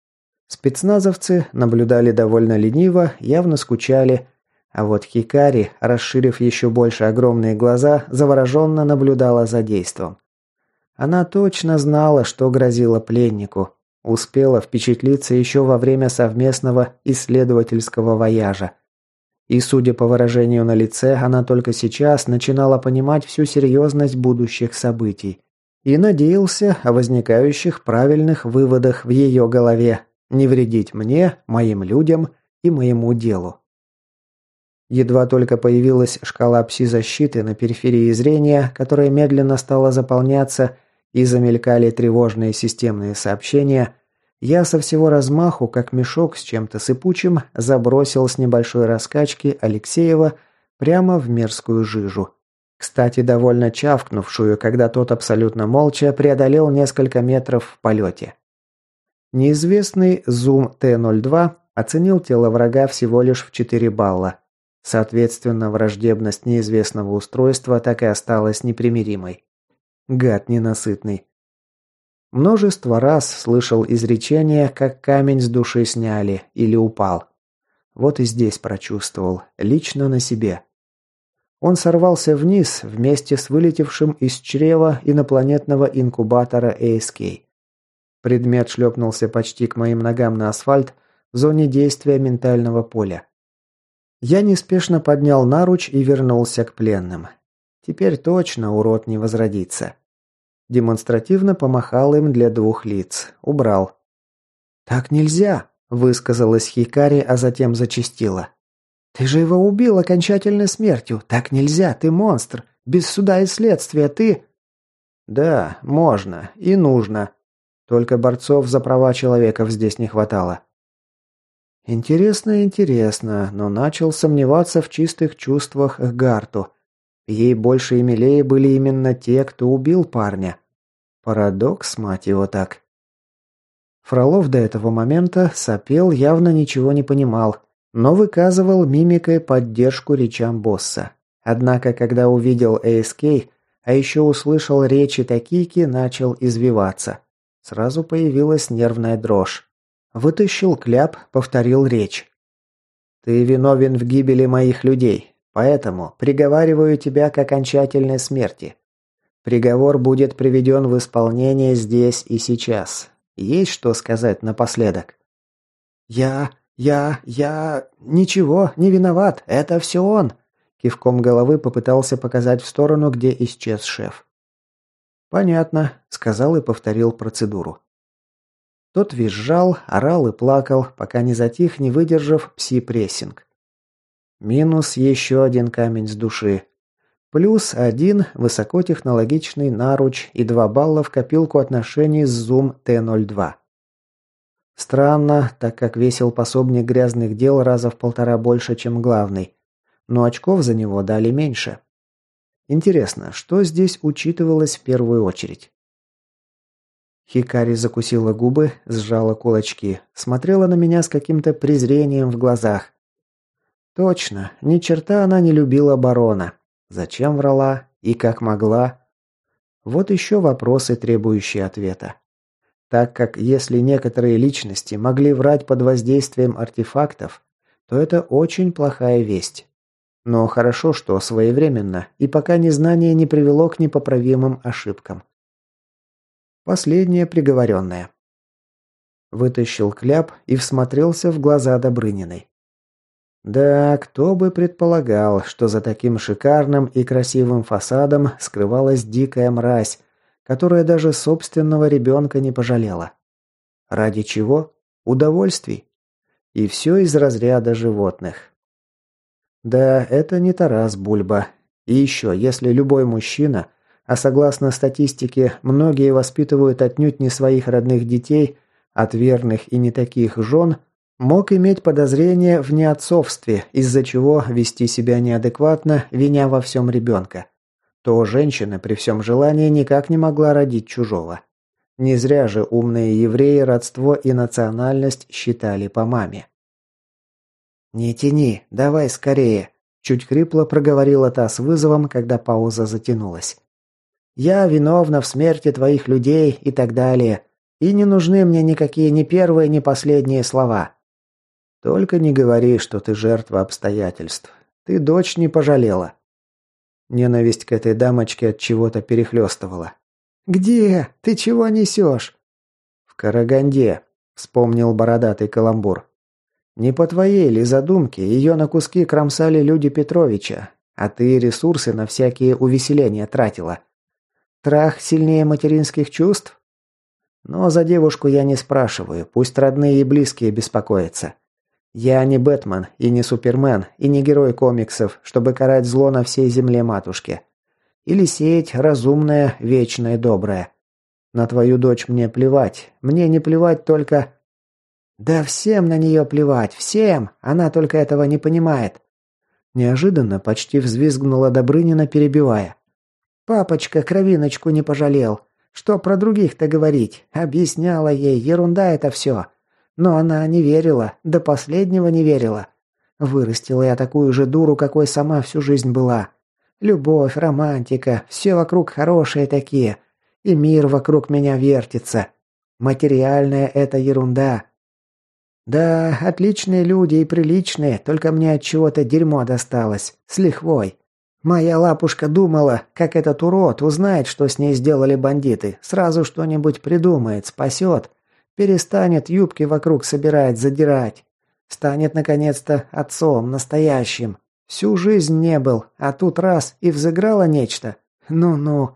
Спецназовцы наблюдали довольно лениво, явно скучали, а вот Хикари, расширив еще больше огромные глаза, завороженно наблюдала за действом. Она точно знала, что грозило пленнику. Успела впечатлиться еще во время совместного исследовательского вояжа. И, судя по выражению на лице, она только сейчас начинала понимать всю серьезность будущих событий. И надеялся о возникающих правильных выводах в ее голове. Не вредить мне, моим людям и моему делу. Едва только появилась шкала пси-защиты на периферии зрения, которая медленно стала заполняться, и замелькали тревожные системные сообщения, я со всего размаху, как мешок с чем-то сыпучим, забросил с небольшой раскачки Алексеева прямо в мерзкую жижу. Кстати, довольно чавкнувшую, когда тот абсолютно молча преодолел несколько метров в полете. Неизвестный Zoom Т-02 оценил тело врага всего лишь в 4 балла. Соответственно, враждебность неизвестного устройства так и осталась непримиримой. Гад ненасытный. Множество раз слышал изречение, как камень с души сняли или упал. Вот и здесь прочувствовал, лично на себе. Он сорвался вниз вместе с вылетевшим из чрева инопланетного инкубатора ASK. Предмет шлепнулся почти к моим ногам на асфальт в зоне действия ментального поля. Я неспешно поднял наруч и вернулся к пленным. Теперь точно урод не возродится. Демонстративно помахал им для двух лиц. Убрал. «Так нельзя», – высказалась Хикари, а затем зачастила. «Ты же его убил окончательной смертью. Так нельзя, ты монстр. Без суда и следствия ты...» «Да, можно и нужно. Только борцов за права человека здесь не хватало. Интересно, интересно, но начал сомневаться в чистых чувствах Гарту. Ей больше и милее были именно те, кто убил парня. Парадокс, мать его так. Фролов до этого момента сопел, явно ничего не понимал, но выказывал мимикой поддержку речам босса. Однако, когда увидел ASK, а еще услышал речи Такики, начал извиваться. Сразу появилась нервная дрожь. Вытащил кляп, повторил речь. «Ты виновен в гибели моих людей, поэтому приговариваю тебя к окончательной смерти. Приговор будет приведен в исполнение здесь и сейчас. Есть что сказать напоследок?» «Я... я... я... ничего, не виноват, это все он!» Кивком головы попытался показать в сторону, где исчез шеф. «Понятно», — сказал и повторил процедуру. Тот визжал, орал и плакал, пока не затих, не выдержав пси-прессинг. Минус еще один камень с души. Плюс один высокотехнологичный наруч и два балла в копилку отношений с Zoom T02. Странно, так как весил пособник грязных дел раза в полтора больше, чем главный. Но очков за него дали меньше. Интересно, что здесь учитывалось в первую очередь? Хикари закусила губы, сжала кулачки, смотрела на меня с каким-то презрением в глазах. Точно, ни черта она не любила барона. Зачем врала и как могла? Вот еще вопросы, требующие ответа. Так как если некоторые личности могли врать под воздействием артефактов, то это очень плохая весть. Но хорошо, что своевременно, и пока незнание не привело к непоправимым ошибкам. Последняя приговоренная. Вытащил кляп и всмотрелся в глаза Добрыниной. Да, кто бы предполагал, что за таким шикарным и красивым фасадом скрывалась дикая мразь, которая даже собственного ребенка не пожалела. Ради чего? Удовольствий. И все из разряда животных. Да, это не Тарас Бульба. И еще, если любой мужчина а согласно статистике, многие воспитывают отнюдь не своих родных детей, от верных и не таких жен, мог иметь подозрение в неотцовстве, из-за чего вести себя неадекватно, виня во всем ребенка. То женщина при всем желании никак не могла родить чужого. Не зря же умные евреи родство и национальность считали по маме. «Не тяни, давай скорее», – чуть хрипло проговорила та с вызовом, когда пауза затянулась. Я виновна в смерти твоих людей и так далее. И не нужны мне никакие ни первые, ни последние слова. Только не говори, что ты жертва обстоятельств. Ты дочь не пожалела. Ненависть к этой дамочке от чего-то перехлестывала. «Где? Ты чего несешь?» «В Караганде», — вспомнил бородатый каламбур. Не по твоей ли задумке ее на куски кромсали люди Петровича, а ты ресурсы на всякие увеселения тратила. Трах сильнее материнских чувств? Но за девушку я не спрашиваю, пусть родные и близкие беспокоятся. Я не Бэтмен и не Супермен и не герой комиксов, чтобы карать зло на всей земле матушки. Или сеять разумное, вечное, доброе. На твою дочь мне плевать. Мне не плевать только... Да всем на нее плевать, всем! Она только этого не понимает. Неожиданно почти взвизгнула Добрынина, перебивая. «Папочка кровиночку не пожалел. Что про других-то говорить? Объясняла ей, ерунда это все. Но она не верила, до последнего не верила. Вырастила я такую же дуру, какой сама всю жизнь была. Любовь, романтика, все вокруг хорошие такие. И мир вокруг меня вертится. Материальная это ерунда. Да, отличные люди и приличные, только мне от чего-то дерьмо досталось. С лихвой. Моя лапушка думала, как этот урод узнает, что с ней сделали бандиты, сразу что-нибудь придумает, спасет. Перестанет юбки вокруг собирать, задирать. Станет, наконец-то, отцом, настоящим. Всю жизнь не был, а тут раз и взыграло нечто. Ну-ну.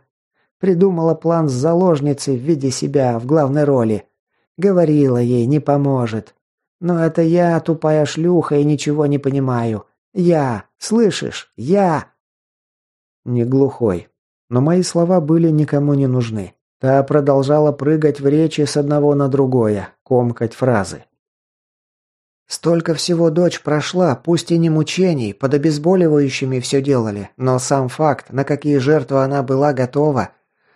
Придумала план с заложницей в виде себя в главной роли. Говорила ей, не поможет. Но это я, тупая шлюха, и ничего не понимаю. Я, слышишь, я. Не глухой. Но мои слова были никому не нужны. Та продолжала прыгать в речи с одного на другое, комкать фразы. Столько всего дочь прошла, пусть и не мучений, под обезболивающими все делали, но сам факт, на какие жертвы она была готова,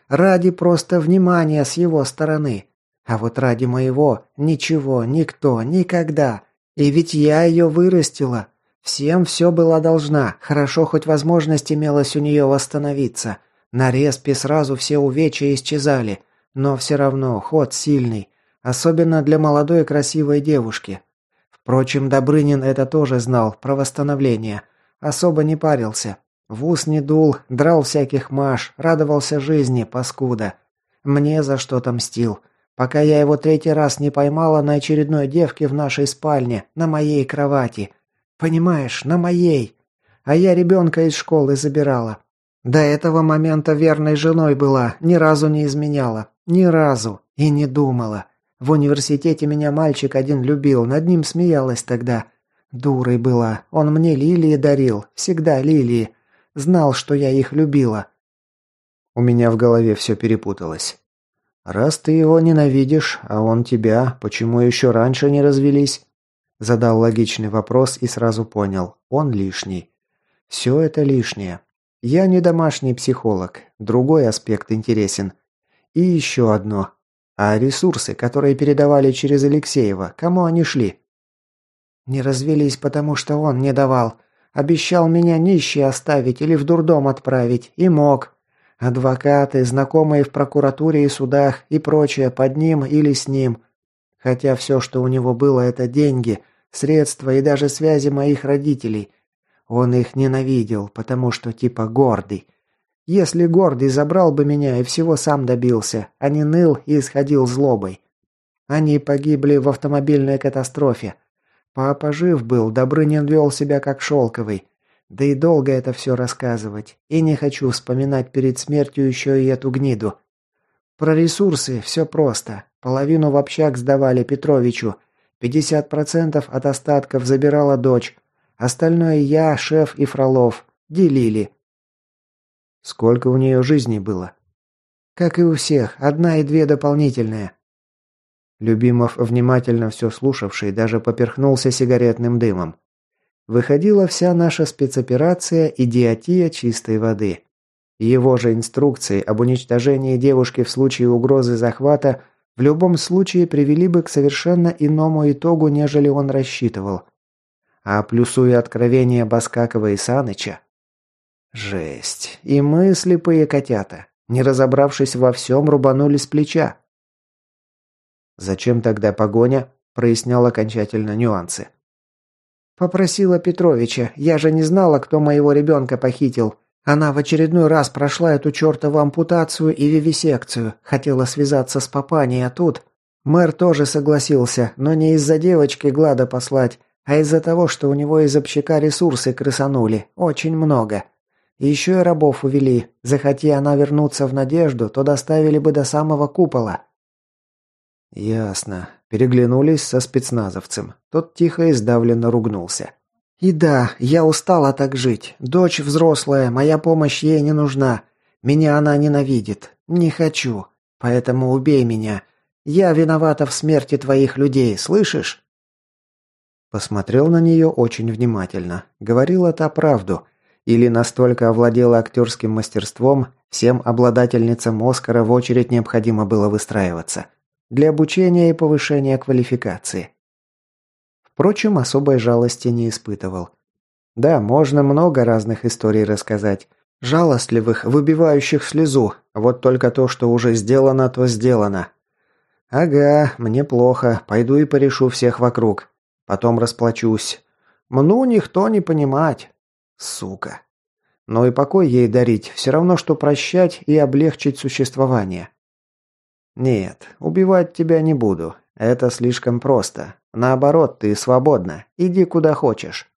ради просто внимания с его стороны. А вот ради моего ничего, никто, никогда. И ведь я ее вырастила. Всем все была должна, хорошо хоть возможность имелась у нее восстановиться – на респе сразу все увечья исчезали, но все равно ход сильный, особенно для молодой красивой девушки. Впрочем, Добрынин это тоже знал, про восстановление. Особо не парился. В ус не дул, драл всяких маш, радовался жизни, паскуда. Мне за что-то мстил. Пока я его третий раз не поймала на очередной девке в нашей спальне, на моей кровати. Понимаешь, на моей. А я ребенка из школы забирала. До этого момента верной женой была, ни разу не изменяла. Ни разу. И не думала. В университете меня мальчик один любил, над ним смеялась тогда. Дурой была. Он мне лилии дарил. Всегда лилии. Знал, что я их любила. У меня в голове все перепуталось. «Раз ты его ненавидишь, а он тебя, почему еще раньше не развелись?» Задал логичный вопрос и сразу понял. Он лишний. Все это лишнее. Я не домашний психолог, другой аспект интересен. И еще одно. А ресурсы, которые передавали через Алексеева, кому они шли? Не развелись, потому что он не давал. Обещал меня нищей оставить или в дурдом отправить. И мог. Адвокаты, знакомые в прокуратуре и судах и прочее под ним или с ним. Хотя все, что у него было, это деньги, средства и даже связи моих родителей – он их ненавидел, потому что типа гордый. Если гордый забрал бы меня и всего сам добился, а не ныл и исходил злобой. Они погибли в автомобильной катастрофе. Папа жив был, Добрынин вел себя как шелковый. Да и долго это все рассказывать. И не хочу вспоминать перед смертью еще и эту гниду. Про ресурсы все просто. Половину в общак сдавали Петровичу. 50% от остатков забирала дочь. Остальное я, шеф и Фролов. Делили. Сколько у нее жизней было? Как и у всех, одна и две дополнительные. Любимов, внимательно все слушавший, даже поперхнулся сигаретным дымом. Выходила вся наша спецоперация идиотия чистой воды. Его же инструкции об уничтожении девушки в случае угрозы захвата в любом случае привели бы к совершенно иному итогу, нежели он рассчитывал. А плюсуя откровение Баскакова и Саныча... Жесть. И мы, слепые котята, не разобравшись во всем, рубанули с плеча. «Зачем тогда погоня?» – прояснял окончательно нюансы. «Попросила Петровича. Я же не знала, кто моего ребенка похитил. Она в очередной раз прошла эту чертову ампутацию и вивисекцию. Хотела связаться с папаней, а тут... Мэр тоже согласился, но не из-за девочки Глада послать, А из-за того, что у него из общака ресурсы крысанули, очень много. Еще и рабов увели. Захоти она вернуться в надежду, то доставили бы до самого купола. Ясно. Переглянулись со спецназовцем. Тот тихо и сдавленно ругнулся. И да, я устала так жить. Дочь взрослая, моя помощь ей не нужна. Меня она ненавидит. Не хочу. Поэтому убей меня. Я виновата в смерти твоих людей, слышишь? Посмотрел на нее очень внимательно. Говорила та правду. Или настолько овладела актерским мастерством, всем обладательницам Оскара в очередь необходимо было выстраиваться. Для обучения и повышения квалификации. Впрочем, особой жалости не испытывал. Да, можно много разных историй рассказать. Жалостливых, выбивающих слезу. Вот только то, что уже сделано, то сделано. Ага, мне плохо. Пойду и порешу всех вокруг. Потом расплачусь. Мну никто не понимать. Сука. Но и покой ей дарить, все равно, что прощать и облегчить существование. Нет, убивать тебя не буду. Это слишком просто. Наоборот, ты свободна. Иди куда хочешь.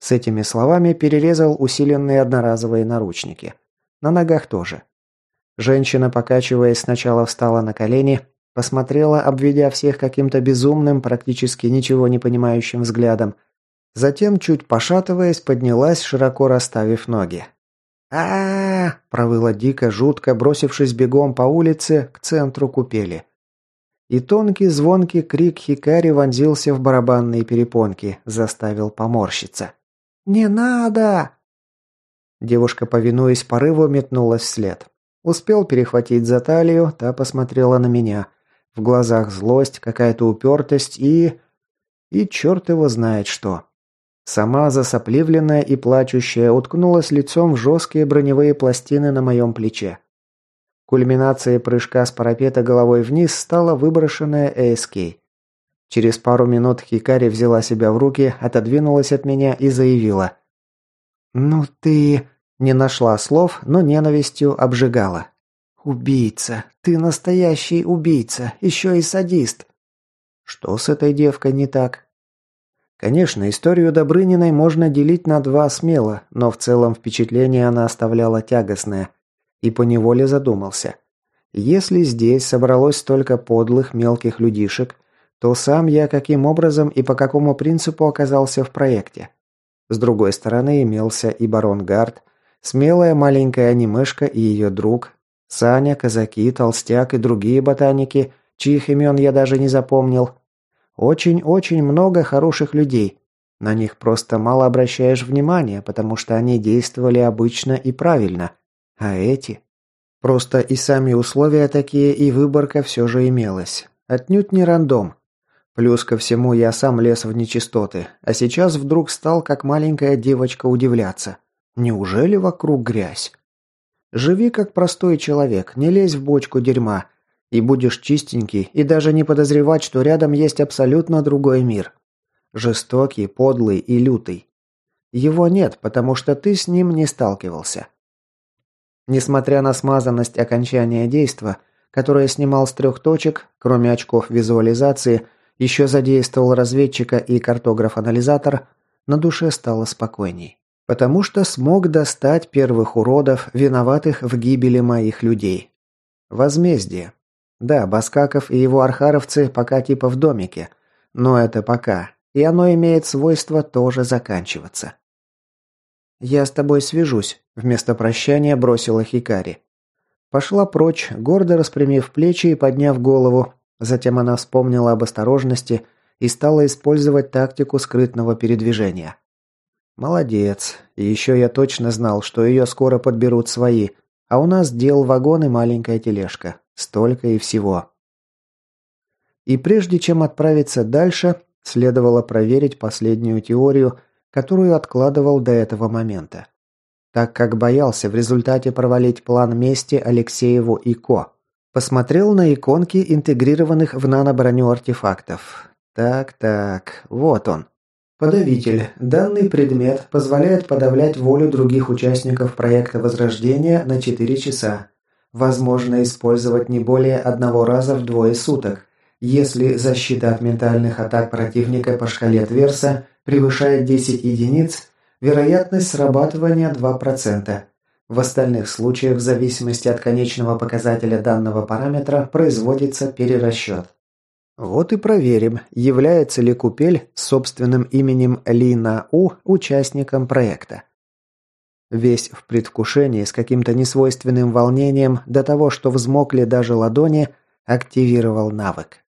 С этими словами перерезал усиленные одноразовые наручники. На ногах тоже. Женщина, покачиваясь, сначала встала на колени, посмотрела, обведя всех каким-то безумным, практически ничего не понимающим взглядом. Затем, чуть пошатываясь, поднялась, широко расставив ноги. а, -а, -а провыла дико, жутко, бросившись бегом по улице к центру купели. И тонкий звонкий крик Хикари вонзился в барабанные перепонки, заставил поморщиться. «Не надо!» Девушка, повинуясь порыву, метнулась вслед. Успел перехватить за талию, та посмотрела на меня. В глазах злость, какая-то упертость и... И черт его знает что. Сама засопливленная и плачущая уткнулась лицом в жесткие броневые пластины на моем плече. Кульминацией прыжка с парапета головой вниз стала выброшенная ASK. Через пару минут Хикари взяла себя в руки, отодвинулась от меня и заявила. «Ну ты...» Не нашла слов, но ненавистью обжигала. «Убийца! Ты настоящий убийца! Еще и садист!» Что с этой девкой не так? Конечно, историю Добрыниной можно делить на два смело, но в целом впечатление она оставляла тягостное – и поневоле задумался. Если здесь собралось столько подлых мелких людишек, то сам я каким образом и по какому принципу оказался в проекте? С другой стороны имелся и барон Гард, смелая маленькая анимешка и ее друг, Саня, казаки, толстяк и другие ботаники, чьих имен я даже не запомнил. Очень-очень много хороших людей. На них просто мало обращаешь внимания, потому что они действовали обычно и правильно – а эти? Просто и сами условия такие, и выборка все же имелась. Отнюдь не рандом. Плюс ко всему я сам лез в нечистоты, а сейчас вдруг стал как маленькая девочка удивляться. Неужели вокруг грязь? Живи как простой человек, не лезь в бочку дерьма, и будешь чистенький, и даже не подозревать, что рядом есть абсолютно другой мир. Жестокий, подлый и лютый. Его нет, потому что ты с ним не сталкивался. Несмотря на смазанность окончания действа, которое снимал с трех точек, кроме очков визуализации, еще задействовал разведчика и картограф-анализатор, на душе стало спокойней. Потому что смог достать первых уродов, виноватых в гибели моих людей. Возмездие. Да, Баскаков и его архаровцы пока типа в домике. Но это пока. И оно имеет свойство тоже заканчиваться. «Я с тобой свяжусь», – вместо прощания бросила Хикари. Пошла прочь, гордо распрямив плечи и подняв голову. Затем она вспомнила об осторожности и стала использовать тактику скрытного передвижения. Молодец. И еще я точно знал, что ее скоро подберут свои, а у нас дел вагон и маленькая тележка. Столько и всего. И прежде чем отправиться дальше, следовало проверить последнюю теорию – которую откладывал до этого момента. Так как боялся в результате провалить план мести Алексееву и Ко. Посмотрел на иконки интегрированных в наноброню артефактов. Так-так, вот он. Подавитель. Данный предмет позволяет подавлять волю других участников проекта Возрождения на 4 часа. Возможно использовать не более одного раза в двое суток, если защита от ментальных атак противника по шкале Тверса превышает 10 единиц, вероятность срабатывания 2%. В остальных случаях, в зависимости от конечного показателя данного параметра, производится перерасчет. Вот и проверим, является ли купель с собственным именем Лина У участником проекта. Весь в предвкушении, с каким-то несвойственным волнением, до того, что взмокли даже ладони, активировал навык.